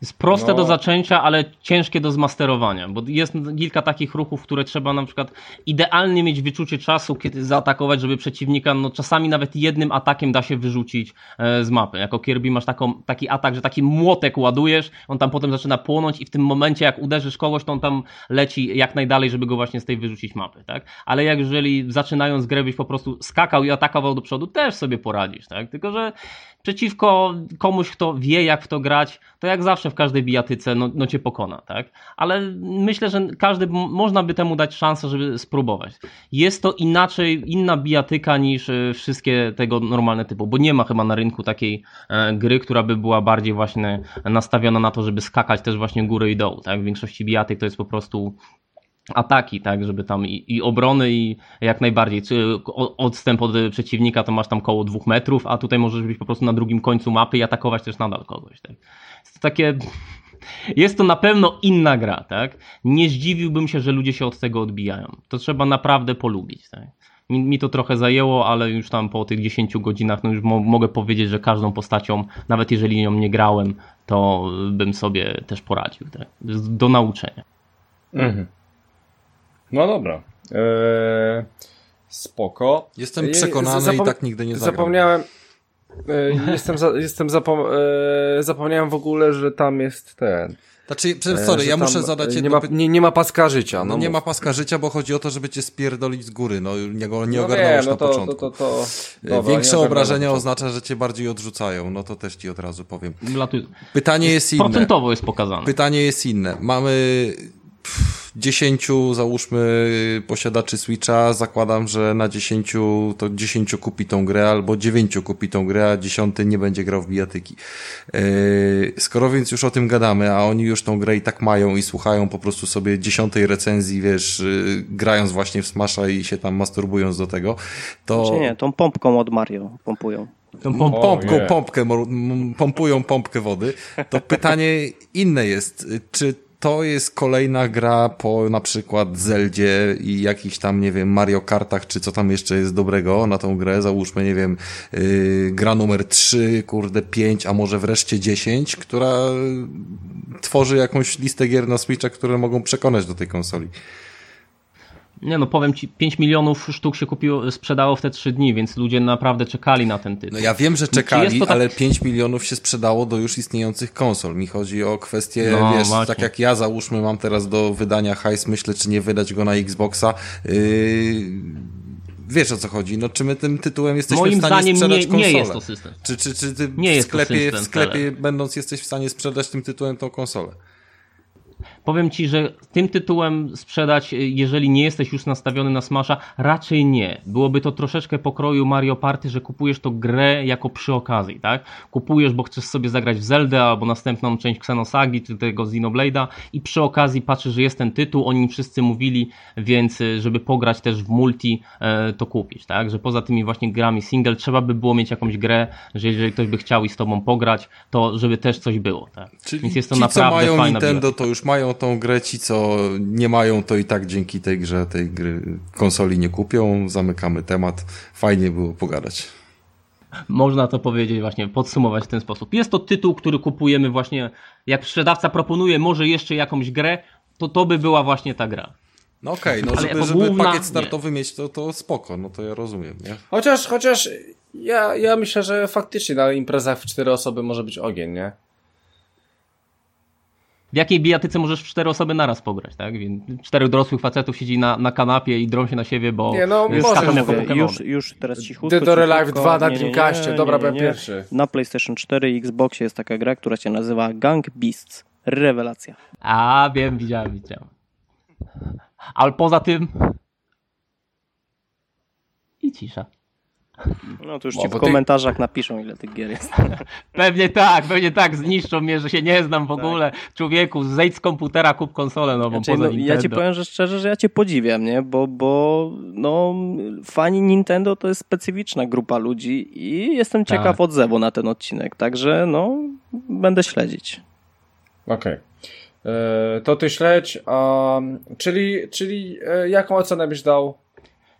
Jest proste no. do zaczęcia, ale ciężkie do zmasterowania, bo jest kilka takich ruchów, które trzeba na przykład idealnie mieć wyczucie czasu, kiedy zaatakować, żeby przeciwnika, no czasami nawet jednym atakiem da się wyrzucić e, z mapy. Jako Kirby masz taką, taki atak, że taki młotek ładujesz, on tam potem zaczyna płonąć i w tym momencie jak uderzysz kogoś, to on tam leci jak najdalej, żeby go właśnie z tej wyrzucić mapy, tak? Ale jak jeżeli zaczynając grę byś po prostu skakał i atakował do przodu, też sobie poradzisz, tak? Tylko, że przeciwko komuś, kto wie jak w to grać, to jak zawsze w każdej bijatyce no, no cię pokona, tak? Ale myślę, że każdy, można by temu dać szansę, żeby spróbować. Jest to inaczej, inna bijatyka niż e, wszystkie tego normalne typu, bo nie ma chyba na rynku takiej e, gry, która by była bardziej właśnie nastawiona na to, żeby skakać też właśnie góry i dołu, tak? W większości bijatyk to jest po prostu ataki, tak, żeby tam i, i, obrony i jak najbardziej odstęp od przeciwnika to masz tam koło dwóch metrów, a tutaj możesz być po prostu na drugim końcu mapy i atakować też nadal kogoś, tak. Jest to takie jest to na pewno inna gra, tak? Nie zdziwiłbym się, że ludzie się od tego odbijają. To trzeba naprawdę polubić, tak? Mi, mi to trochę zajęło, ale już tam po tych 10 godzinach, no już mo mogę powiedzieć, że każdą postacią, nawet jeżeli nią nie grałem, to bym sobie też poradził, tak? Do nauczenia. Mhm. No dobra. Eee, spoko. Jestem przekonany Zapom i tak nigdy nie zagram. Zapomniałem. E, jestem, za, jestem zapom e, zapomniałem w ogóle, że tam jest ten. Znaczy, e, sorry, ja muszę zadać jedno... Nie ma, nie, nie ma paska życia. No, no nie ma paska życia, bo chodzi o to, żeby cię spierdolić z góry. No, nie, go, nie no ogarnąłeś no na to, początku. To, to, to, Dobra, Większe obrażenia oznacza, że cię bardziej odrzucają. No to też ci od razu powiem. Pytanie jest inne. Procentowo jest pokazane. Pytanie jest inne. Mamy 10 załóżmy posiadaczy Switcha, zakładam, że na 10 to 10 kupi tą grę, albo 9 kupi tą grę, a 10 nie będzie grał w bijatyki. Yy, skoro więc już o tym gadamy, a oni już tą grę i tak mają i słuchają po prostu sobie dziesiątej recenzji, wiesz, yy, grając właśnie w Smasha i się tam masturbując do tego, to... Znaczy nie, tą pompką od Mario pompują. Tą pom pompką, oh, yeah. pompkę, pompują pompkę wody. To pytanie inne jest, czy to jest kolejna gra po na przykład Zeldzie i jakichś tam, nie wiem, Mario Kartach, czy co tam jeszcze jest dobrego na tą grę, załóżmy, nie wiem, yy, gra numer 3, kurde 5, a może wreszcie 10, która tworzy jakąś listę gier na Switcha, które mogą przekonać do tej konsoli. Nie no, powiem ci, 5 milionów sztuk się kupiło, sprzedało w te 3 dni, więc ludzie naprawdę czekali na ten tytuł. No ja wiem, że czekali, tak... ale 5 milionów się sprzedało do już istniejących konsol. Mi chodzi o kwestię, no, wiesz, właśnie. tak jak ja załóżmy mam teraz do wydania hajs, myślę, czy nie wydać go na Xboxa. Yy wiesz o co chodzi, no czy my tym tytułem jesteśmy Moim w stanie zdaniem sprzedać nie, konsolę? nie jest to system. Czy, czy, czy ty nie w sklepie, w sklepie będąc jesteś w stanie sprzedać tym tytułem tą konsolę? Powiem ci, że tym tytułem sprzedać, jeżeli nie jesteś już nastawiony na Smasha, raczej nie. Byłoby to troszeczkę pokroju Mario Party, że kupujesz to grę jako przy okazji, tak? Kupujesz, bo chcesz sobie zagrać w Zelda albo następną część Xenosagi czy tego Xenoblade'a i przy okazji patrzysz, że jest ten tytuł, o nim wszyscy mówili, więc y, żeby pograć też w multi, e, to kupić, tak? Że poza tymi właśnie grami single trzeba by było mieć jakąś grę, że jeżeli ktoś by chciał i z tobą pograć, to żeby też coś było, tak? Czyli więc jest to ci, naprawdę co mają fajna Nintendo, to już mają tą grę, ci co nie mają, to i tak dzięki tej grze tej gry konsoli nie kupią. Zamykamy temat. Fajnie było pogadać. Można to powiedzieć właśnie, podsumować w ten sposób. Jest to tytuł, który kupujemy właśnie, jak sprzedawca proponuje może jeszcze jakąś grę, to to by była właśnie ta gra. No okej, okay, no żeby, żeby główna, pakiet startowy nie. mieć, to, to spoko, no to ja rozumiem, nie? Chociaż, chociaż ja, ja myślę, że faktycznie na imprezach w cztery osoby może być ogień, nie? W jakiej bijatyce możesz w cztery osoby naraz pograć, tak? Więc czterech dorosłych facetów siedzi na, na kanapie i drą się na siebie, bo nie, no, już, mówię, już, już teraz cichutko. Dead or Alive 2 na Dreamcastie, dobra, byłem pierwszy. Na PlayStation 4 i Xboxie jest taka gra, która się nazywa Gang Beasts. Rewelacja. A, wiem, widziałem, widziałem. Ale poza tym... I cisza. No to już ci w komentarzach ty... napiszą, ile tych gier jest. Pewnie tak, pewnie tak, zniszczą mnie, że się nie znam w tak. ogóle. Człowieku, zejdź z komputera, kup konsolę nową znaczy, poza no, Ja ci powiem że szczerze, że ja cię podziwiam, nie? Bo, bo no, fani Nintendo to jest specyficzna grupa ludzi i jestem tak. ciekaw odzewu na ten odcinek, także no, będę śledzić. Okej. Okay. E, to ty śledź, um, czyli, czyli e, jaką ocenę byś dał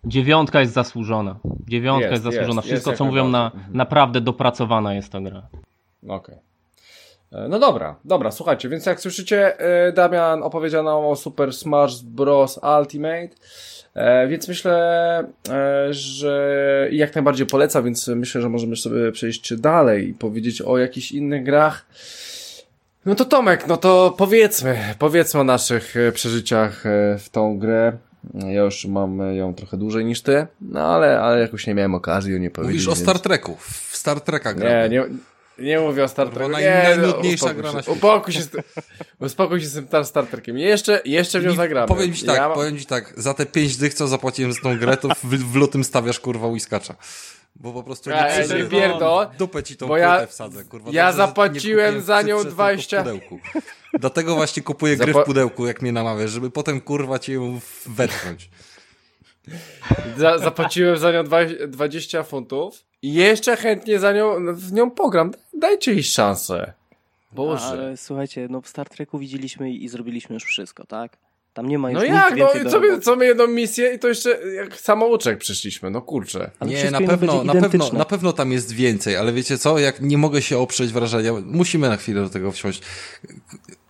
Dziewiątka jest zasłużona. Dziewiątka jest, jest zasłużona. Jest, Wszystko, jest co mówią, na, mhm. naprawdę dopracowana jest ta gra. Okej. Okay. E, no dobra, dobra, słuchajcie, więc jak słyszycie, e, Damian opowiedział nam o Super Smash Bros. Ultimate, e, więc myślę, że jak najbardziej poleca, więc myślę, że możemy sobie przejść dalej i powiedzieć o jakichś innych grach. No to Tomek, no to powiedzmy, powiedzmy o naszych przeżyciach w tą grę. Ja już mam ją trochę dłużej niż ty, no ale, ale jakoś nie miałem okazji o nie powiedzieć. Mówisz o Star Treku. W Star Treka gra. Nie, nie, nie mówię o Star Treku. Nie, najnudniejsza gra na świecie. Uspokój się, z, uspokój się z tym Star Trekiem. Jeszcze, jeszcze w nią zagramy. Powiem ci tak, ja powiem ci tak, za te pięć dych, co zapłaciłem za tą grę, to w, w lutym stawiasz kurwa whiskacza. Bo po prostu nie przyjdzie, pierdo, dupę ci tą bo ja, wsadzę, kurwa. Ja zapłaciłem za nią 20... Dlatego właśnie kupuję gry w pudełku, jak mnie namawiasz, żeby potem kurwa cię ją wetknąć. Za, zapłaciłem za nią 20 funtów i jeszcze chętnie za nią, w nią pogram. Dajcie jej szansę. Boże. Ale słuchajcie, no w Star Treku widzieliśmy i zrobiliśmy już wszystko, tak? Tam nie ma już No jak, no co my, co my jedną misję i to jeszcze jak samouczek przyszliśmy, no kurczę. Ale nie, na pewno, na pewno, na pewno tam jest więcej, ale wiecie co, jak nie mogę się oprzeć wrażenia, musimy na chwilę do tego wsiąść.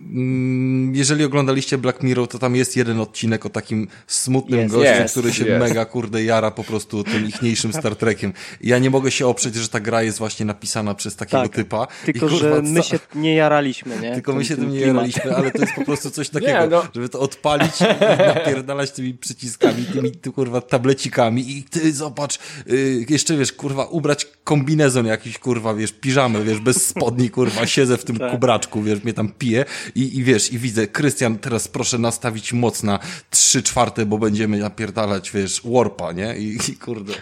Mm, jeżeli oglądaliście Black Mirror, to tam jest jeden odcinek o takim smutnym yes, gościu, yes, który się yes. mega kurde jara po prostu tym ichniejszym Star Trekiem. ja nie mogę się oprzeć, że ta gra jest właśnie napisana przez takiego tak, typa. Tylko, I, kurwa, że my się nie jaraliśmy, nie? Tylko my się tym nie jaraliśmy, ale to jest po prostu coś takiego, nie, no. żeby to odpalić i napierdalać tymi przyciskami, tymi ty, kurwa tablecikami i ty zobacz, yy, jeszcze wiesz, kurwa, ubrać kombinezon jakiś, kurwa, wiesz, piżamy, wiesz, bez spodni, kurwa, siedzę w tym tak. kubraczku, wiesz, mnie tam pije i, i wiesz, i widzę, Krystian, teraz proszę nastawić moc na trzy czwarte, bo będziemy napierdalać, wiesz, warpa, nie? I, i kurde.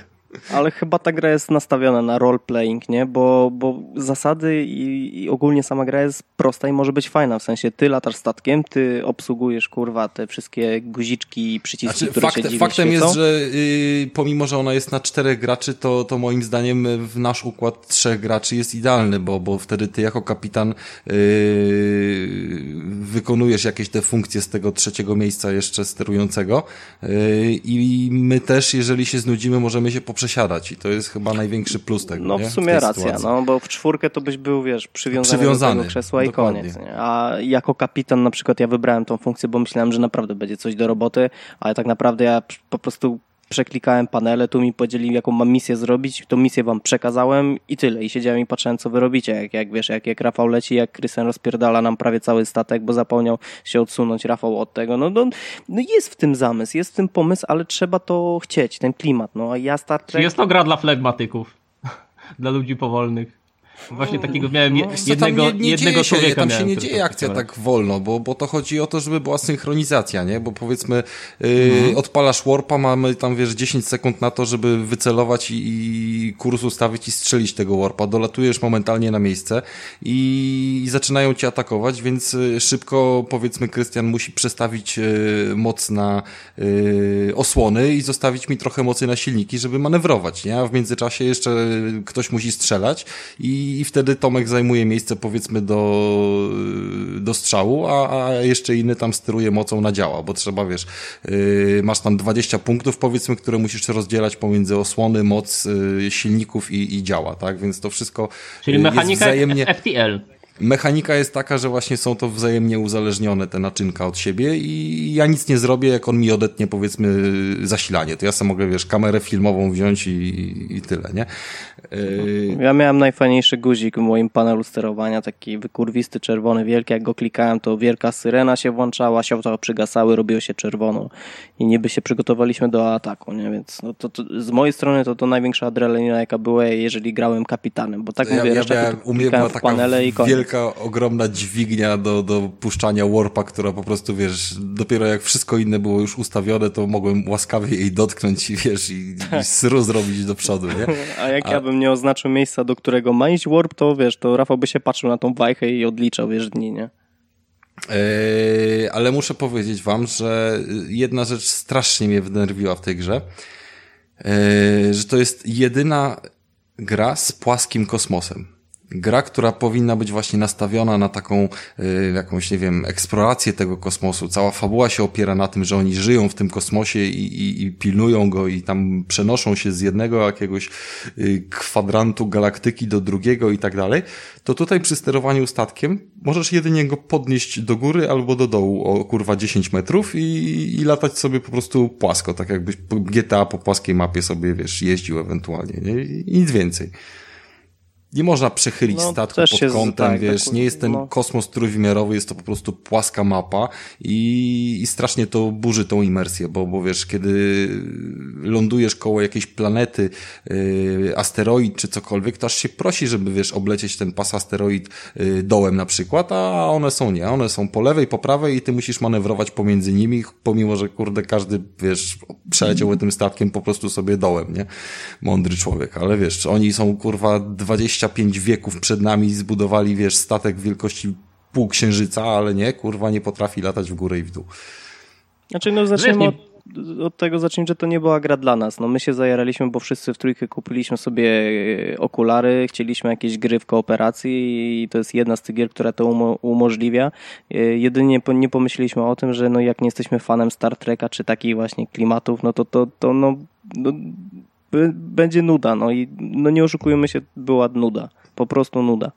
Ale chyba ta gra jest nastawiona na roleplaying, nie? Bo, bo zasady i, i, ogólnie sama gra jest prosta i może być fajna. W sensie ty latasz statkiem, ty obsługujesz kurwa te wszystkie guziczki i przyciski, znaczy, które fakt, się Faktem świecą. jest, że y, pomimo, że ona jest na czterech graczy, to, to moim zdaniem w nasz układ trzech graczy jest idealny, bo, bo wtedy ty jako kapitan y, wykonujesz jakieś te funkcje z tego trzeciego miejsca jeszcze sterującego y, i my też, jeżeli się znudzimy, możemy się poprzeć przesiadać i to jest chyba największy plus tego. No nie? w sumie w racja, sytuacji. no bo w czwórkę to byś był, wiesz, przywiązany, przywiązany do tego krzesła dokładnie. i koniec. Nie? A jako kapitan na przykład ja wybrałem tą funkcję, bo myślałem, że naprawdę będzie coś do roboty, ale tak naprawdę ja po prostu przeklikałem panele, tu mi powiedzieli, jaką mam misję zrobić, tą misję wam przekazałem i tyle. I siedziałem i patrzyłem, co wy robicie. Jak, jak wiesz, jak, jak Rafał leci, jak Krystian rozpierdala nam prawie cały statek, bo zapomniał się odsunąć Rafał od tego. No, no, no jest w tym zamysł, jest w tym pomysł, ale trzeba to chcieć, ten klimat. No a ja Star Trek... Jest to gra dla flegmatyków, dla ludzi powolnych. Właśnie takiego miałem no, jednego, nie, nie jednego się, człowieka. Tam się nie dzieje akcja tak wolno, bo, bo to chodzi o to, żeby była synchronizacja, nie? Bo powiedzmy, yy, mhm. odpalasz warpa, mamy tam, wiesz, 10 sekund na to, żeby wycelować i, i kurs ustawić i strzelić tego warpa. Dolatujesz momentalnie na miejsce i, i zaczynają cię atakować, więc y, szybko, powiedzmy, Krystian musi przestawić yy, moc na yy, osłony i zostawić mi trochę mocy na silniki, żeby manewrować, nie? A w międzyczasie jeszcze ktoś musi strzelać i i wtedy Tomek zajmuje miejsce powiedzmy do, do strzału, a, a jeszcze inny tam steruje mocą na działa, bo trzeba, wiesz, yy, masz tam 20 punktów powiedzmy, które musisz rozdzielać pomiędzy osłony, moc yy, silników i, i działa, tak? Więc to wszystko Czyli mechanika wzajemnie... FTL. Mechanika jest taka, że właśnie są to wzajemnie uzależnione te naczynka od siebie i ja nic nie zrobię, jak on mi odetnie powiedzmy zasilanie. To ja sobie mogę, wiesz, kamerę filmową wziąć i, i tyle, nie? Yy... Ja miałem najfajniejszy guzik w moim panelu sterowania, taki wykurwisty, czerwony, wielki. Jak go klikałem, to wielka syrena się włączała, światła przygasały, robiło się czerwono i niby się przygotowaliśmy do ataku, nie? Więc no to, to z mojej strony to to największa adrenalina, jaka była, jeżeli grałem kapitanem, bo tak ja, mówię, ja, ja u mnie była taka panele i wielka, ogromna dźwignia do, do puszczania warpa, która po prostu, wiesz, dopiero jak wszystko inne było już ustawione, to mogłem łaskawie jej dotknąć i wiesz, i, i tak. sru zrobić do przodu, nie? A jak A... ja bym nie oznaczył miejsca, do którego ma iść warp, to wiesz, to Rafał by się patrzył na tą wajchę i odliczał, wiesz, dni, nie? Yy, ale muszę powiedzieć wam, że jedna rzecz strasznie mnie wnerwiła w tej grze, yy, że to jest jedyna gra z płaskim kosmosem gra, która powinna być właśnie nastawiona na taką y, jakąś, nie wiem, eksplorację tego kosmosu. Cała fabuła się opiera na tym, że oni żyją w tym kosmosie i, i, i pilnują go i tam przenoszą się z jednego jakiegoś y, kwadrantu galaktyki do drugiego i tak dalej. To tutaj przy sterowaniu statkiem możesz jedynie go podnieść do góry albo do dołu o kurwa 10 metrów i, i latać sobie po prostu płasko, tak jakbyś GTA po płaskiej mapie sobie, wiesz, jeździł ewentualnie, nie? I nic więcej nie można przechylić no, statku pod kątem, tak, wiesz, tak, nie jest ten no. kosmos trójwymiarowy, jest to po prostu płaska mapa i, i strasznie to burzy tą imersję, bo, bo wiesz, kiedy lądujesz koło jakiejś planety, yy, asteroid czy cokolwiek, to aż się prosi, żeby, wiesz, oblecieć ten pas asteroid yy, dołem na przykład, a one są nie, one są po lewej, po prawej i ty musisz manewrować pomiędzy nimi, pomimo, że kurde, każdy, wiesz, przeleciał tym statkiem po prostu sobie dołem, nie? Mądry człowiek, ale wiesz, oni są kurwa 20 25 wieków przed nami zbudowali, wiesz, statek wielkości pół księżyca, ale nie, kurwa, nie potrafi latać w górę i w dół. Znaczy, no zacznijmy od, od tego, zacznijmy, że to nie była gra dla nas. No my się zajaraliśmy, bo wszyscy w trójkę kupiliśmy sobie e, okulary, chcieliśmy jakieś gry w kooperacji i to jest jedna z tych gier, która to umo umożliwia. E, jedynie nie pomyśleliśmy o tym, że no jak nie jesteśmy fanem Star Treka czy takich właśnie klimatów, no to to, to no, no będzie nuda, no i no nie oszukujmy się, była nuda. Po prostu nuda.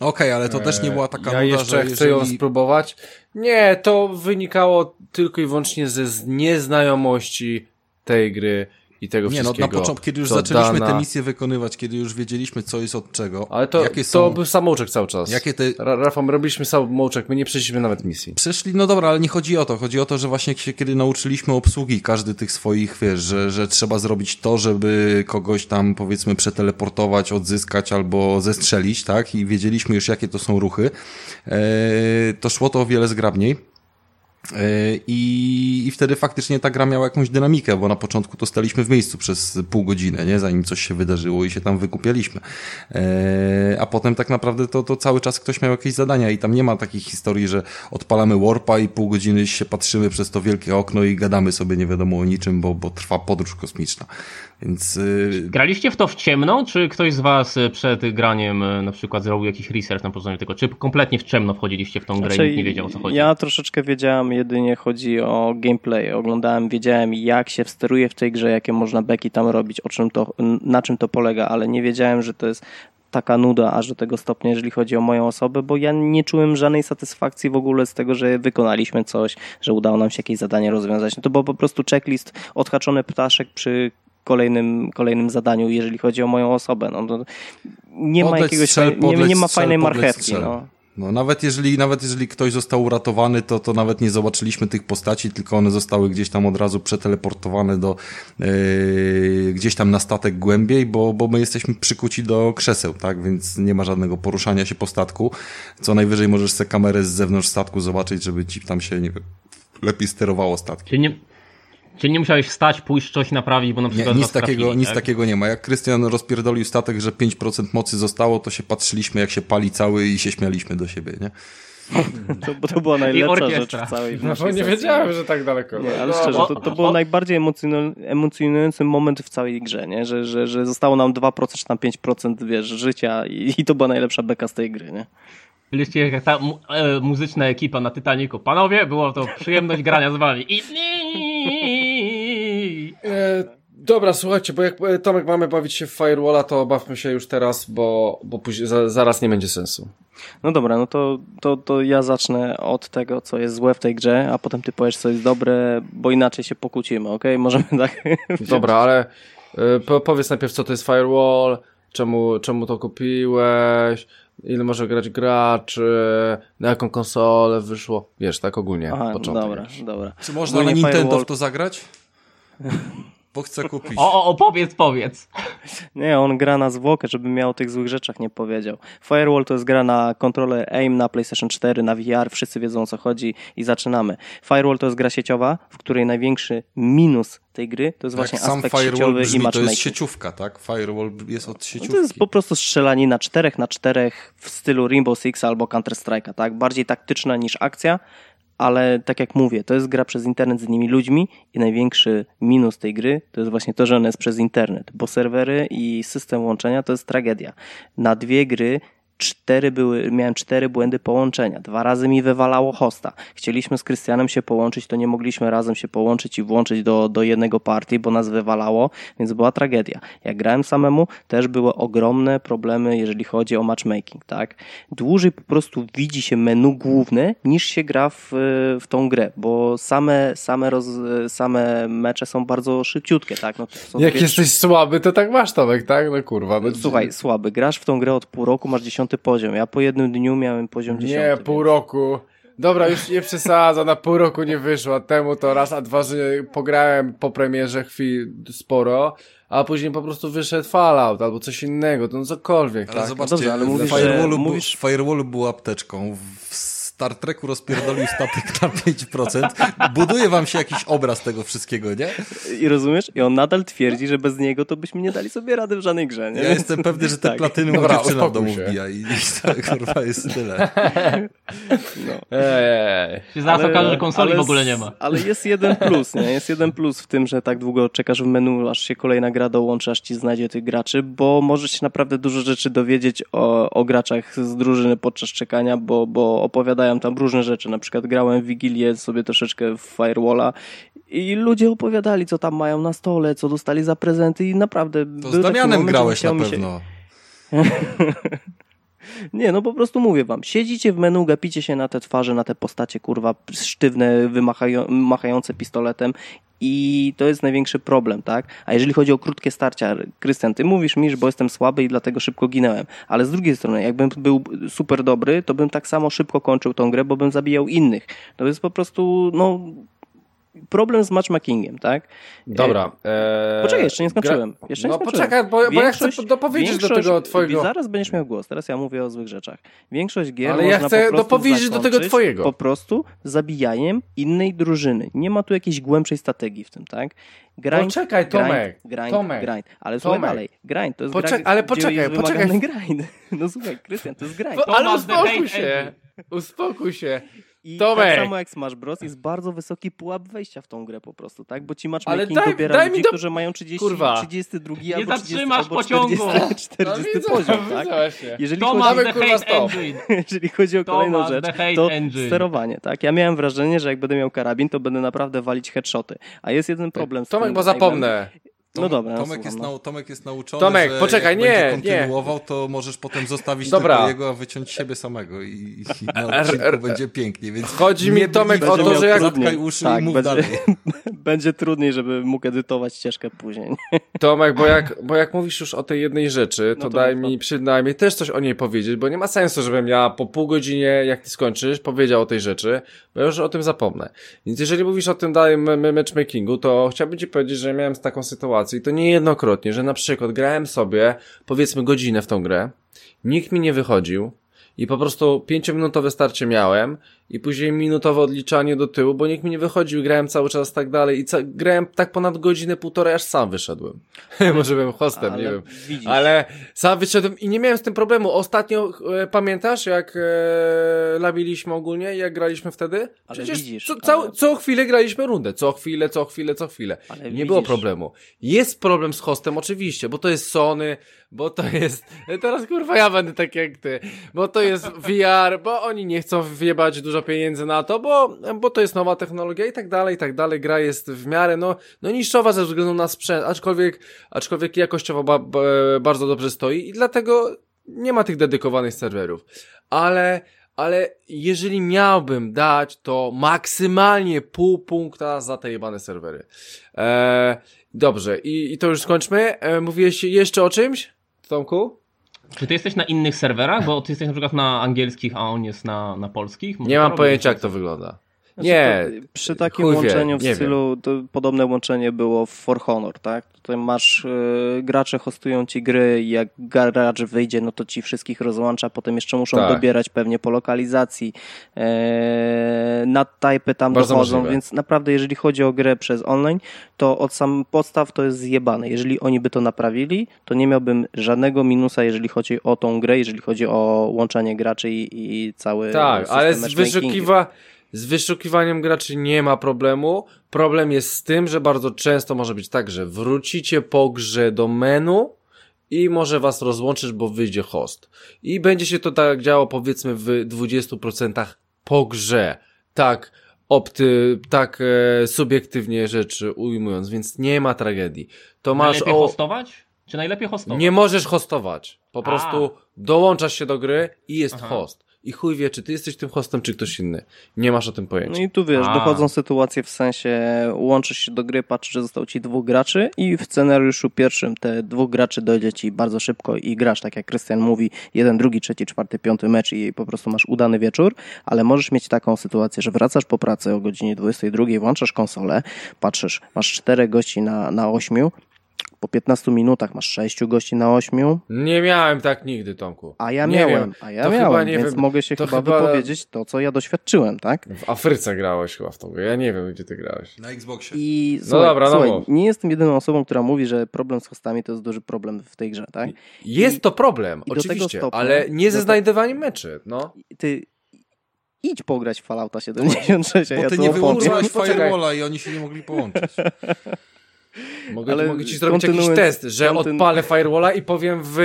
Okej, okay, ale to też nie była taka ja nuda, jeszcze że chcę jeżeli... ją spróbować. Nie, to wynikało tylko i wyłącznie ze nieznajomości tej gry i tego nie, wszystkiego. Nie, no na początku, kiedy już zaczęliśmy dana... te misje wykonywać, kiedy już wiedzieliśmy, co jest od czego. Ale to, jakie to są... był samouczek cały czas. Jakie te... Rafał, my robiliśmy samouczek, my nie przeszliśmy nawet misji. Przeszli, no dobra, ale nie chodzi o to. Chodzi o to, że właśnie kiedy nauczyliśmy obsługi każdy tych swoich, wiesz, że, że trzeba zrobić to, żeby kogoś tam, powiedzmy, przeteleportować, odzyskać albo zestrzelić, tak? I wiedzieliśmy już, jakie to są ruchy. Eee, to szło to o wiele zgrabniej. I, I wtedy faktycznie ta gra miała jakąś dynamikę, bo na początku to staliśmy w miejscu przez pół godziny, nie? zanim coś się wydarzyło i się tam wykupialiśmy. E, a potem tak naprawdę to, to cały czas ktoś miał jakieś zadania i tam nie ma takich historii, że odpalamy warpa i pół godziny się patrzymy przez to wielkie okno i gadamy sobie nie wiadomo o niczym, bo, bo trwa podróż kosmiczna. Więc... Y, Graliście w to w ciemno, czy ktoś z was y, przed graniem y, na przykład zrobił jakiś research na podstawie tego, czy kompletnie w ciemno wchodziliście w tą grę znaczy, i nikt nie wiedział o co chodzi? Ja troszeczkę wiedziałem, jedynie chodzi o gameplay. Oglądałem, wiedziałem jak się steruje w tej grze, jakie można beki tam robić, o czym to, na czym to polega, ale nie wiedziałem, że to jest taka nuda aż do tego stopnia, jeżeli chodzi o moją osobę, bo ja nie czułem żadnej satysfakcji w ogóle z tego, że wykonaliśmy coś, że udało nam się jakieś zadanie rozwiązać. No to był po prostu checklist, odhaczony ptaszek przy kolejnym, kolejnym zadaniu, jeżeli chodzi o moją osobę. No, nie ma jakiegoś, strzel, nie, nie, ma fajnej marchewki. No. No, nawet jeżeli, nawet jeżeli ktoś został uratowany, to, to nawet nie zobaczyliśmy tych postaci, tylko one zostały gdzieś tam od razu przeteleportowane do, yy, gdzieś tam na statek głębiej, bo, bo my jesteśmy przykuci do krzeseł, tak? Więc nie ma żadnego poruszania się po statku. Co najwyżej możesz sobie kamerę z zewnątrz statku zobaczyć, żeby ci tam się, nie wiem, lepiej sterowało statkiem. Czyli nie, Czyli nie musiałeś wstać, pójść coś naprawić, bo na przykład nie, nic, takiego, trafili, nic tak? takiego nie ma. Jak Krystian rozpierdolił statek, że 5% mocy zostało, to się patrzyliśmy, jak się pali cały i się śmialiśmy do siebie, nie? To, to była najlepsza rzecz w całej No nie wiedziałem, że tak daleko. Nie, ale szczerze, to, to był najbardziej emocjonujący moment w całej grze, nie? Że, że, że zostało nam 2% czy tam 5% wiesz, życia i, i to była najlepsza beka z tej gry, nie? Byliście jak ta mu e, muzyczna ekipa na Titanicu. Panowie, było to przyjemność grania z wami. I... E, Dobra, słuchajcie, bo jak e, Tomek mamy bawić się w Firewalla, to bawmy się już teraz, bo, bo później, za, zaraz nie będzie sensu. No dobra, no to, to, to ja zacznę od tego, co jest złe w tej grze, a potem ty powiesz, co jest dobre, bo inaczej się pokłócimy, okej? Okay? Możemy tak... Dobra, ale y, powiedz najpierw, co to jest Firewall, czemu, czemu to kupiłeś, ile może grać graczy, na jaką konsolę wyszło, wiesz, tak ogólnie. Aha, dobra, dobra. Czy można ogólnie na Nintendo Firewall... w to zagrać? Bo chcę kupić. O, o, opowiedz, powiedz. Nie, on gra na zwłokę, żeby miał o tych złych rzeczach nie powiedział. Firewall to jest gra na kontrolę AIM na PlayStation 4, na VR, wszyscy wiedzą o co chodzi i zaczynamy. Firewall to jest gra sieciowa, w której największy minus tej gry to jest tak, właśnie sam aspekt Firewall sieciowy brzmi, i matchmaking. To jest sieciówka, tak? Firewall jest od sieciówki. No to jest po prostu strzelanina 4 na 4 w stylu Rainbow Six albo Counter Strike'a, tak? Bardziej taktyczna niż akcja, ale tak jak mówię, to jest gra przez internet z innymi ludźmi i największy minus tej gry to jest właśnie to, że ona jest przez internet, bo serwery i system łączenia to jest tragedia. Na dwie gry cztery były, miałem cztery błędy połączenia. Dwa razy mi wywalało hosta. Chcieliśmy z Krystianem się połączyć, to nie mogliśmy razem się połączyć i włączyć do, do jednego partii, bo nas wywalało, więc była tragedia. Jak grałem samemu, też były ogromne problemy, jeżeli chodzi o matchmaking, tak? Dłużej po prostu widzi się menu główne, niż się gra w, w tą grę, bo same, same, roz, same mecze są bardzo szybciutkie, tak? No, Jak dwie... jesteś słaby, to tak masz, Tomek, tak? No kurwa. No... Słuchaj, słaby. Grasz w tą grę od pół roku, masz 10 poziom. Ja po jednym dniu miałem poziom dziesiąty. Nie, pół więc... roku. Dobra, już nie przesadza, na pół roku nie wyszła. Temu to raz, a dwa, że pograłem po premierze chwil sporo, a później po prostu wyszedł Fallout albo coś innego, to no cokolwiek, ale tak? Zobaczcie, no dobrze, ale mówisz, Firewallu, mówisz... Firewallu był apteczką, w Star Treku rozpierdolił statek na 5%. Buduje wam się jakiś obraz tego wszystkiego, nie? I rozumiesz? I on nadal twierdzi, że bez niego to byśmy nie dali sobie rady w żadnej grze, nie? Ja jestem pewny, że te tak. platyny mu dziewczyna w domu wbija i, i to kurwa jest tyle. No. Ej, się zaraz okaże, że konsoli w ogóle nie ma. Ale jest jeden plus, nie? Jest jeden plus w tym, że tak długo czekasz w menu, aż się kolejna gra dołączy, aż ci znajdzie tych graczy, bo możesz się naprawdę dużo rzeczy dowiedzieć o, o graczach z drużyny podczas czekania, bo, bo opowiadają tam różne rzeczy. Na przykład grałem w Wigilię sobie troszeczkę w Firewalla i ludzie opowiadali, co tam mają na stole, co dostali za prezenty i naprawdę... To z Damianem grałeś na pewno. Się... Nie, no po prostu mówię wam, siedzicie w menu, gapicie się na te twarze, na te postacie, kurwa, sztywne, wymachające pistoletem i to jest największy problem, tak? A jeżeli chodzi o krótkie starcia, Krystian, ty mówisz mi, że bo jestem słaby i dlatego szybko ginęłem. Ale z drugiej strony, jakbym był super dobry, to bym tak samo szybko kończył tą grę, bo bym zabijał innych. To jest po prostu, no, problem z matchmakingiem, tak? Dobra. Eee, poczekaj, jeszcze nie skończyłem. Jeszcze no nie skończyłem. poczekaj, bo, bo ja chcę dopowiedzieć do tego twojego... Zaraz będziesz miał głos, teraz ja mówię o złych rzeczach. Większość gier Ale ja chcę dopowiedzieć do tego twojego. po prostu zabijaniem innej drużyny. Nie ma tu jakiejś głębszej strategii w tym, tak? Grind, poczekaj, Tomek. Grind, grind, Tomek. grind. Ale słuchaj Tomek. dalej. Grind to jest Poczek ale poczekaj, poczekaj. grind. No słuchaj, Krystian, to jest grind. ale uspokój się. Uspokój się. I Tomek. tak samo jak Smash Bros. jest bardzo wysoki pułap wejścia w tą grę po prostu, tak? Bo ci matchmaking daj, dobiera daj ludzi, do... którzy mają 30, Kurwa. 32 Nie albo 30, albo pociągu. 40, 40 no, poziom, tak? Jeżeli Thomas chodzi, kurwa, stop. jeżeli chodzi o kolejną Thomas rzecz, to engine. sterowanie, tak? Ja miałem wrażenie, że jak będę miał karabin, to będę naprawdę walić headshoty. A jest jeden problem z Tomek, bo zapomnę. Tom, no dobra. Tomek, jest no. Tomek jest nauczony, Tomek, że poczekaj, jak nie, będzie kontynuował, nie. to możesz potem zostawić dobra. tylko jego, a wyciąć siebie samego i, i na odcinku będzie pięknie. Więc Chodzi mi Tomek o to, że jak... Zatkaj uszy tak, i mów będzie, dalej. będzie trudniej, żeby mógł edytować ścieżkę później. Tomek, bo jak, bo jak mówisz już o tej jednej rzeczy, to, no to daj mi przynajmniej też coś o niej powiedzieć, bo nie ma sensu, żebym ja po pół godzinie, jak ty skończysz, powiedział o tej rzeczy, bo ja już o tym zapomnę. Więc jeżeli mówisz o tym dalej matchmakingu, to chciałbym ci powiedzieć, że miałem taką sytuację i to nie jedno wielokrotnie, że na przykład grałem sobie powiedzmy godzinę w tą grę, nikt mi nie wychodził i po prostu pięciominutowe starcie miałem i później minutowe odliczanie do tyłu, bo nikt mi nie wychodził, grałem cały czas tak dalej i ca- grałem tak ponad godzinę, półtorej, aż sam wyszedłem. Może byłem hostem, ale nie wiem. Widzisz. Ale sam wyszedłem i nie miałem z tym problemu. Ostatnio, e, pamiętasz, jak e, labiliśmy ogólnie, jak graliśmy wtedy? Ale Przecież widzisz, co, ale... co chwilę graliśmy rundę. Co chwilę, co chwilę, co chwilę. Ale nie widzisz. było problemu. Jest problem z hostem oczywiście, bo to jest Sony, bo to jest... Teraz kurwa ja będę tak jak ty. Bo to jest VR, bo oni nie chcą wjebać dużo pieniędzy na to, bo, bo to jest nowa technologia i tak dalej, i tak dalej. Gra jest w miarę, no, no niszczowa ze względu na sprzęt, aczkolwiek, aczkolwiek jakościowo ba, ba, bardzo dobrze stoi i dlatego nie ma tych dedykowanych serwerów. Ale, ale jeżeli miałbym dać, to maksymalnie pół punkta za te jebane serwery. Eee, dobrze, i, i to już skończmy. Eee, mówiłeś jeszcze o czymś, Tomku? Czy ty jesteś na innych serwerach? Bo ty jesteś na przykład na angielskich, a on jest na, na polskich? Może nie mam pojęcia, jak to wygląda. Znaczy, nie. przy takim łączeniu wie, w stylu, podobne łączenie było w For Honor, tak? Tutaj masz, y, gracze hostują ci gry i jak gracz wyjdzie, no to ci wszystkich rozłącza, potem jeszcze muszą tak. dobierać pewnie po lokalizacji. E, nadtypy tam Bardzo dochodzą, możliwe. więc naprawdę jeżeli chodzi o grę przez online, to od sam podstaw to jest zjebane. Jeżeli oni by to naprawili, to nie miałbym żadnego minusa, jeżeli chodzi o tą grę, jeżeli chodzi o łączenie graczy i, i cały Tak, ale wyszukiwa z wyszukiwaniem graczy nie ma problemu. Problem jest z tym, że bardzo często może być tak, że wrócicie po grze do menu i może was rozłączyć, bo wyjdzie host. I będzie się to tak działo powiedzmy w 20% po grze. Tak, opty, tak e, subiektywnie rzeczy ujmując, więc nie ma tragedii. To masz Najlepiej o... hostować? Czy najlepiej hostować? Nie możesz hostować. Po A. prostu dołączasz się do gry i jest Aha. host i chuj wie, czy ty jesteś tym hostem, czy ktoś inny. Nie masz o tym pojęcia. No i tu wiesz, A. dochodzą sytuacje w sensie łączysz się do gry, patrzysz, że zostało ci dwóch graczy i w scenariuszu pierwszym te dwóch graczy dojdzie ci bardzo szybko i grasz, tak jak Krystian mówi, jeden, drugi, trzeci, czwarty, piąty mecz i po prostu masz udany wieczór, ale możesz mieć taką sytuację, że wracasz po pracy o godzinie 22, włączasz konsolę, patrzysz, masz czterech gości na, na ośmiu, po 15 minutach masz 6 gości na 8. Nie miałem tak nigdy, Tomku. A ja nie miałem, a ja to miałem, nie więc wiem, mogę się chyba, chyba wypowiedzieć to, co ja doświadczyłem, tak? W Afryce grałeś chyba w tą grę, ja nie wiem, gdzie ty grałeś. Na Xboxie. I, no słuchaj, dobra, no słuchaj, nie jestem jedyną osobą, która mówi, że problem z hostami to jest duży problem w tej grze, tak? Jest I, to problem, oczywiście, stopnia, ale nie ze znajdywaniem meczy, no. Ty idź pograć w Fallouta 76. Bo ty ja nie wyłączyłeś firewalla i oni się nie mogli połączyć. Mogę, Ale mogę ci zrobić jakiś test, że odpalę firewalla i powiem w,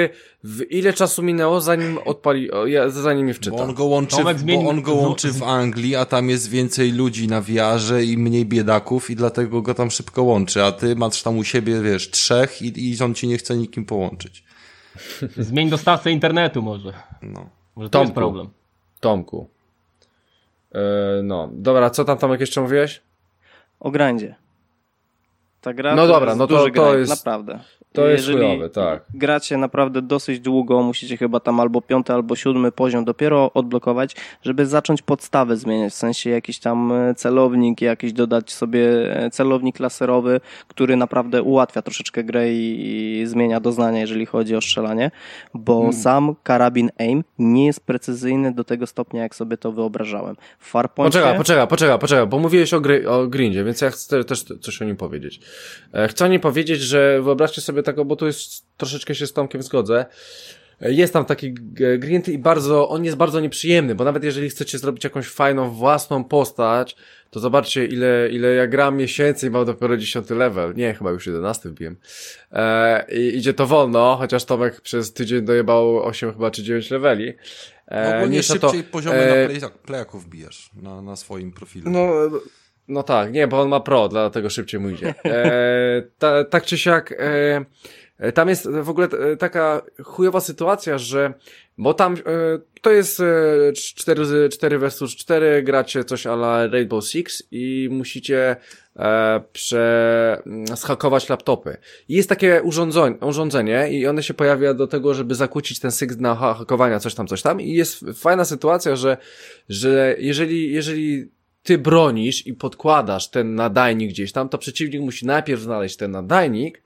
w ile czasu minęło, zanim odpali, zanim je wczyta. Bo on go łączy, w, bo on go łączy w Anglii, a tam jest więcej ludzi na wiarze i mniej biedaków i dlatego go tam szybko łączy, a ty masz tam u siebie, wiesz, trzech i, i on ci nie chce nikim połączyć. Zmień dostawcę internetu może. No. Może to Tomku, jest problem. Tomku. Yy, no, dobra, co tam Tomek jeszcze mówiłeś? O grandzie. Ta gra no to dobra, jest no to, to jest naprawdę. To jest chujowe, tak. gracie naprawdę dosyć długo, musicie chyba tam albo piąty, albo siódmy poziom dopiero odblokować, żeby zacząć podstawę zmieniać, w sensie jakiś tam e, celownik, jakiś dodać sobie e, celownik laserowy, który naprawdę ułatwia troszeczkę grę i, i zmienia doznania, jeżeli chodzi o strzelanie, bo hmm. sam karabin aim nie jest precyzyjny do tego stopnia, jak sobie to wyobrażałem. W Farpoincie... Poczekaj, poczekaj, poczekaj, poczekaj, bo mówiłeś o, gry, o grindzie, więc ja chcę też coś o nim powiedzieć. E, chcę o nim powiedzieć, że wyobraźcie sobie tego, bo tu jest troszeczkę się z Tomkiem zgodzę. Jest tam taki grind i bardzo, on jest bardzo nieprzyjemny, bo nawet jeżeli chcecie zrobić jakąś fajną własną postać, to zobaczcie ile, ile ja gram miesięcy i mam dopiero 10 level. Nie, chyba już 11 wbiłem. E, I idzie to wolno, chociaż Tomek przez tydzień dojebał 8 chyba czy 9 leveli. E, no ogólnie szybciej to, poziomy e, na play, playaków bijasz na, na swoim profilu. No, no tak, nie, bo on ma pro, dlatego szybciej mu idzie. E, ta, tak czy siak, e, e tam jest w ogóle e, taka chujowa sytuacja, że, bo tam e, to jest e, 4, 4 versus 4, gracie coś ala Rainbow Six i musicie e, prze, mm, schakować laptopy. I jest takie urządzenie, urządzenie i one się pojawia do tego, żeby zakłócić ten sygnał hakowania, coś tam, coś tam i jest fajna sytuacja, że, że jeżeli, jeżeli ty bronisz i podkładasz ten nadajnik gdzieś tam, to przeciwnik musi najpierw znaleźć ten nadajnik,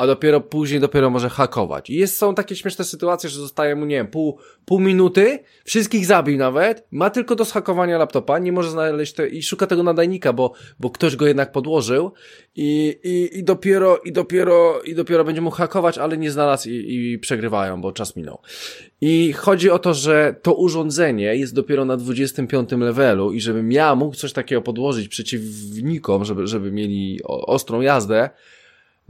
a dopiero później dopiero może hakować. I jest, są takie śmieszne sytuacje, że zostaje mu, nie wiem, pół, pół minuty, wszystkich zabił nawet, ma tylko do schakowania laptopa, nie może znaleźć te, i szuka tego nadajnika, bo, bo ktoś go jednak podłożył i, i, i dopiero, i dopiero, i dopiero będzie mu hakować, ale nie znalazł i, i przegrywają, bo czas minął. I chodzi o to, że to urządzenie jest dopiero na 25 levelu i żebym ja mógł coś takiego podłożyć przeciwnikom, żeby, żeby mieli ostrą jazdę,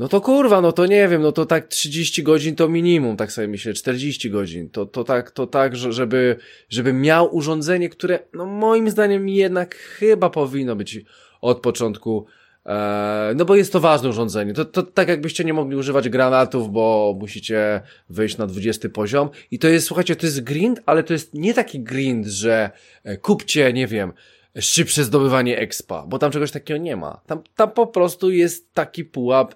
no to kurwa, no to nie wiem, no to tak 30 godzin to minimum, tak sobie myślę, 40 godzin. To, to tak, to tak, żeby, żeby miał urządzenie, które, no moim zdaniem jednak chyba powinno być od początku e, no bo jest to ważne urządzenie. To, to tak jakbyście nie mogli używać granatów, bo musicie wyjść na 20 poziom. I to jest, słuchajcie, to jest grind, ale to jest nie taki grind, że e, kupcie, nie wiem, szybsze zdobywanie expa, bo tam czegoś takiego nie ma. Tam, tam po prostu jest taki pułap,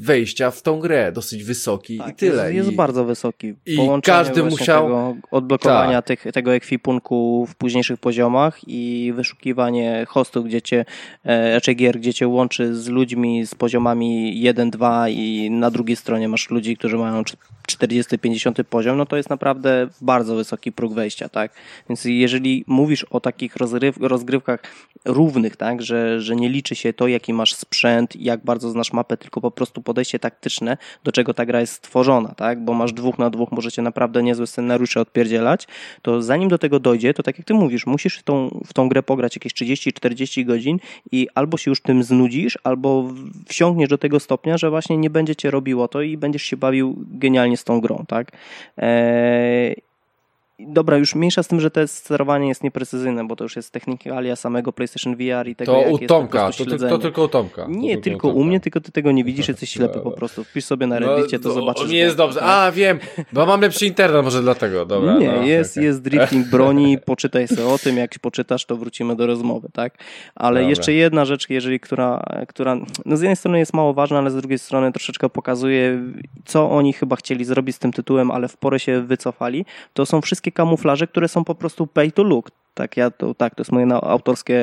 wejścia w tą grę, dosyć wysoki tak, i tyle. Jest, jest I, bardzo wysoki. I każdy musiał tego odblokowania tak. tych, tego ekwipunku w późniejszych poziomach i wyszukiwanie hostów, gdzie cię, e, raczej gier, gdzie cię łączy z ludźmi z poziomami 1, 2 i na drugiej stronie masz ludzi, którzy mają 40-50 poziom, no to jest naprawdę bardzo wysoki próg wejścia, tak? Więc jeżeli mówisz o takich rozgryw rozgrywkach równych, tak, że, że nie liczy się to, jaki masz sprzęt, jak bardzo znasz mapę, tylko po prostu podejście taktyczne, do czego ta gra jest stworzona, tak? Bo masz dwóch na dwóch, możecie naprawdę niezłe scenariusze odpierdzielać, to zanim do tego dojdzie, to tak jak ty mówisz, musisz w tą, w tą grę pograć jakieś 30-40 godzin i albo się już tym znudzisz, albo wsiągniesz do tego stopnia, że właśnie nie będzie cię robiło to i będziesz się bawił genialnie z tą grą, tak? Dobra, już mniejsza z tym, że to sterowanie jest nieprecyzyjne, bo to już jest technikalia samego PlayStation VR i tego, To u Tomka, to, to, to, tylko u Tomka. Nie, to tylko, u mnie, tylko ty tego nie widzisz, jesteś ślepy po prostu. Wpisz sobie na no, Reddicie, to no, zobaczysz. Nie jest dobrze. A, wiem, bo mam lepszy internet, może dlatego, dobra. Nie, no, jest, okay. jest drifting broni, poczytaj sobie o tym, jak poczytasz, to wrócimy do rozmowy, tak? Ale dobra. jeszcze jedna rzecz, jeżeli, która, która no z jednej strony jest mało ważna, ale z drugiej strony troszeczkę pokazuje, co oni chyba chcieli zrobić z tym tytułem, ale w porę się wycofali, to są wszystkie kamuflaże, które są po prostu pay to look. Tak, ja to, tak, to jest moje autorskie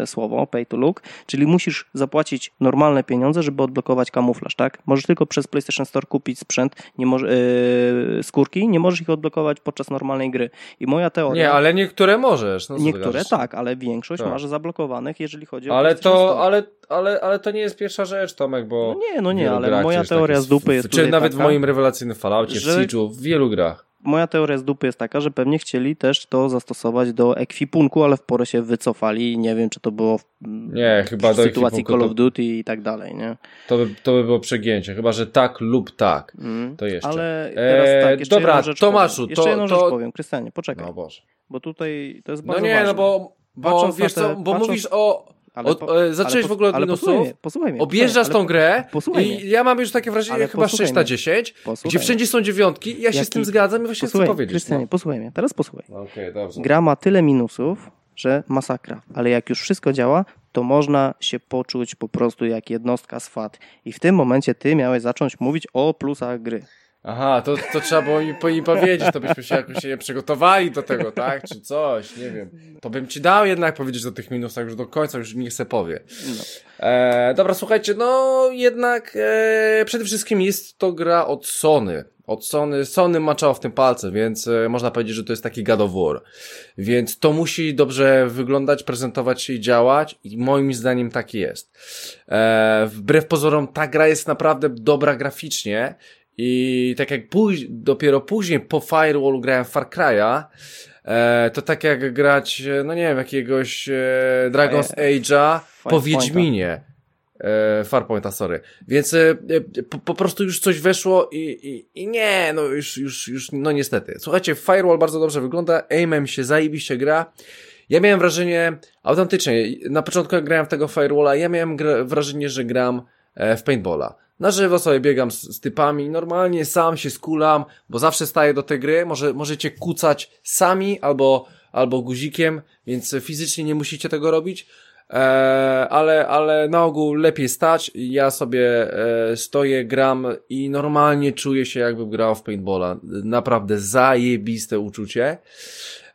e, słowo, pay to look, czyli musisz zapłacić normalne pieniądze, żeby odblokować kamuflaż, tak? Możesz tylko przez PlayStation Store kupić sprzęt, nie może, e, skórki, nie możesz ich odblokować podczas normalnej gry. I moja teoria... Nie, ale niektóre możesz. No, niektóre tak, ale większość tak. masz zablokowanych, jeżeli chodzi o ale to, ale, ale, ale to nie jest pierwsza rzecz, Tomek, bo... No nie, no nie, ale moja teoria z dupy jest Czy nawet taka, w moim rewelacyjnym Falloutie, że... w Siege'u, w wielu grach moja teoria z dupy jest taka, że pewnie chcieli też to zastosować do ekwipunku, ale w porę się wycofali nie wiem, czy to było w, nie, chyba w sytuacji Call of Duty i tak dalej, nie? To by, to by było przegięcie, chyba, że tak lub tak, mm, to jeszcze. Ale teraz tak, jeszcze Dobra, jedną Tomaszu, powiem. to... Jeszcze jedną to... rzecz powiem, Krystianie, poczekaj. No Boże. Bo tutaj to jest bardzo No nie, ważne. no bo, bo wiesz co, bo patrząc... mówisz o ale po, e, zacząłeś w ogóle od minusów, posłuchaj mnie, posłuchaj mnie, objeżdżasz tą grę i ja mam już takie wrażenie, ale chyba 6 na 10, gdzie wszędzie są dziewiątki i ja się Jaki... z tym zgadzam i właśnie posłuchaj, chcę powiedzieć. Krystianie, no. posłuchaj mnie, teraz posłuchaj. Okay, dobrze. Gra ma tyle minusów, że masakra, ale jak już wszystko działa, to można się poczuć po prostu jak jednostka z FAT. I w tym momencie ty miałeś zacząć mówić o plusach gry. Aha, to, to trzeba było im, im powiedzieć, to byśmy się jakoś nie przygotowali do tego, tak? Czy coś, nie wiem. To bym ci dał jednak powiedzieć o tych minusach już do końca, już niech se powie. No. E, dobra, słuchajcie, no jednak e, przede wszystkim jest to gra od Sony. Od Sony, Sony maczało w tym palce, więc e, można powiedzieć, że to jest taki God of War. Więc to musi dobrze wyglądać, prezentować się i działać i moim zdaniem tak jest. E, wbrew pozorom ta gra jest naprawdę dobra graficznie i tak jak póź dopiero później po Firewallu grałem w Far Cry'a, e, to tak jak grać, e, no nie wiem, jakiegoś e, Dragon's Age'a po Wiedźminie. E, Farpointa, sorry. Więc e, e, po, po, prostu już coś weszło i, i, i, nie, no już, już, już, no niestety. Słuchajcie, Firewall bardzo dobrze wygląda, aimem się zajebiście gra. Ja miałem wrażenie, autentycznie, na początku jak grałem w tego Firewalla, ja miałem wrażenie, że gram e, w paintballa. Na żywo sobie biegam z, z, typami, normalnie sam się skulam, bo zawsze staję do tej gry, może, możecie kucać sami albo, albo guzikiem, więc fizycznie nie musicie tego robić, e, ale, ale na ogół lepiej stać, ja sobie e, stoję, gram i normalnie czuję się jakbym grał w paintballa, naprawdę zajebiste uczucie.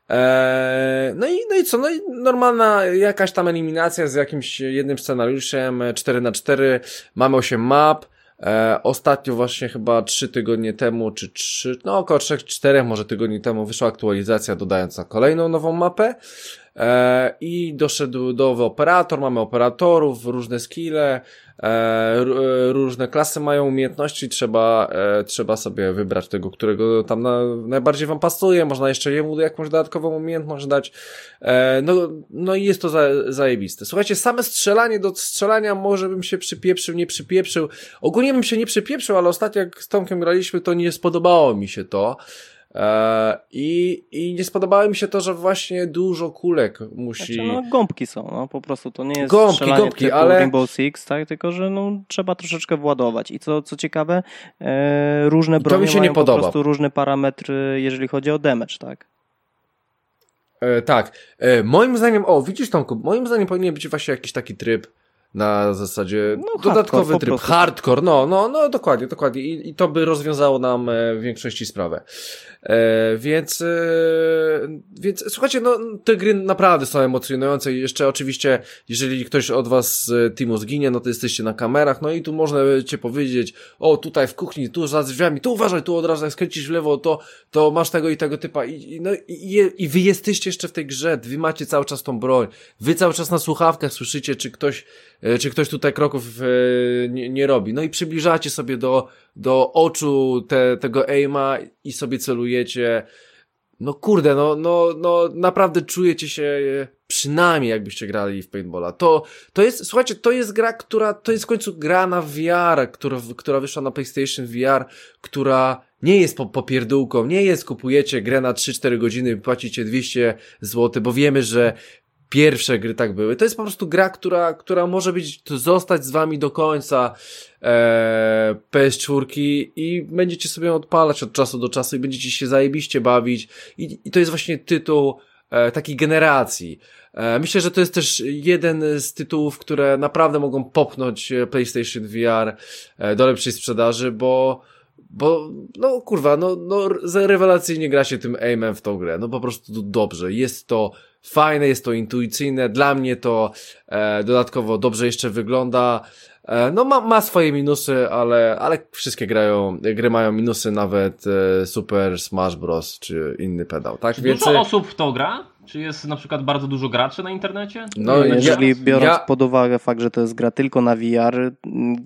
Eee, no i, no i co? No i normalna jakaś tam eliminacja z jakimś jednym scenariuszem. 4 na 4 mamy 8 map, E, ostatnio właśnie chyba trzy tygodnie temu, czy trzy, no około trzech, czterech może tygodni temu wyszła aktualizacja dodająca kolejną nową mapę. E, i doszedł do operator, mamy operatorów, różne skille, e, e, różne klasy mają umiejętności, trzeba, trzeba sobie wybrać tego, którego tam na, najbardziej wam pasuje, można jeszcze jemu jakąś dodatkową umiejętność dać, no, no i jest to za, zajebiste. Słuchajcie, same strzelanie do strzelania może bym się przypieprzył, nie przypieprzył, ogólnie bym się nie przypieprzył, ale ostatnio jak z Tomkiem graliśmy, to nie spodobało mi się to, I, I nie spodobało mi się to, że właśnie dużo kulek musi. Znaczy, no, gąbki są, no po prostu to nie jest gąbki, gąbki, typu ale Rainbow Six, tak? Tylko, że no, trzeba troszeczkę władować. I co, co ciekawe, e, różne bronie to mi się mają nie podoba. po prostu różne parametry, jeżeli chodzi o damage, tak? E, tak. E, moim zdaniem, o, widzisz Tomku, moim zdaniem powinien być właśnie jakiś taki tryb na zasadzie no, dodatkowy hardcore, tryb, hardcore, no, no, no, dokładnie, dokładnie. I, i to by rozwiązało nam e, w większości sprawę. E, więc, e, więc słuchajcie, no, te gry naprawdę są emocjonujące i jeszcze oczywiście, jeżeli ktoś od was z teamu zginie, no to jesteście na kamerach, no i tu można cię powiedzieć, o, tutaj w kuchni, tu za drzwiami, tu uważaj, tu od razu jak skręcisz w lewo, to, to masz tego i tego typa. I, i no, i, i wy jesteście jeszcze w tej grze, wy macie cały czas tą broń, wy cały czas na słuchawkach słyszycie, czy ktoś, e, czy ktoś tutaj kroków e, nie, nie robi, no i przybliżacie sobie do, do oczu te, tego aima i sobie celujecie. No kurde, no, no, no naprawdę czujecie się przynajmniej jakbyście grali w paintballa. To, to jest, słuchajcie, to jest gra, która, to jest w końcu gra na VR, która, która wyszła na PlayStation VR, która nie jest po, popierdółką, nie jest kupujecie grę na 3-4 godziny, płacicie 200 zł, bo wiemy, że pierwsze gry tak były. To jest po prostu gra, która, która może być, zostać z wami do końca e, PS4 i będziecie sobie odpalać od czasu do czasu i będziecie się zajebiście bawić i, i to jest właśnie tytuł e, takiej generacji. E, myślę, że to jest też jeden z tytułów, które naprawdę mogą popchnąć e, PlayStation VR e, do lepszej sprzedaży, bo bo, no kurwa, no, no rewelacyjnie gra się tym aimem w tą grę. No po prostu dobrze. Jest to fajne, jest to intuicyjne. Dla mnie to e, dodatkowo dobrze jeszcze wygląda. E, no ma, ma swoje minusy, ale, ale wszystkie grają, gry mają minusy, nawet e, Super Smash Bros. czy inny pedał, tak? Więc... Dużo osób w to gra? Czy jest na przykład bardzo dużo graczy na internecie? No, jeżeli ja, biorąc ja... pod uwagę fakt, że to jest gra tylko na VR,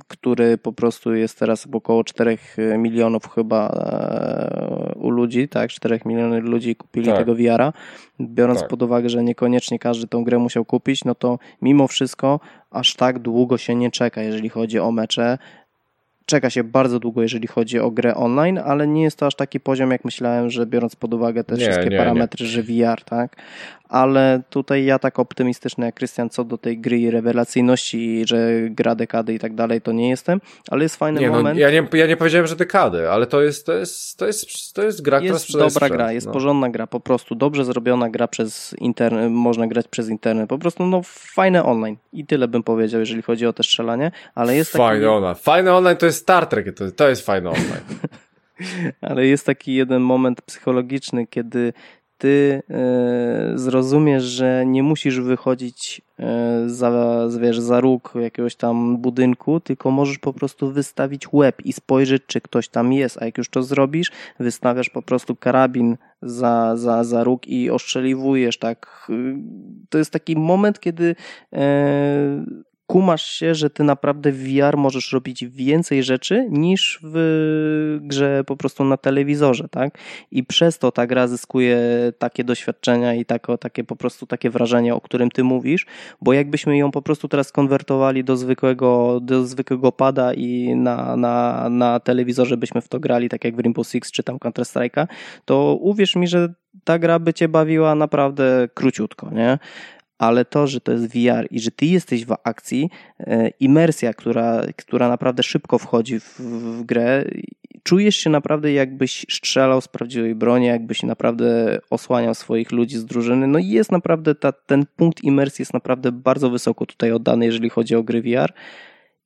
który po prostu jest teraz około 4 milionów chyba e, u ludzi, tak? 4 miliony ludzi kupili tak. tego VR-a. Biorąc tak. pod uwagę, że niekoniecznie każdy tą grę musiał kupić, no to mimo wszystko aż tak długo się nie czeka, jeżeli chodzi o mecze czeka się bardzo długo, jeżeli chodzi o grę online, ale nie jest to aż taki poziom, jak myślałem, że biorąc pod uwagę te nie, wszystkie nie, parametry, nie. że VR, tak? Ale tutaj ja tak optymistyczny jak Krystian co do tej gry i rewelacyjności, że gra dekady i tak dalej, to nie jestem, ale jest fajny nie, no, moment. Ja nie, ja nie powiedziałem, że dekady, ale to jest, to jest, to jest, to jest gra, jest która sprzedaje dobra sprzęt, gra, jest no. porządna gra, po prostu dobrze zrobiona gra przez internet, można grać przez internet, po prostu no fajne online i tyle bym powiedział, jeżeli chodzi o te strzelanie, ale jest fajne taki... online, fajne online to jest Star Trek, to, to jest fajne online. ale jest taki jeden moment psychologiczny, kiedy ty e, zrozumiesz, że nie musisz wychodzić e, za, wiesz, za róg jakiegoś tam budynku, tylko możesz po prostu wystawić łeb i spojrzeć, czy ktoś tam jest, a jak już to zrobisz, wystawiasz po prostu karabin za, za, za róg i oszczeliwujesz, tak. To jest taki moment, kiedy e, kumasz się, że ty naprawdę w VR możesz robić więcej rzeczy niż w grze po prostu na telewizorze, tak? I przez to ta gra zyskuje takie doświadczenia i tako, takie po prostu takie wrażenie, o którym ty mówisz, bo jakbyśmy ją po prostu teraz konwertowali do zwykłego, do zwykłego pada i na, na, na telewizorze byśmy w to grali, tak jak w Rainbow Six czy tam Counter Strike'a, to uwierz mi, że ta gra by cię bawiła naprawdę króciutko, nie? Ale to, że to jest VR i że ty jesteś w akcji, e, imersja, która, która naprawdę szybko wchodzi w, w grę, czujesz się naprawdę jakbyś strzelał z prawdziwej broni, jakbyś naprawdę osłaniał swoich ludzi z drużyny. No i jest naprawdę ta, ten punkt imersji jest naprawdę bardzo wysoko tutaj oddany, jeżeli chodzi o gry VR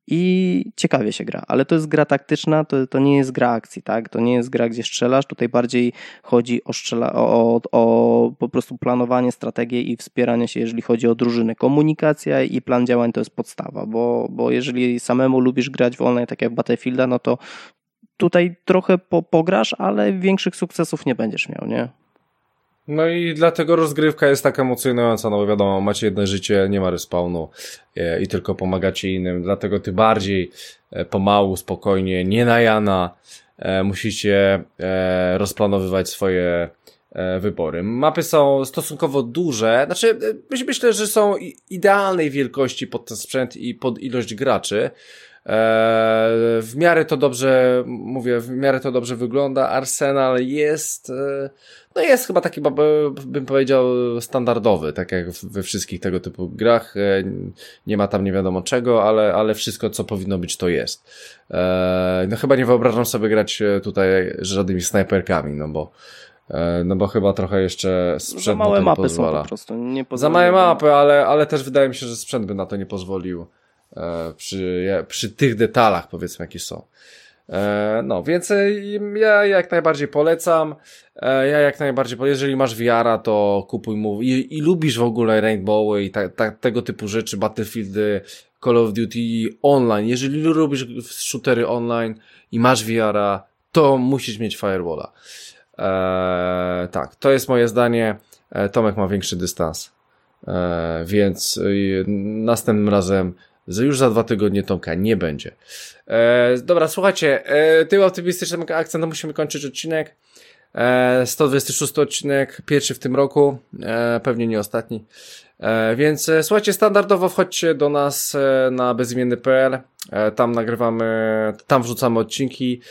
i ciekawie się gra, ale to jest gra taktyczna, to, to nie jest gra akcji, tak? To nie jest gra, gdzie strzelasz, tutaj bardziej chodzi o, strzela, o, o, o po prostu planowanie, strategię i wspieranie się, jeżeli chodzi o drużynę. Komunikacja i plan działań to jest podstawa, bo, bo jeżeli samemu lubisz grać w online, tak jak Battlefielda, no to tutaj trochę po, pograsz, ale większych sukcesów nie będziesz miał, nie? No i dlatego rozgrywka jest tak emocjonująca, no bo wiadomo, macie jedno życie, nie ma respawnu e, i tylko pomagacie innym, dlatego ty bardziej e, pomału, spokojnie, nie na Jana, e, musicie rozplanowywać swoje wybory. Mapy są stosunkowo duże, znaczy myślę, że są idealnej wielkości pod ten sprzęt i pod ilość graczy. E, w miarę to dobrze, mówię, w miarę to dobrze wygląda. Arsenal jest, e, no jest chyba taki, bym powiedział, standardowy, tak jak we wszystkich tego typu grach. E, nie ma tam nie wiadomo czego, ale, ale wszystko, co powinno być, to jest. No chyba nie wyobrażam sobie grać tutaj żadnymi snajperkami, no bo no bo chyba trochę jeszcze sprzęt Za małe mapy pozwala. są po prostu. Nie Za małe mapy, ale, ale też wydaje mi się, że sprzęt by na to nie pozwolił. E, przy, przy tych detalach, powiedzmy, jakie są. E, no, więc e, ja jak najbardziej polecam. Ja jak najbardziej, jeżeli masz wiara, to kupuj mu i, i lubisz w ogóle Rainbowy i ta, ta, tego typu rzeczy, Battlefieldy, Call of Duty online. Jeżeli lubisz shootery online i masz wiara, to musisz mieć Firewalla. Eee, tak, to jest moje zdanie. Tomek ma większy dystans. Eee, więc następnym razem już za dwa tygodnie Tomka nie będzie. E, dobra, słuchajcie, e, tym optymistycznym akcentem musimy kończyć odcinek. E, 126 odcinek, pierwszy w tym roku, e, pewnie nie ostatni. E, więc e, słuchajcie, standardowo wchodźcie do nas e, na bezimienny.pl, e, tam nagrywamy, tam wrzucamy odcinki,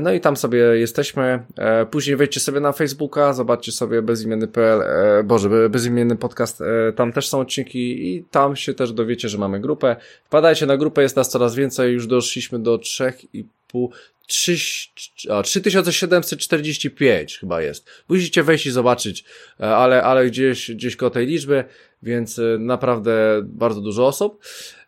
no i tam sobie jesteśmy. E, później wejdźcie sobie na Facebooka, zobaczcie sobie bezimienny.pl, e, Boże, bezimienny podcast, tam też są odcinki i tam się też dowiecie, że mamy grupę. Wpadajcie na grupę, jest nas coraz więcej, już doszliśmy do 3,5 3745 chyba jest. Musicie wejść i zobaczyć, ale, ale gdzieś, gdzieś koło tej liczby, więc naprawdę bardzo dużo osób.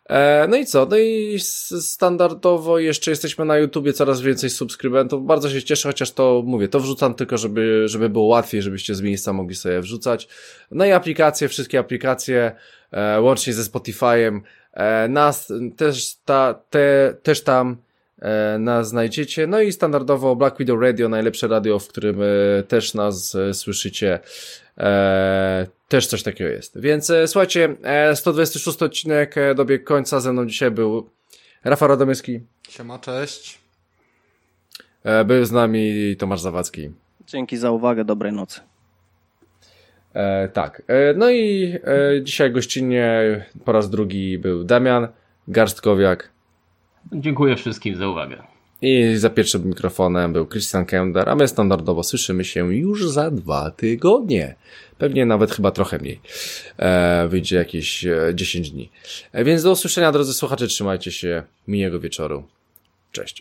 E, no i co? No i standardowo jeszcze jesteśmy na YouTubie, coraz więcej subskrybentów. Bardzo się cieszę, chociaż to mówię, to wrzucam tylko, żeby, żeby było łatwiej, żebyście z miejsca mogli sobie wrzucać. No i aplikacje, wszystkie aplikacje, e, łącznie ze Spotify'em, e, nas też, ta, te, też tam e, nas znajdziecie. No i standardowo Black Widow Radio, najlepsze radio, w którym e, też nas e, słyszycie. E, też coś takiego jest. Więc e, słuchajcie, e, 126 odcinek e, dobiegł końca. Ze mną dzisiaj był Rafał Radomyski. Siema, cześć. E, był z nami Tomasz Zawadzki. Dzięki za uwagę, dobrej nocy. E, tak, e, no i e, dzisiaj gościnnie po raz drugi był Damian Garstkowiak. Dziękuję wszystkim za uwagę. I za pierwszym mikrofonem był Christian Kender, a my standardowo słyszymy się już za dwa tygodnie. Pewnie nawet chyba trochę mniej. E, wyjdzie jakieś e, 10 dni. E, więc do usłyszenia, drodzy słuchacze, trzymajcie się. Miłego wieczoru. Cześć.